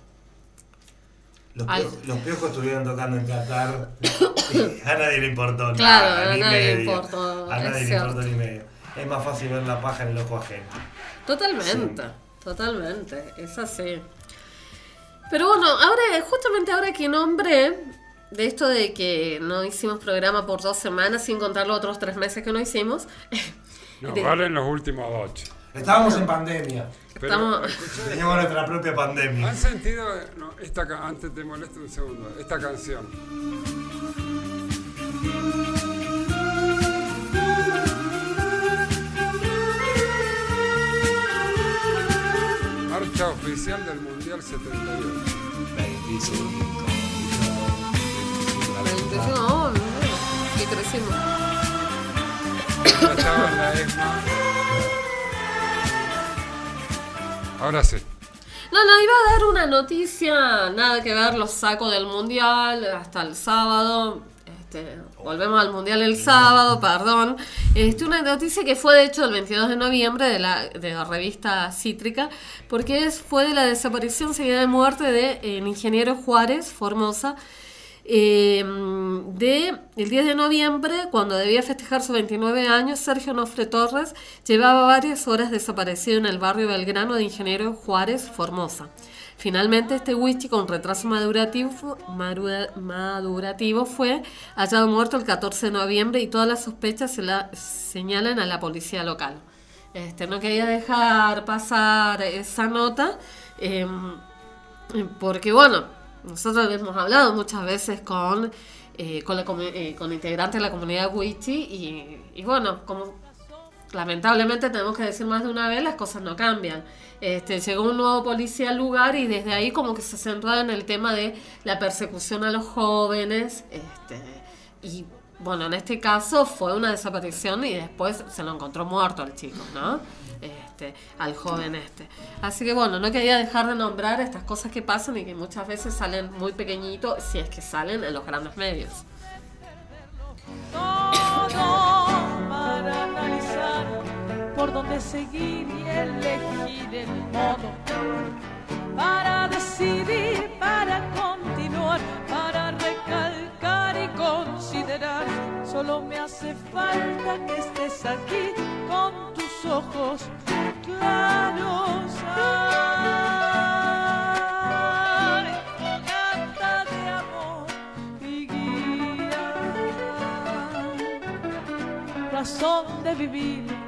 Los, piojos, los piojos estuvieron tocando en Qatar. [coughs] [coughs] a nadie le importó Claro, nada, a ni nadie le medio. importó, A es nadie le importó ni medio. Es más fácil ver la paja en el ojo ajeno. Totalmente, totalmente, es así. Pero bueno, ahora, justamente ahora que nombré de esto de que no hicimos programa por dos semanas, sin contar los otros tres meses que no hicimos. [laughs] Nos de- valen los últimos ocho. Estábamos en pandemia. Pero, Estamos- Teníamos nuestra propia pandemia. ¿Han sentido, no, esta, antes te molesto un segundo, esta canción? Marcha oficial del Mundial 78. 25. No, no. que crecimos. Ya estaba en la ESMA. Ahora sí. No, no, iba a dar una noticia, nada que ver, los sacos del mundial hasta el sábado. Este, volvemos al mundial el sábado, perdón. Este, una noticia que fue de hecho el 22 de noviembre de la, de la revista Cítrica, porque es, fue de la desaparición seguida de muerte de el ingeniero Juárez Formosa. Eh, de el 10 de noviembre, cuando debía festejar sus 29 años, Sergio Nofre Torres llevaba varias horas desaparecido en el barrio Belgrano de Ingeniero Juárez, Formosa. Finalmente, este whisky con retraso madurativo, madurativo fue hallado muerto el 14 de noviembre y todas las sospechas se la señalan a la policía local. Este, no quería dejar pasar esa nota eh, porque, bueno, nosotros hemos hablado muchas veces con, eh, eh, con integrantes de la comunidad Wichi y, y bueno, como lamentablemente tenemos que decir más de una vez, las cosas no cambian. Este, llegó un nuevo policía al lugar y desde ahí como que se centró en el tema de la persecución a los jóvenes. Este, y bueno, en este caso fue una desaparición y después se lo encontró muerto al chico, ¿no? Este, al joven este. Así que bueno, no quería dejar de nombrar estas cosas que pasan y que muchas veces salen muy pequeñitos, si es que salen en los grandes medios. todo para analizar por dónde seguir y elegir el modo para decidir, para continuar, para recalcar y considerar. Solo me hace falta que estés aquí con ojos claros. Ay, fogata de amor y guía razón de vivir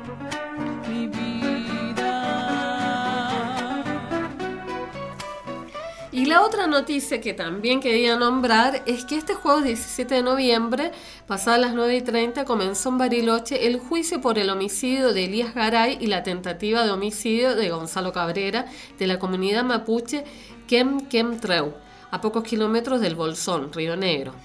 Y la otra noticia que también quería nombrar es que este jueves 17 de noviembre, pasadas las 9 y 30, comenzó en Bariloche el juicio por el homicidio de Elías Garay y la tentativa de homicidio de Gonzalo Cabrera de la comunidad mapuche Kem Kem Treu, a pocos kilómetros del Bolsón, Río Negro.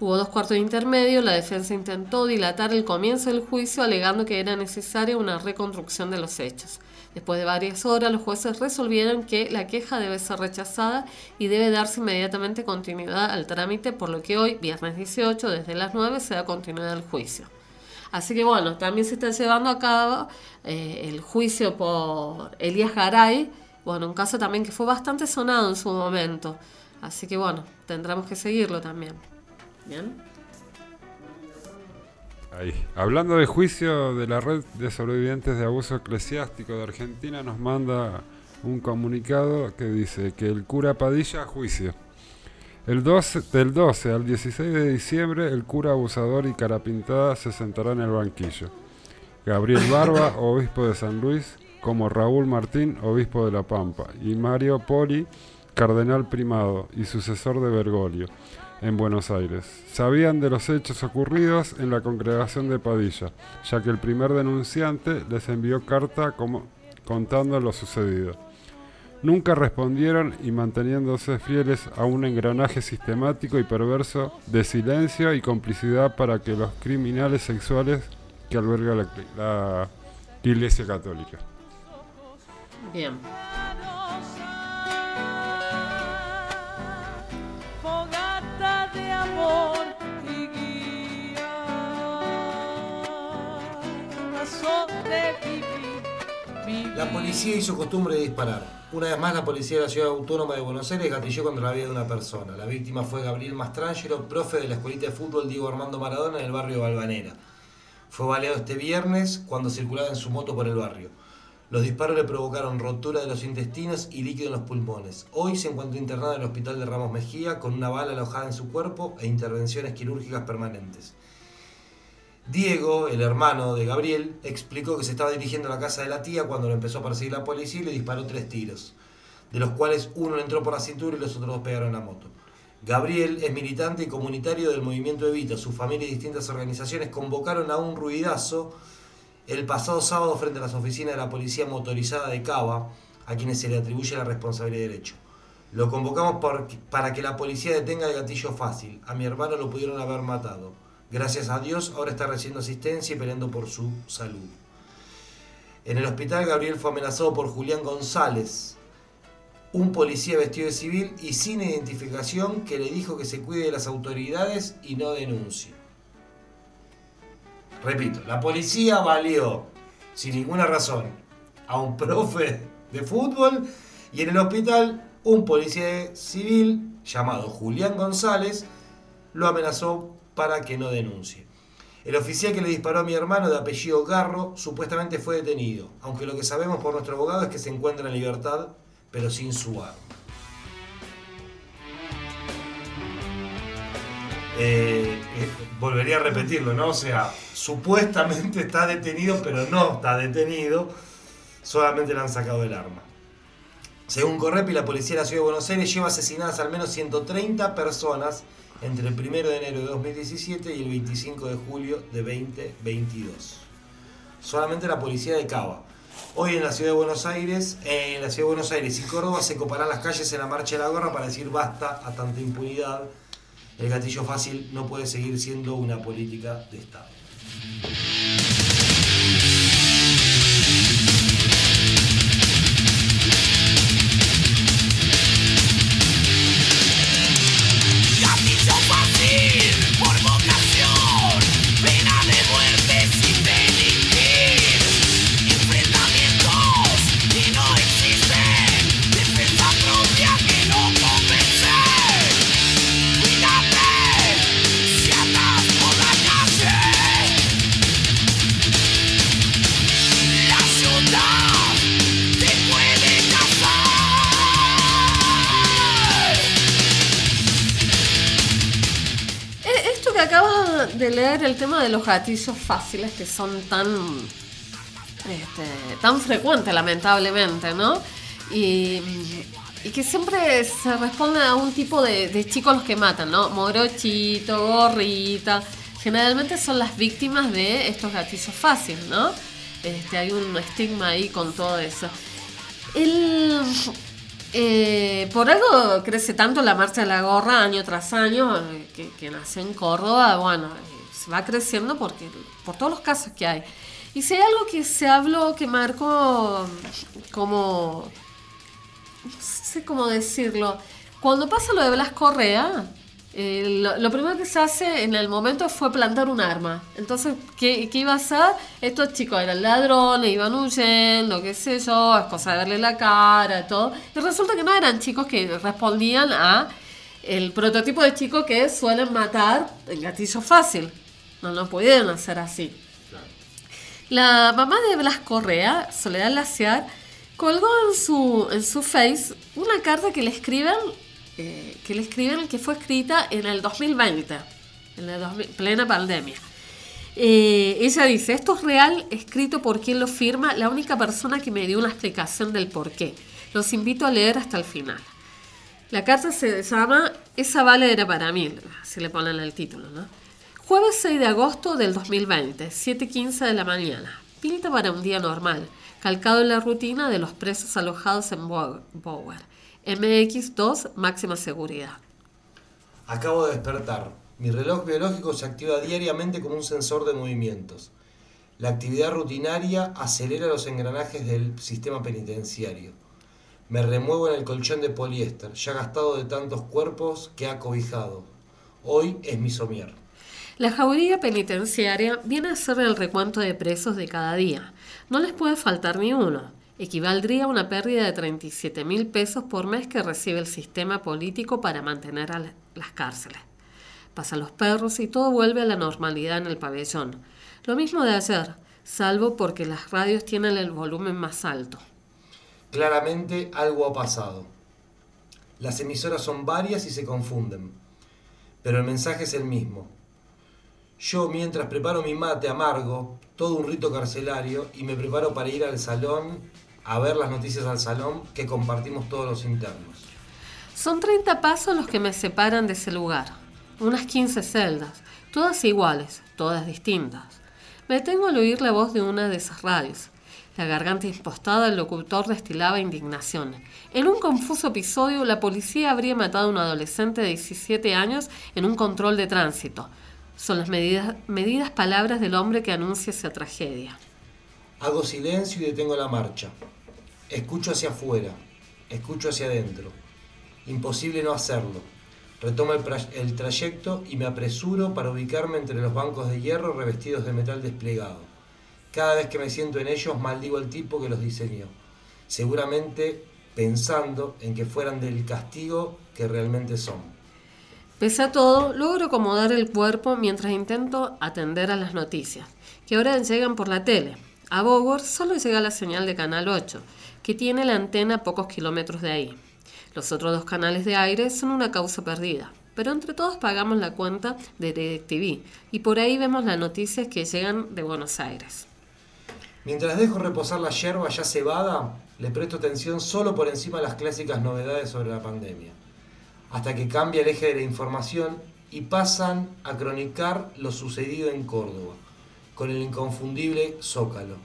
Hubo dos cuartos de intermedio, la defensa intentó dilatar el comienzo del juicio alegando que era necesaria una reconstrucción de los hechos. Después de varias horas, los jueces resolvieron que la queja debe ser rechazada y debe darse inmediatamente continuidad al trámite, por lo que hoy, viernes 18, desde las 9, se da continuidad al juicio. Así que bueno, también se está llevando a cabo eh, el juicio por Elías Garay, bueno, un caso también que fue bastante sonado en su momento. Así que bueno, tendremos que seguirlo también. Bien. Hablando de juicio de la red de sobrevivientes de abuso eclesiástico de Argentina, nos manda un comunicado que dice que el cura Padilla a juicio. El 12, del 12 al 16 de diciembre, el cura abusador y carapintada se sentará en el banquillo. Gabriel Barba, obispo de San Luis, como Raúl Martín, obispo de La Pampa, y Mario Poli, cardenal primado y sucesor de Bergoglio, en Buenos Aires. Sabían de los hechos ocurridos en la congregación de Padilla, ya que el primer denunciante les envió carta como, contando lo sucedido. Nunca respondieron y manteniéndose fieles a un engranaje sistemático y perverso de silencio y complicidad para que los criminales sexuales que alberga la, la Iglesia Católica. Bien. La policía hizo costumbre de disparar. Una vez más, la policía de la Ciudad Autónoma de Buenos Aires gatilló contra la vida de una persona. La víctima fue Gabriel Mastrangelo, profe de la escuelita de fútbol Diego Armando Maradona en el barrio Balvanera. Fue baleado este viernes cuando circulaba en su moto por el barrio. Los disparos le provocaron rotura de los intestinos y líquido en los pulmones. Hoy se encuentra internado en el hospital de Ramos Mejía con una bala alojada en su cuerpo e intervenciones quirúrgicas permanentes. Diego, el hermano de Gabriel, explicó que se estaba dirigiendo a la casa de la tía cuando lo empezó a perseguir la policía y le disparó tres tiros, de los cuales uno le entró por la cintura y los otros dos pegaron la moto. Gabriel es militante y comunitario del movimiento Evita. Su familia y distintas organizaciones convocaron a un ruidazo el pasado sábado frente a las oficinas de la Policía Motorizada de Cava, a quienes se le atribuye la responsabilidad del hecho. Lo convocamos para que la policía detenga el gatillo fácil. A mi hermano lo pudieron haber matado. Gracias a Dios ahora está recibiendo asistencia y peleando por su salud. En el hospital Gabriel fue amenazado por Julián González, un policía vestido de civil y sin identificación que le dijo que se cuide de las autoridades y no denuncie. Repito, la policía valió sin ninguna razón a un [laughs] profe de fútbol y en el hospital un policía civil llamado Julián González lo amenazó para que no denuncie. El oficial que le disparó a mi hermano de apellido Garro supuestamente fue detenido, aunque lo que sabemos por nuestro abogado es que se encuentra en libertad, pero sin su arma. Eh, eh, volvería a repetirlo, ¿no? O sea, supuestamente está detenido, pero no está detenido, solamente le han sacado el arma. Según Correpi, la policía de la Ciudad de Buenos Aires lleva asesinadas al menos 130 personas entre el 1 de enero de 2017 y el 25 de julio de 2022. Solamente la policía de Cava. Hoy en la Ciudad de Buenos Aires, en la Ciudad de Buenos Aires y Córdoba se coparán las calles en la marcha de la gorra para decir basta a tanta impunidad. El gatillo fácil no puede seguir siendo una política de Estado. Leer, el tema de los gatillos fáciles que son tan, este, tan frecuentes, lamentablemente, ¿no? Y, que siempre se responde a un tipo de, de chicos los que matan, ¿no? Morochito, gorrita. Generalmente son las víctimas de estos gatillos fáciles, ¿no? Este, hay un estigma ahí con todo eso. El, eh, por algo crece tanto la marcha de la gorra año tras año, eh, que, que nació en Córdoba, bueno, va creciendo porque, por todos los casos que hay. Y si hay algo que se habló, que marcó como, no sé cómo decirlo, cuando pasa lo de Blas Correa, eh, lo, primero que se hace en el momento fue plantar un arma. Entonces, ¿qué, qué iba a hacer? Estos chicos eran ladrones, iban huyendo, qué sé yo, es cosa de verle la cara, todo. Y resulta que no eran chicos que respondían a el prototipo de chico que suelen matar en gatillo fácil. No, no podían hacer así. La mamá de Blas Correa, Soledad Laciar, colgó en su, en su face una carta que le escriben, eh, que le escriben que fue escrita en el 2020, en la 2000 plena pandemia. Eh, ella dice, esto es real, escrito por quien lo firma, la única persona que me dio una explicación del por qué. Los invito a leer hasta el final. La carta se llama Esa bala era para mí, así le ponen el título, ¿no? Jueves 6 de agosto del 2020, 7.15 de la mañana. Pinta para un día normal, calcado en la rutina de los presos alojados en Bo- Bower. MX2, máxima seguridad. Acabo de despertar. Mi reloj biológico se activa diariamente como un sensor de movimientos. La actividad rutinaria acelera los engranajes del sistema penitenciario. Me remuevo en el colchón de poliéster, ya gastado de tantos cuerpos que ha cobijado. Hoy es mi somier. La jauría penitenciaria viene a ser el recuento de presos de cada día. No les puede faltar ni uno. Equivaldría a una pérdida de 37 mil pesos por mes que recibe el sistema político para mantener las cárceles. Pasan los perros y todo vuelve a la normalidad en el pabellón. Lo mismo de ayer, salvo porque las radios tienen el volumen más alto. Claramente algo ha pasado. Las emisoras son varias y se confunden, pero el mensaje es el mismo. Yo mientras preparo mi mate amargo, todo un rito carcelario, y me preparo para ir al salón a ver las noticias al salón que compartimos todos los internos. Son 30 pasos los que me separan de ese lugar. Unas 15 celdas, todas iguales, todas distintas. Me detengo al oír la voz de una de esas radios. La garganta impostada, el locutor destilaba indignación. En un confuso episodio, la policía habría matado a un adolescente de 17 años en un control de tránsito. Son las medidas, medidas palabras del hombre que anuncia esa tragedia. Hago silencio y detengo la marcha. Escucho hacia afuera, escucho hacia adentro. Imposible no hacerlo. Retomo el, el trayecto y me apresuro para ubicarme entre los bancos de hierro revestidos de metal desplegado. Cada vez que me siento en ellos maldigo al tipo que los diseñó, seguramente pensando en que fueran del castigo que realmente son. Pese a todo, logro acomodar el cuerpo mientras intento atender a las noticias, que ahora llegan por la tele. A Bogor solo llega la señal de Canal 8, que tiene la antena pocos kilómetros de ahí. Los otros dos canales de aire son una causa perdida, pero entre todos pagamos la cuenta de DirecTV y por ahí vemos las noticias que llegan de Buenos Aires. Mientras dejo reposar la yerba ya cebada, le presto atención solo por encima de las clásicas novedades sobre la pandemia, hasta que cambia el eje de la información y pasan a cronicar lo sucedido en Córdoba, con el inconfundible Zócalo.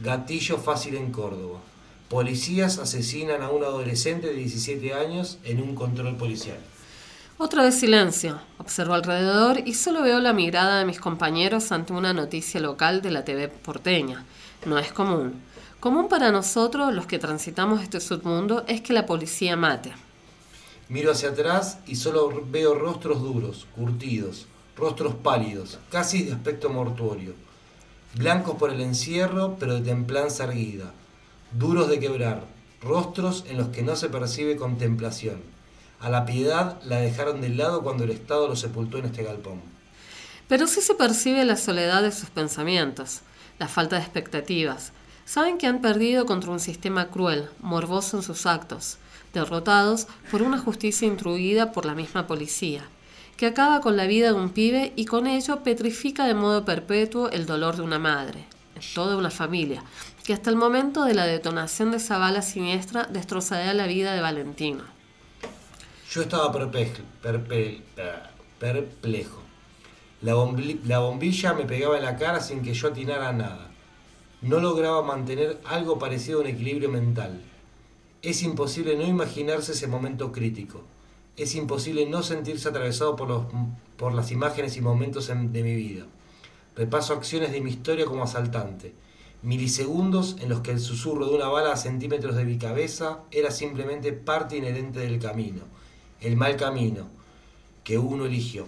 Gatillo fácil en Córdoba. Policías asesinan a un adolescente de 17 años en un control policial. Otra vez silencio. Observo alrededor y solo veo la mirada de mis compañeros ante una noticia local de la TV porteña. No es común. Común para nosotros, los que transitamos este submundo, es que la policía mate. Miro hacia atrás y solo veo rostros duros, curtidos, rostros pálidos, casi de aspecto mortuorio, blancos por el encierro, pero de templanza erguida, duros de quebrar, rostros en los que no se percibe contemplación. A la piedad la dejaron de lado cuando el Estado lo sepultó en este galpón. Pero sí se percibe la soledad de sus pensamientos, la falta de expectativas. Saben que han perdido contra un sistema cruel, morboso en sus actos, derrotados por una justicia intruida por la misma policía, que acaba con la vida de un pibe y con ello petrifica de modo perpetuo el dolor de una madre, toda una familia, que hasta el momento de la detonación de esa bala siniestra destrozaría la vida de Valentino. Yo estaba perplejo. perpe- perplejo. La, la bombilla me pegaba en la cara sin que yo atinara nada. No lograba mantener algo parecido a un equilibrio mental. Es imposible no imaginarse ese momento crítico. Es imposible no sentirse atravesado por, los, por las imágenes y momentos en- de mi vida. Repaso acciones de mi historia como asaltante. Milisegundos en los que el susurro de una bala a centímetros de mi cabeza era simplemente parte inherente del camino. El mal camino que uno eligió.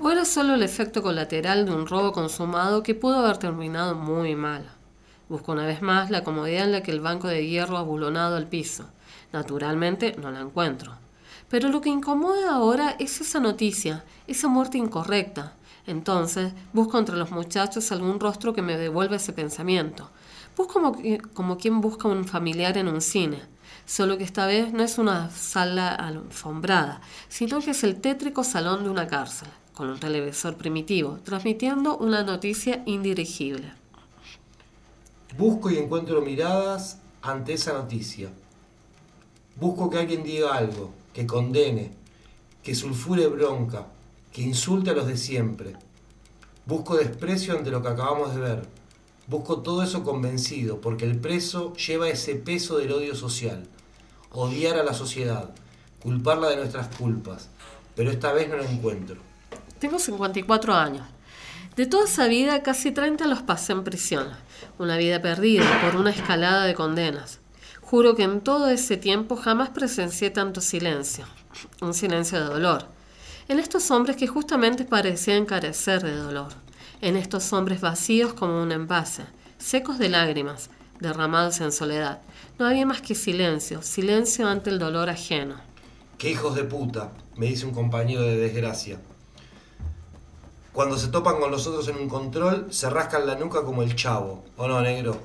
O era solo el efecto colateral de un robo consumado que pudo haber terminado muy mal. Busco una vez más la comodidad en la que el banco de hierro ha bulonado al piso. Naturalmente no la encuentro. Pero lo que incomoda ahora es esa noticia, esa muerte incorrecta. Entonces busco entre los muchachos algún rostro que me devuelva ese pensamiento. Busco como, como quien busca un familiar en un cine. Solo que esta vez no es una sala alfombrada, sino que es el tétrico salón de una cárcel, con un televisor primitivo, transmitiendo una noticia indirigible. Busco y encuentro miradas ante esa noticia. Busco que alguien diga algo, que condene, que sulfure bronca, que insulte a los de siempre. Busco desprecio ante lo que acabamos de ver. Busco todo eso convencido, porque el preso lleva ese peso del odio social. Odiar a la sociedad, culparla de nuestras culpas. Pero esta vez no lo encuentro. Tengo 54 años. De toda esa vida, casi 30 los pasé en prisión. Una vida perdida por una escalada de condenas. Juro que en todo ese tiempo jamás presencié tanto silencio. Un silencio de dolor. En estos hombres que justamente parecían carecer de dolor. En estos hombres vacíos como un envase, secos de lágrimas, derramados en soledad. No había más que silencio, silencio ante el dolor ajeno. ¡Qué hijos de puta! me dice un compañero de desgracia. Cuando se topan con los otros en un control, se rascan la nuca como el chavo. ¿O no, negro?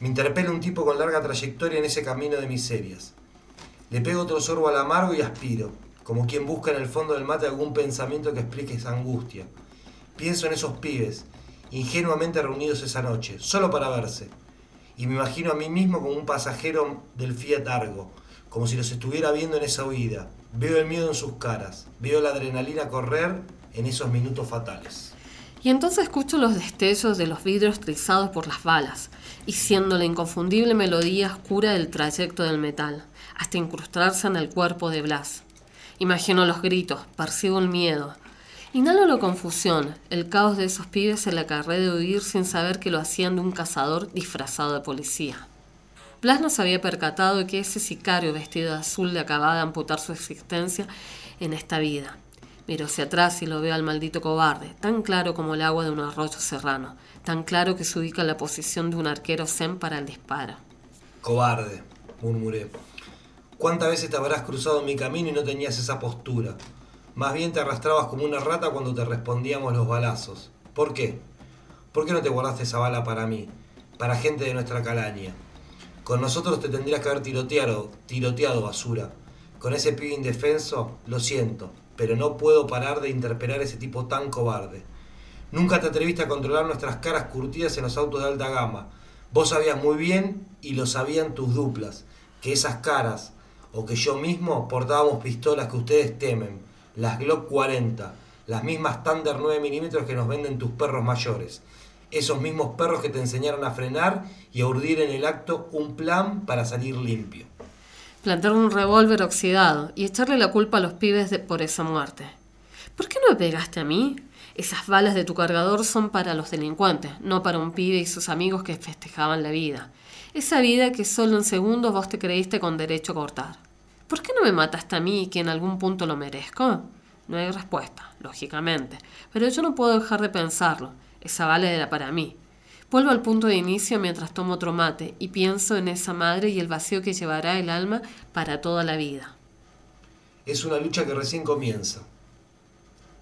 Me interpela un tipo con larga trayectoria en ese camino de miserias. Le pego otro sorbo al amargo y aspiro, como quien busca en el fondo del mate algún pensamiento que explique esa angustia. Pienso en esos pibes, ingenuamente reunidos esa noche, solo para verse. Y me imagino a mí mismo como un pasajero del Fiat Argo, como si los estuviera viendo en esa huida. Veo el miedo en sus caras, veo la adrenalina correr en esos minutos fatales. Y entonces escucho los destellos de los vidrios trizados por las balas, y siendo la inconfundible melodía oscura del trayecto del metal, hasta incrustarse en el cuerpo de Blas. Imagino los gritos, percibo el miedo. Inhalo la confusión, el caos de esos pibes en la carrera de huir sin saber que lo hacían de un cazador disfrazado de policía. Blas no se había percatado de que ese sicario vestido de azul le acababa de amputar su existencia en esta vida. Miro hacia atrás y lo veo al maldito cobarde, tan claro como el agua de un arroyo serrano, tan claro que se ubica la posición de un arquero zen para el disparo. Cobarde, murmuré. ¿Cuántas veces te habrás cruzado en mi camino y no tenías esa postura? Más bien te arrastrabas como una rata cuando te respondíamos los balazos. ¿Por qué? ¿Por qué no te guardaste esa bala para mí? Para gente de nuestra calaña. Con nosotros te tendrías que haber tiroteado, tiroteado basura. Con ese pibe indefenso, lo siento, pero no puedo parar de interpelar a ese tipo tan cobarde. Nunca te atreviste a controlar nuestras caras curtidas en los autos de alta gama. Vos sabías muy bien, y lo sabían tus duplas, que esas caras, o que yo mismo, portábamos pistolas que ustedes temen, las Glock 40, las mismas Thunder 9 milímetros que nos venden tus perros mayores. Esos mismos perros que te enseñaron a frenar y a urdir en el acto un plan para salir limpio. Plantar un revólver oxidado y echarle la culpa a los pibes por esa muerte. ¿Por qué no me pegaste a mí? Esas balas de tu cargador son para los delincuentes, no para un pibe y sus amigos que festejaban la vida. Esa vida que solo en segundos vos te creíste con derecho a cortar. ¿Por qué no me mataste a mí que en algún punto lo merezco? No hay respuesta, lógicamente, pero yo no puedo dejar de pensarlo. Esa bala era para mí. Vuelvo al punto de inicio mientras tomo otro mate y pienso en esa madre y el vacío que llevará el alma para toda la vida. Es una lucha que recién comienza.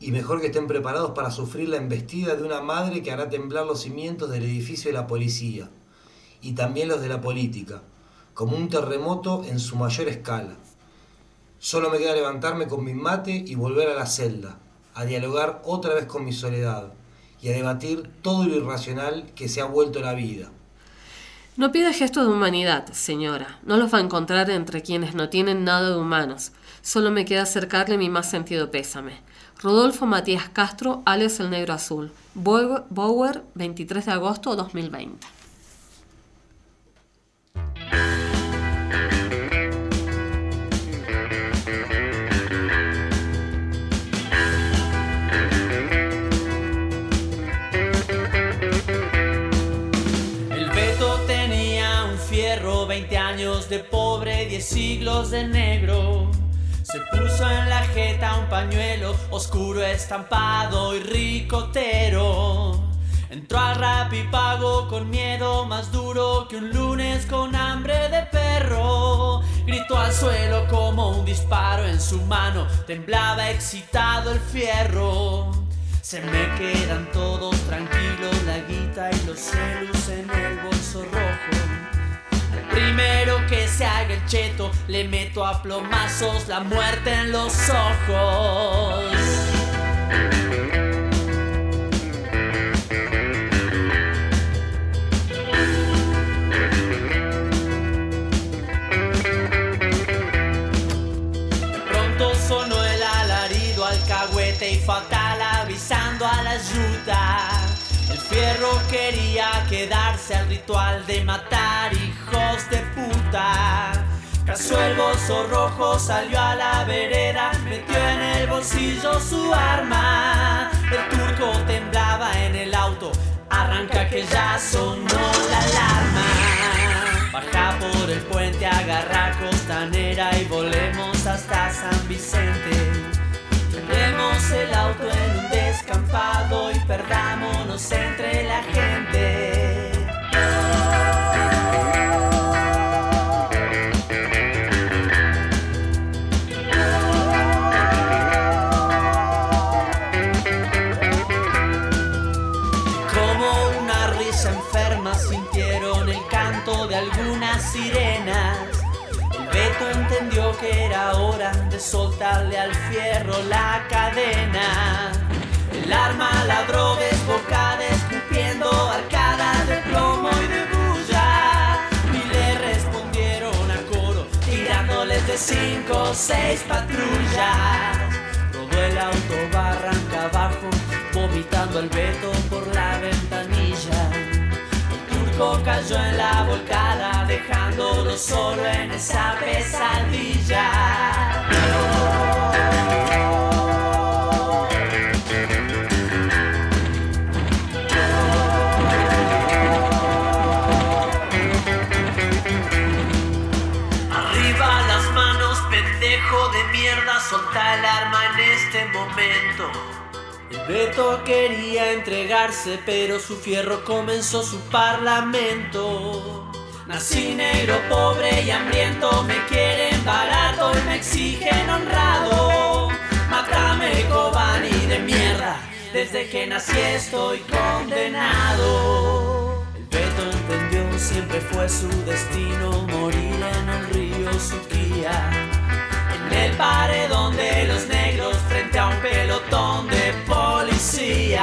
Y mejor que estén preparados para sufrir la embestida de una madre que hará temblar los cimientos del edificio de la policía. Y también los de la política. Como un terremoto en su mayor escala. Solo me queda levantarme con mi mate y volver a la celda. A dialogar otra vez con mi soledad. Y a debatir todo lo irracional que se ha vuelto la vida. No pida gestos de humanidad, señora. No los va a encontrar entre quienes no tienen nada de humanos. Solo me queda acercarle mi más sentido pésame. Rodolfo Matías Castro, alias El Negro Azul. Bower, Bower, 23 de agosto 2020. 20 años de pobre, 10 siglos de negro. Se puso en la jeta un pañuelo oscuro, estampado y ricotero. Entró al rap y pago con miedo más duro que un lunes con hambre de perro. Gritó al suelo como un disparo en su mano, temblaba excitado el fierro. Se me quedan todos tranquilos, la guita y los celos en el bolso rojo. Primero que se haga el cheto, le meto a plomazos la muerte en los ojos. Fierro quería quedarse al ritual de matar hijos de puta. Casó el bolso rojo, salió a la vereda, metió en el bolsillo su arma. El turco temblaba en el auto, arranca que ya sonó la alarma. Baja por el puente, agarra costanera y volemos hasta San Vicente. Tendremos el auto en un descampado y perdámonos entre la gente. Como una risa enferma sintieron el canto de algunas sirenas. El Beto entendió que era hora de soltarle al fierro la cadena. El arma ladró desbocada, escupiendo arcadas de plomo y de bulla. Y le respondieron a coro, tirándoles de cinco o seis patrullas. Todo el auto barranca abajo, vomitando el Beto por la ventanilla. El turco cayó en la volcada, dejándolo solo en esa pesadilla. El Beto quería entregarse, pero su fierro comenzó su parlamento. Nací negro, pobre y hambriento, me quieren barato y me exigen honrado. Mátame, Cobani de mierda, desde que nací estoy condenado. El Beto entendió, siempre fue su destino morir en el río Suquía. En el paredón de los negros, a un pelotón de policías.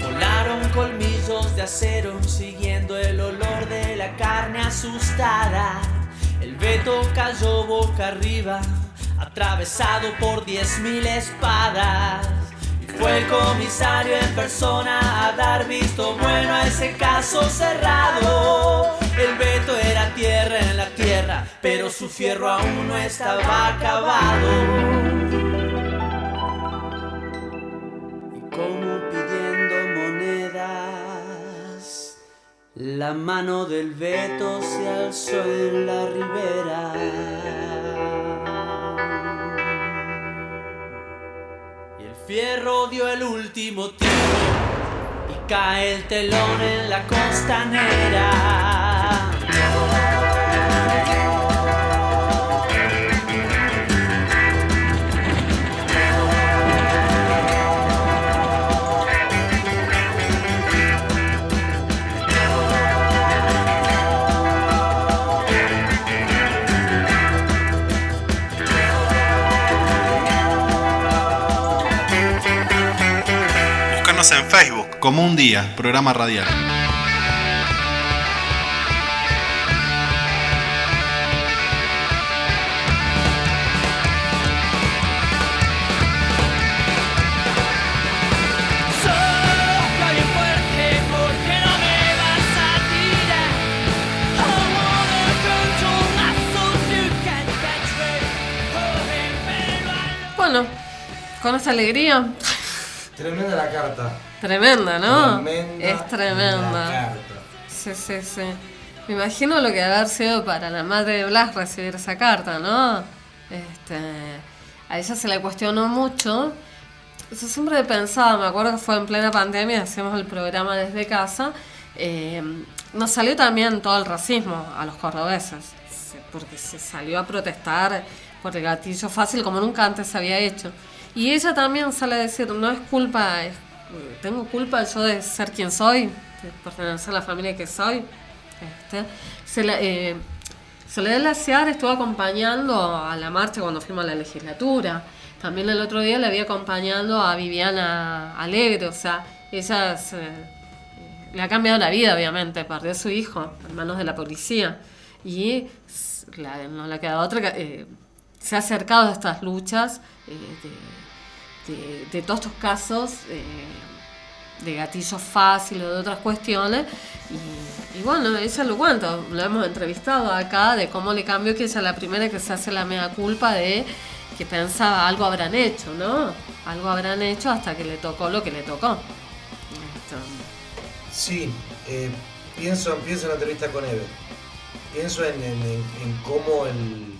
Volaron colmillos de acero siguiendo el olor de la carne asustada. El Beto cayó boca arriba, atravesado por diez mil espadas. Fue el comisario en persona a dar visto bueno a ese caso cerrado. El Beto era tierra en la tierra, pero su fierro aún no estaba acabado. Y como pidiendo monedas, la mano del Beto se alzó en la ribera. Fierro dio el último tiro y cae el telón en la costanera. En Facebook como un día, programa radial. Bueno, con esa alegría. Tremenda la carta. Tremenda, ¿no? Tremenda es tremenda. la carta. Sí, sí, sí. Me imagino lo que debe haber sido para la madre de Blas recibir esa carta, ¿no? Este, a ella se le cuestionó mucho. Yo siempre pensaba, me acuerdo que fue en plena pandemia, hacíamos el programa desde casa. eh, nos salió también todo el racismo a los cordobeses, se- porque se salió a protestar por el gatillo fácil como nunca antes se había hecho. Y ella también sale a decir, no es culpa, tengo culpa yo de ser quien soy, de pertenecer a la familia que soy. Este, se la- eh, Soledad Laciar estuvo acompañando a la marcha cuando fuimos a la legislatura. También el otro día le había acompañando a Viviana Alegre, o sea, ella se- le ha cambiado la vida, obviamente, perdió a su hijo en manos de la policía. Y la- no le queda otra eh, se ha acercado a estas luchas eh, de- de todos estos casos eh, de gatillo fácil o de otras cuestiones. Y, bueno, ella lo cuenta, lo hemos entrevistado acá de cómo le cambió que ella la primera que se hace la mea culpa de que pensaba algo habrán hecho, ¿no? Algo habrán hecho hasta que le tocó lo que le tocó. Esto, Sí, eh, pienso, pienso en la entrevista con Eve. Pienso en, en- en- en cómo el,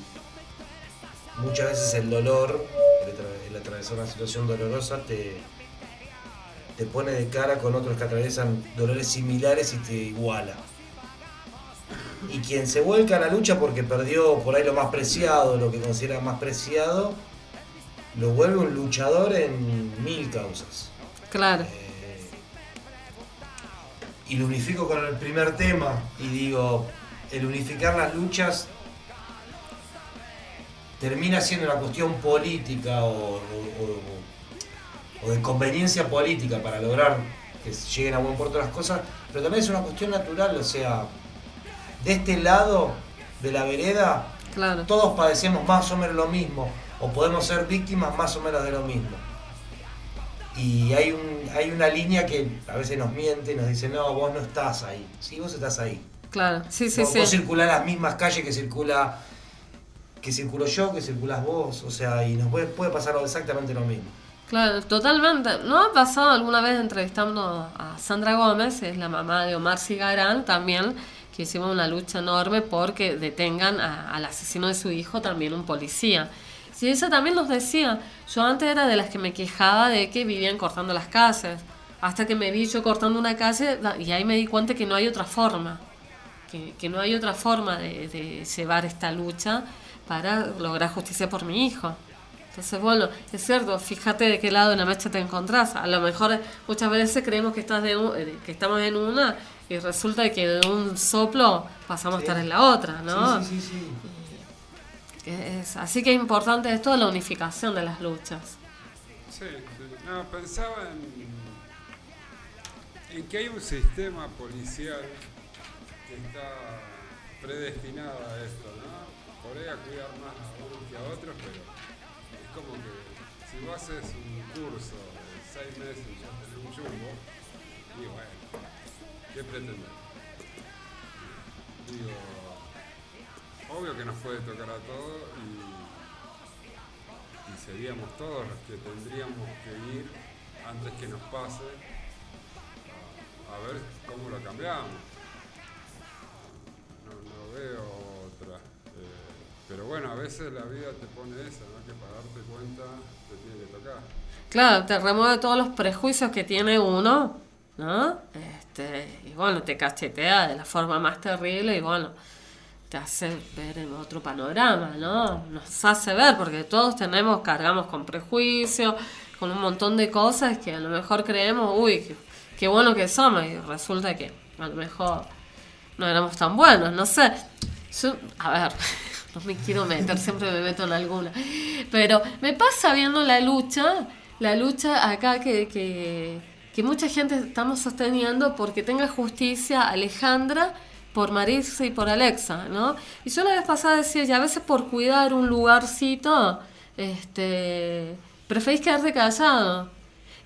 muchas veces el dolor, el, atra- el atravesar una situación dolorosa, te, te pone de cara con otros que atraviesan dolores similares y te iguala. Y quien se vuelca a la lucha porque perdió por ahí lo más preciado, lo que considera más preciado, lo vuelve un luchador en mil causas. claro. y lo unifico con el primer tema y digo, el unificar las luchas termina siendo una cuestión política o, o- o- o de conveniencia política para lograr que lleguen a buen puerto las cosas, pero también es una cuestión natural, o sea, de este lado de la vereda, todos padecemos más o menos lo mismo, o podemos ser víctimas más o menos de lo mismo. Y hay, un, hay una línea que a veces nos miente y nos dice, no, vos no estás ahí. Sí, vos estás ahí. Claro, sí, sí, vos, sí. vos circulás las mismas calles que circula que circulo yo, que circulás vos, o sea, y nos puede, puede pasar exactamente lo mismo. Claro, totalmente. ¿No ha pasado alguna vez entrevistando a Sandra Gómez, es la mamá de Omar Cigarán, también, que hicimos una lucha enorme porque detengan a- al asesino de su hijo, también un policía? Sí, ella también nos decía, yo antes era de las que me quejaba de que vivían cortando las calles, hasta que me vi yo cortando una calle y ahí me di cuenta que no hay otra forma, que, que no hay otra forma de llevar esta lucha para lograr justicia por mi hijo. Entonces, bueno, es cierto, fíjate de qué lado de la mecha te encontrás. A lo mejor muchas veces creemos que, estás de un- eh, que estamos en una y resulta que de un soplo pasamos a estar en la otra, ¿no? Sí, sí, sí, sí. Es- así que es importante esto de la unificación de las luchas. Sí, sí. No, pensaba en, en que hay un sistema policial que está predestinado a esto. Por a cuidar más a unos que a otros, pero es como que si vos haces un curso de seis meses y ya tenés un chumbo, y bueno, ¿qué pretendés? Digo, obvio que nos puede tocar a todos y seríamos todos los que tendríamos que ir antes que nos pase a, ver cómo lo cambiamos. No, no veo pero bueno, a veces la vida te pone esa, ¿no? Que para darte cuenta te tiene que tocar. Claro, te remueve todos los prejuicios que tiene uno, ¿no? Este, y bueno, te cachetea de la forma más terrible y bueno, te hace ver en otro panorama, ¿no? Nos hace ver, porque todos tenemos, cargamos con prejuicios, con un montón de cosas que a lo mejor creemos, uy, qué bueno que somos, y resulta que a lo mejor no éramos tan buenos, no sé. Yo, a ver, [laughs] no [laughs] me quiero meter, siempre me meto en alguna. Pero me pasa viendo la lucha, la lucha acá que, que, que mucha gente estamos sosteniendo porque tenga justicia Alejandra por Marisa y por Alexa, ¿no? Y yo la vez pasada decía, ya a veces por cuidar un lugarcito, este, preferís quedarte callado.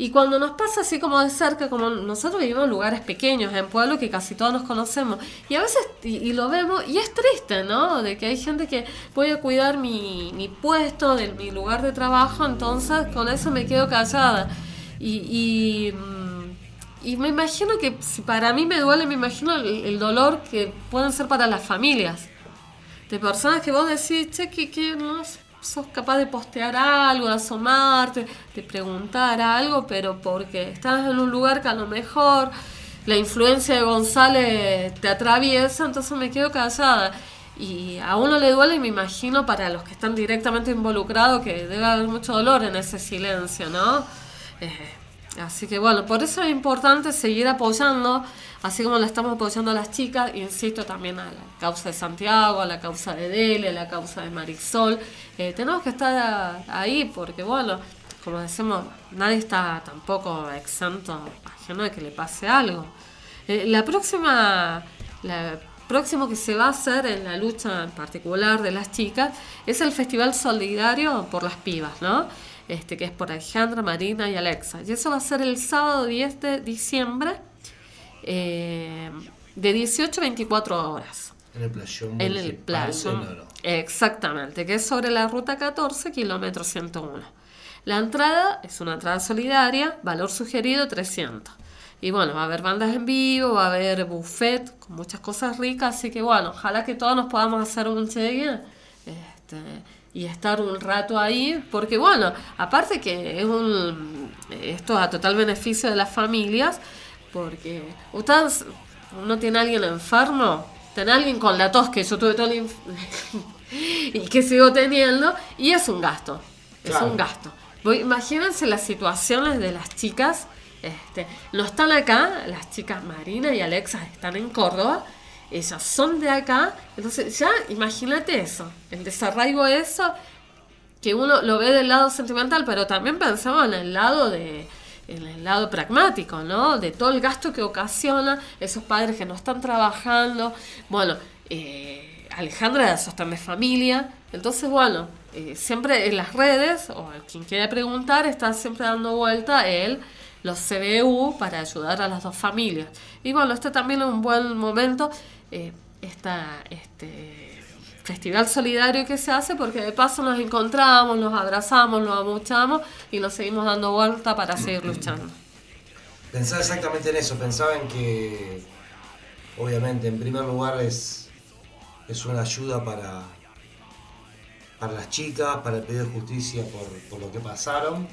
Y cuando nos pasa así como de cerca, como nosotros vivimos en lugares pequeños, en pueblos que casi todos nos conocemos, y a veces, y, lo vemos, y es triste, ¿no? De que hay gente que voy a cuidar mi, mi puesto, de mi lugar de trabajo, entonces con eso me quedo callada. Y, y, mm, me imagino que si para mí me duele, me imagino el, dolor que pueden ser para las familias. De personas que vos decís, che, que, que no sos capaz de postear algo, de asomarte, de preguntar algo, pero porque estás en un lugar que a lo mejor la influencia de González te atraviesa, entonces me quedo callada. Y a uno le duele me imagino para los que están directamente involucrados que debe haber mucho dolor en ese silencio, ¿no? Eh, Así que bueno, por eso es importante seguir apoyando, así como le estamos apoyando a las chicas, insisto también a la causa de Santiago, a la causa de Dele, a la causa de Marisol. Eh, tenemos que estar ahí porque bueno, como decimos, nadie está tampoco exento, ajeno de que le pase algo. Eh, la próxima, la próximo que se va a hacer en la lucha en particular de las chicas es el Festival Solidario por las Pibas, ¿no? Este, que es por Alejandra, Marina y Alexa. Y eso va a ser el sábado 10 de diciembre, eh, de 18 a 24 horas. En el playón. En el Loro. Exactamente, que es sobre la ruta 14, kilómetro 101. La entrada es una entrada solidaria, valor sugerido 300. Y bueno, va a haber bandas en vivo, va a haber buffet con muchas cosas ricas, así que bueno, ojalá que todos nos podamos hacer un cheque este, y estar un rato ahí, porque bueno, aparte que es un, esto a total beneficio de las familias, porque ustedes, uno tiene a alguien enfermo, tiene a alguien con la tos que yo tuve todo el inf- [laughs] y que sigo teniendo, y es un gasto, es Claro. un gasto. Imagínense las situaciones de las chicas, este, no están acá, las chicas Marina y Alexa están en Córdoba, ellas son de acá, entonces ya imagínate eso, el desarraigo de eso, que uno lo ve del lado sentimental, pero también pensamos en el lado de el lado pragmático, ¿no? De todo el gasto que ocasiona esos padres que no están trabajando. Bueno, eh, Alejandra de familia, entonces bueno, eh, siempre en las redes, o quien quiera preguntar, está siempre dando vuelta el los CBU para ayudar a las dos familias. Y bueno, este también es un buen momento, eh, esta, este festival solidario que se hace porque de paso nos encontramos, nos abrazamos, nos amuchamos y nos seguimos dando vuelta para seguir luchando. Pensaba exactamente en eso, pensaba en que, obviamente, en primer lugar es, es una ayuda para, para las chicas, para el pedido de justicia por, por lo que pasaron,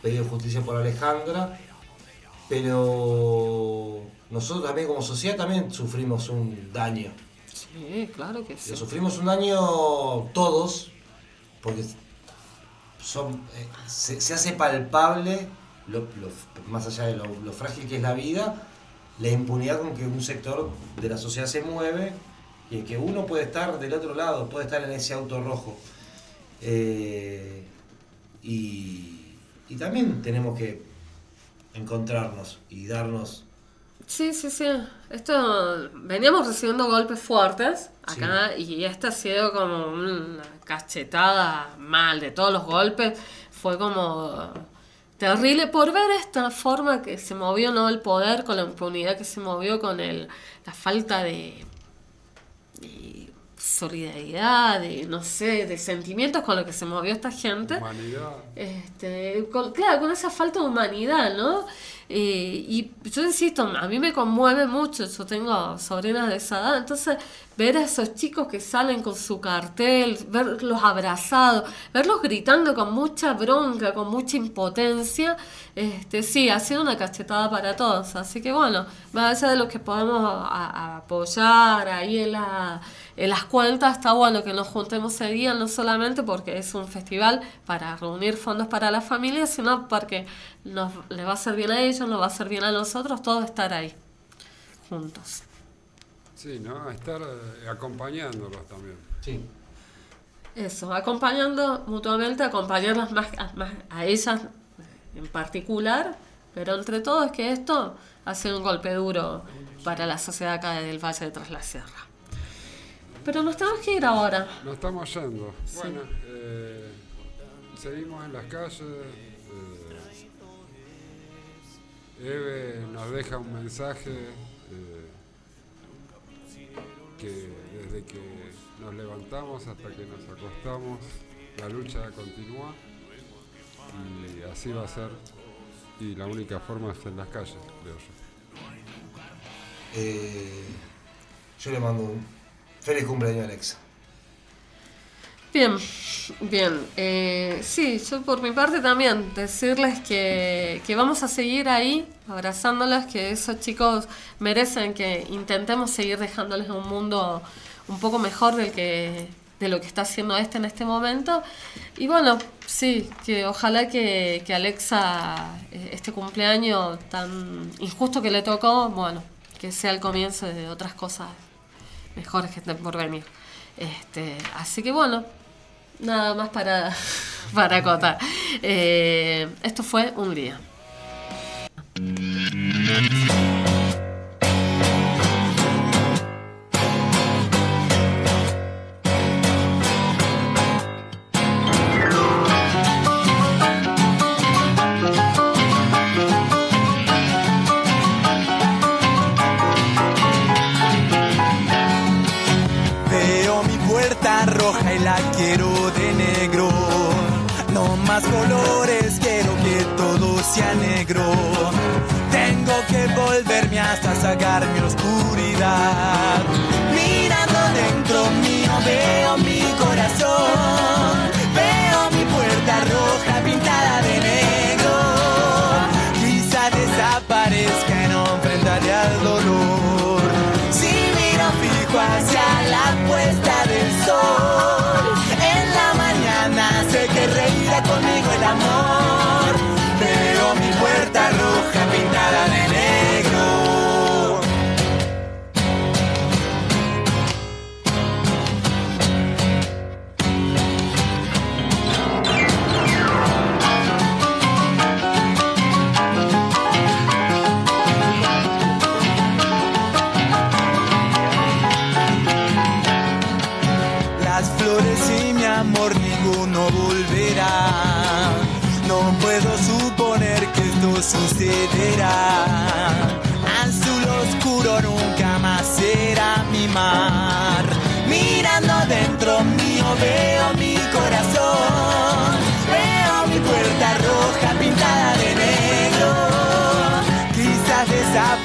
pedido de justicia por Alejandra, pero nosotros también como sociedad también sufrimos un daño. Sí, claro que sí. Le sufrimos un daño todos, porque son, eh, se, se hace palpable, lo- lo- más allá de lo, lo frágil que es la vida, la impunidad con que un sector de la sociedad se mueve y que uno puede estar del otro lado, puede estar en ese auto rojo. Eh, y, y también tenemos que encontrarnos y darnos Sí, sí, sí. Esto, veníamos recibiendo golpes fuertes acá y este ha sido como una cachetada mal de todos los golpes. Fue como terrible por ver esta forma que se movió, ¿no? El poder con la impunidad que se movió con el, la falta de, de solidaridad, de, no sé, de sentimientos con lo que se movió esta gente. Humanidad. Este, con- claro, con esa falta de humanidad, ¿no? Eh, y yo insisto, a mí me conmueve mucho, yo tengo sobrinas de esa edad, entonces ver a esos chicos que salen con su cartel, verlos abrazados, verlos gritando con mucha bronca, con mucha impotencia, este, sí, ha sido una cachetada para todos. Así que bueno, más allá de lo que podemos a- a apoyar ahí en, la, en las cuentas, está bueno que nos juntemos ese día, no solamente porque es un festival para reunir fondos para las familias, sino porque nos, le va a hacer bien a ellos, nos va a hacer bien a nosotros, todos estar ahí, juntos. Sí, ¿no? Estar eh, acompañándolos también. Sí. Eso, acompañando mutuamente, acompañarlas más, a- más a ellas en particular, pero entre todo es que esto ha sido un golpe duro para la sociedad acá del Valle de Tras la Sierra. Pero nos tenemos que ir ahora. Nos estamos yendo. Bueno, eh, seguimos en las calles. eh, Eve nos deja un mensaje eh, que desde que nos levantamos hasta que nos acostamos, la lucha continúa y así va a ser. Y la única forma es en las calles, creo yo. Eh, yo le mando un feliz cumpleaños Alexa. Bien, bien. Eh, sí, yo por mi parte también decirles que, que vamos a seguir ahí abrazándolas, que esos chicos merecen que intentemos seguir dejándoles un mundo un poco mejor del que de lo que está haciendo este en este momento. Y bueno, sí, que ojalá que, que Alexa, eh, este cumpleaños tan injusto que le tocó, bueno, que sea el comienzo de otras cosas por venir. Este, así que bueno, nada más para, [laughs] para acotar. Eh, esto fue un negro. Tengo que volverme hasta sacar mi oscuridad.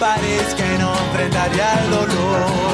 Y no enfrentaría al dolor.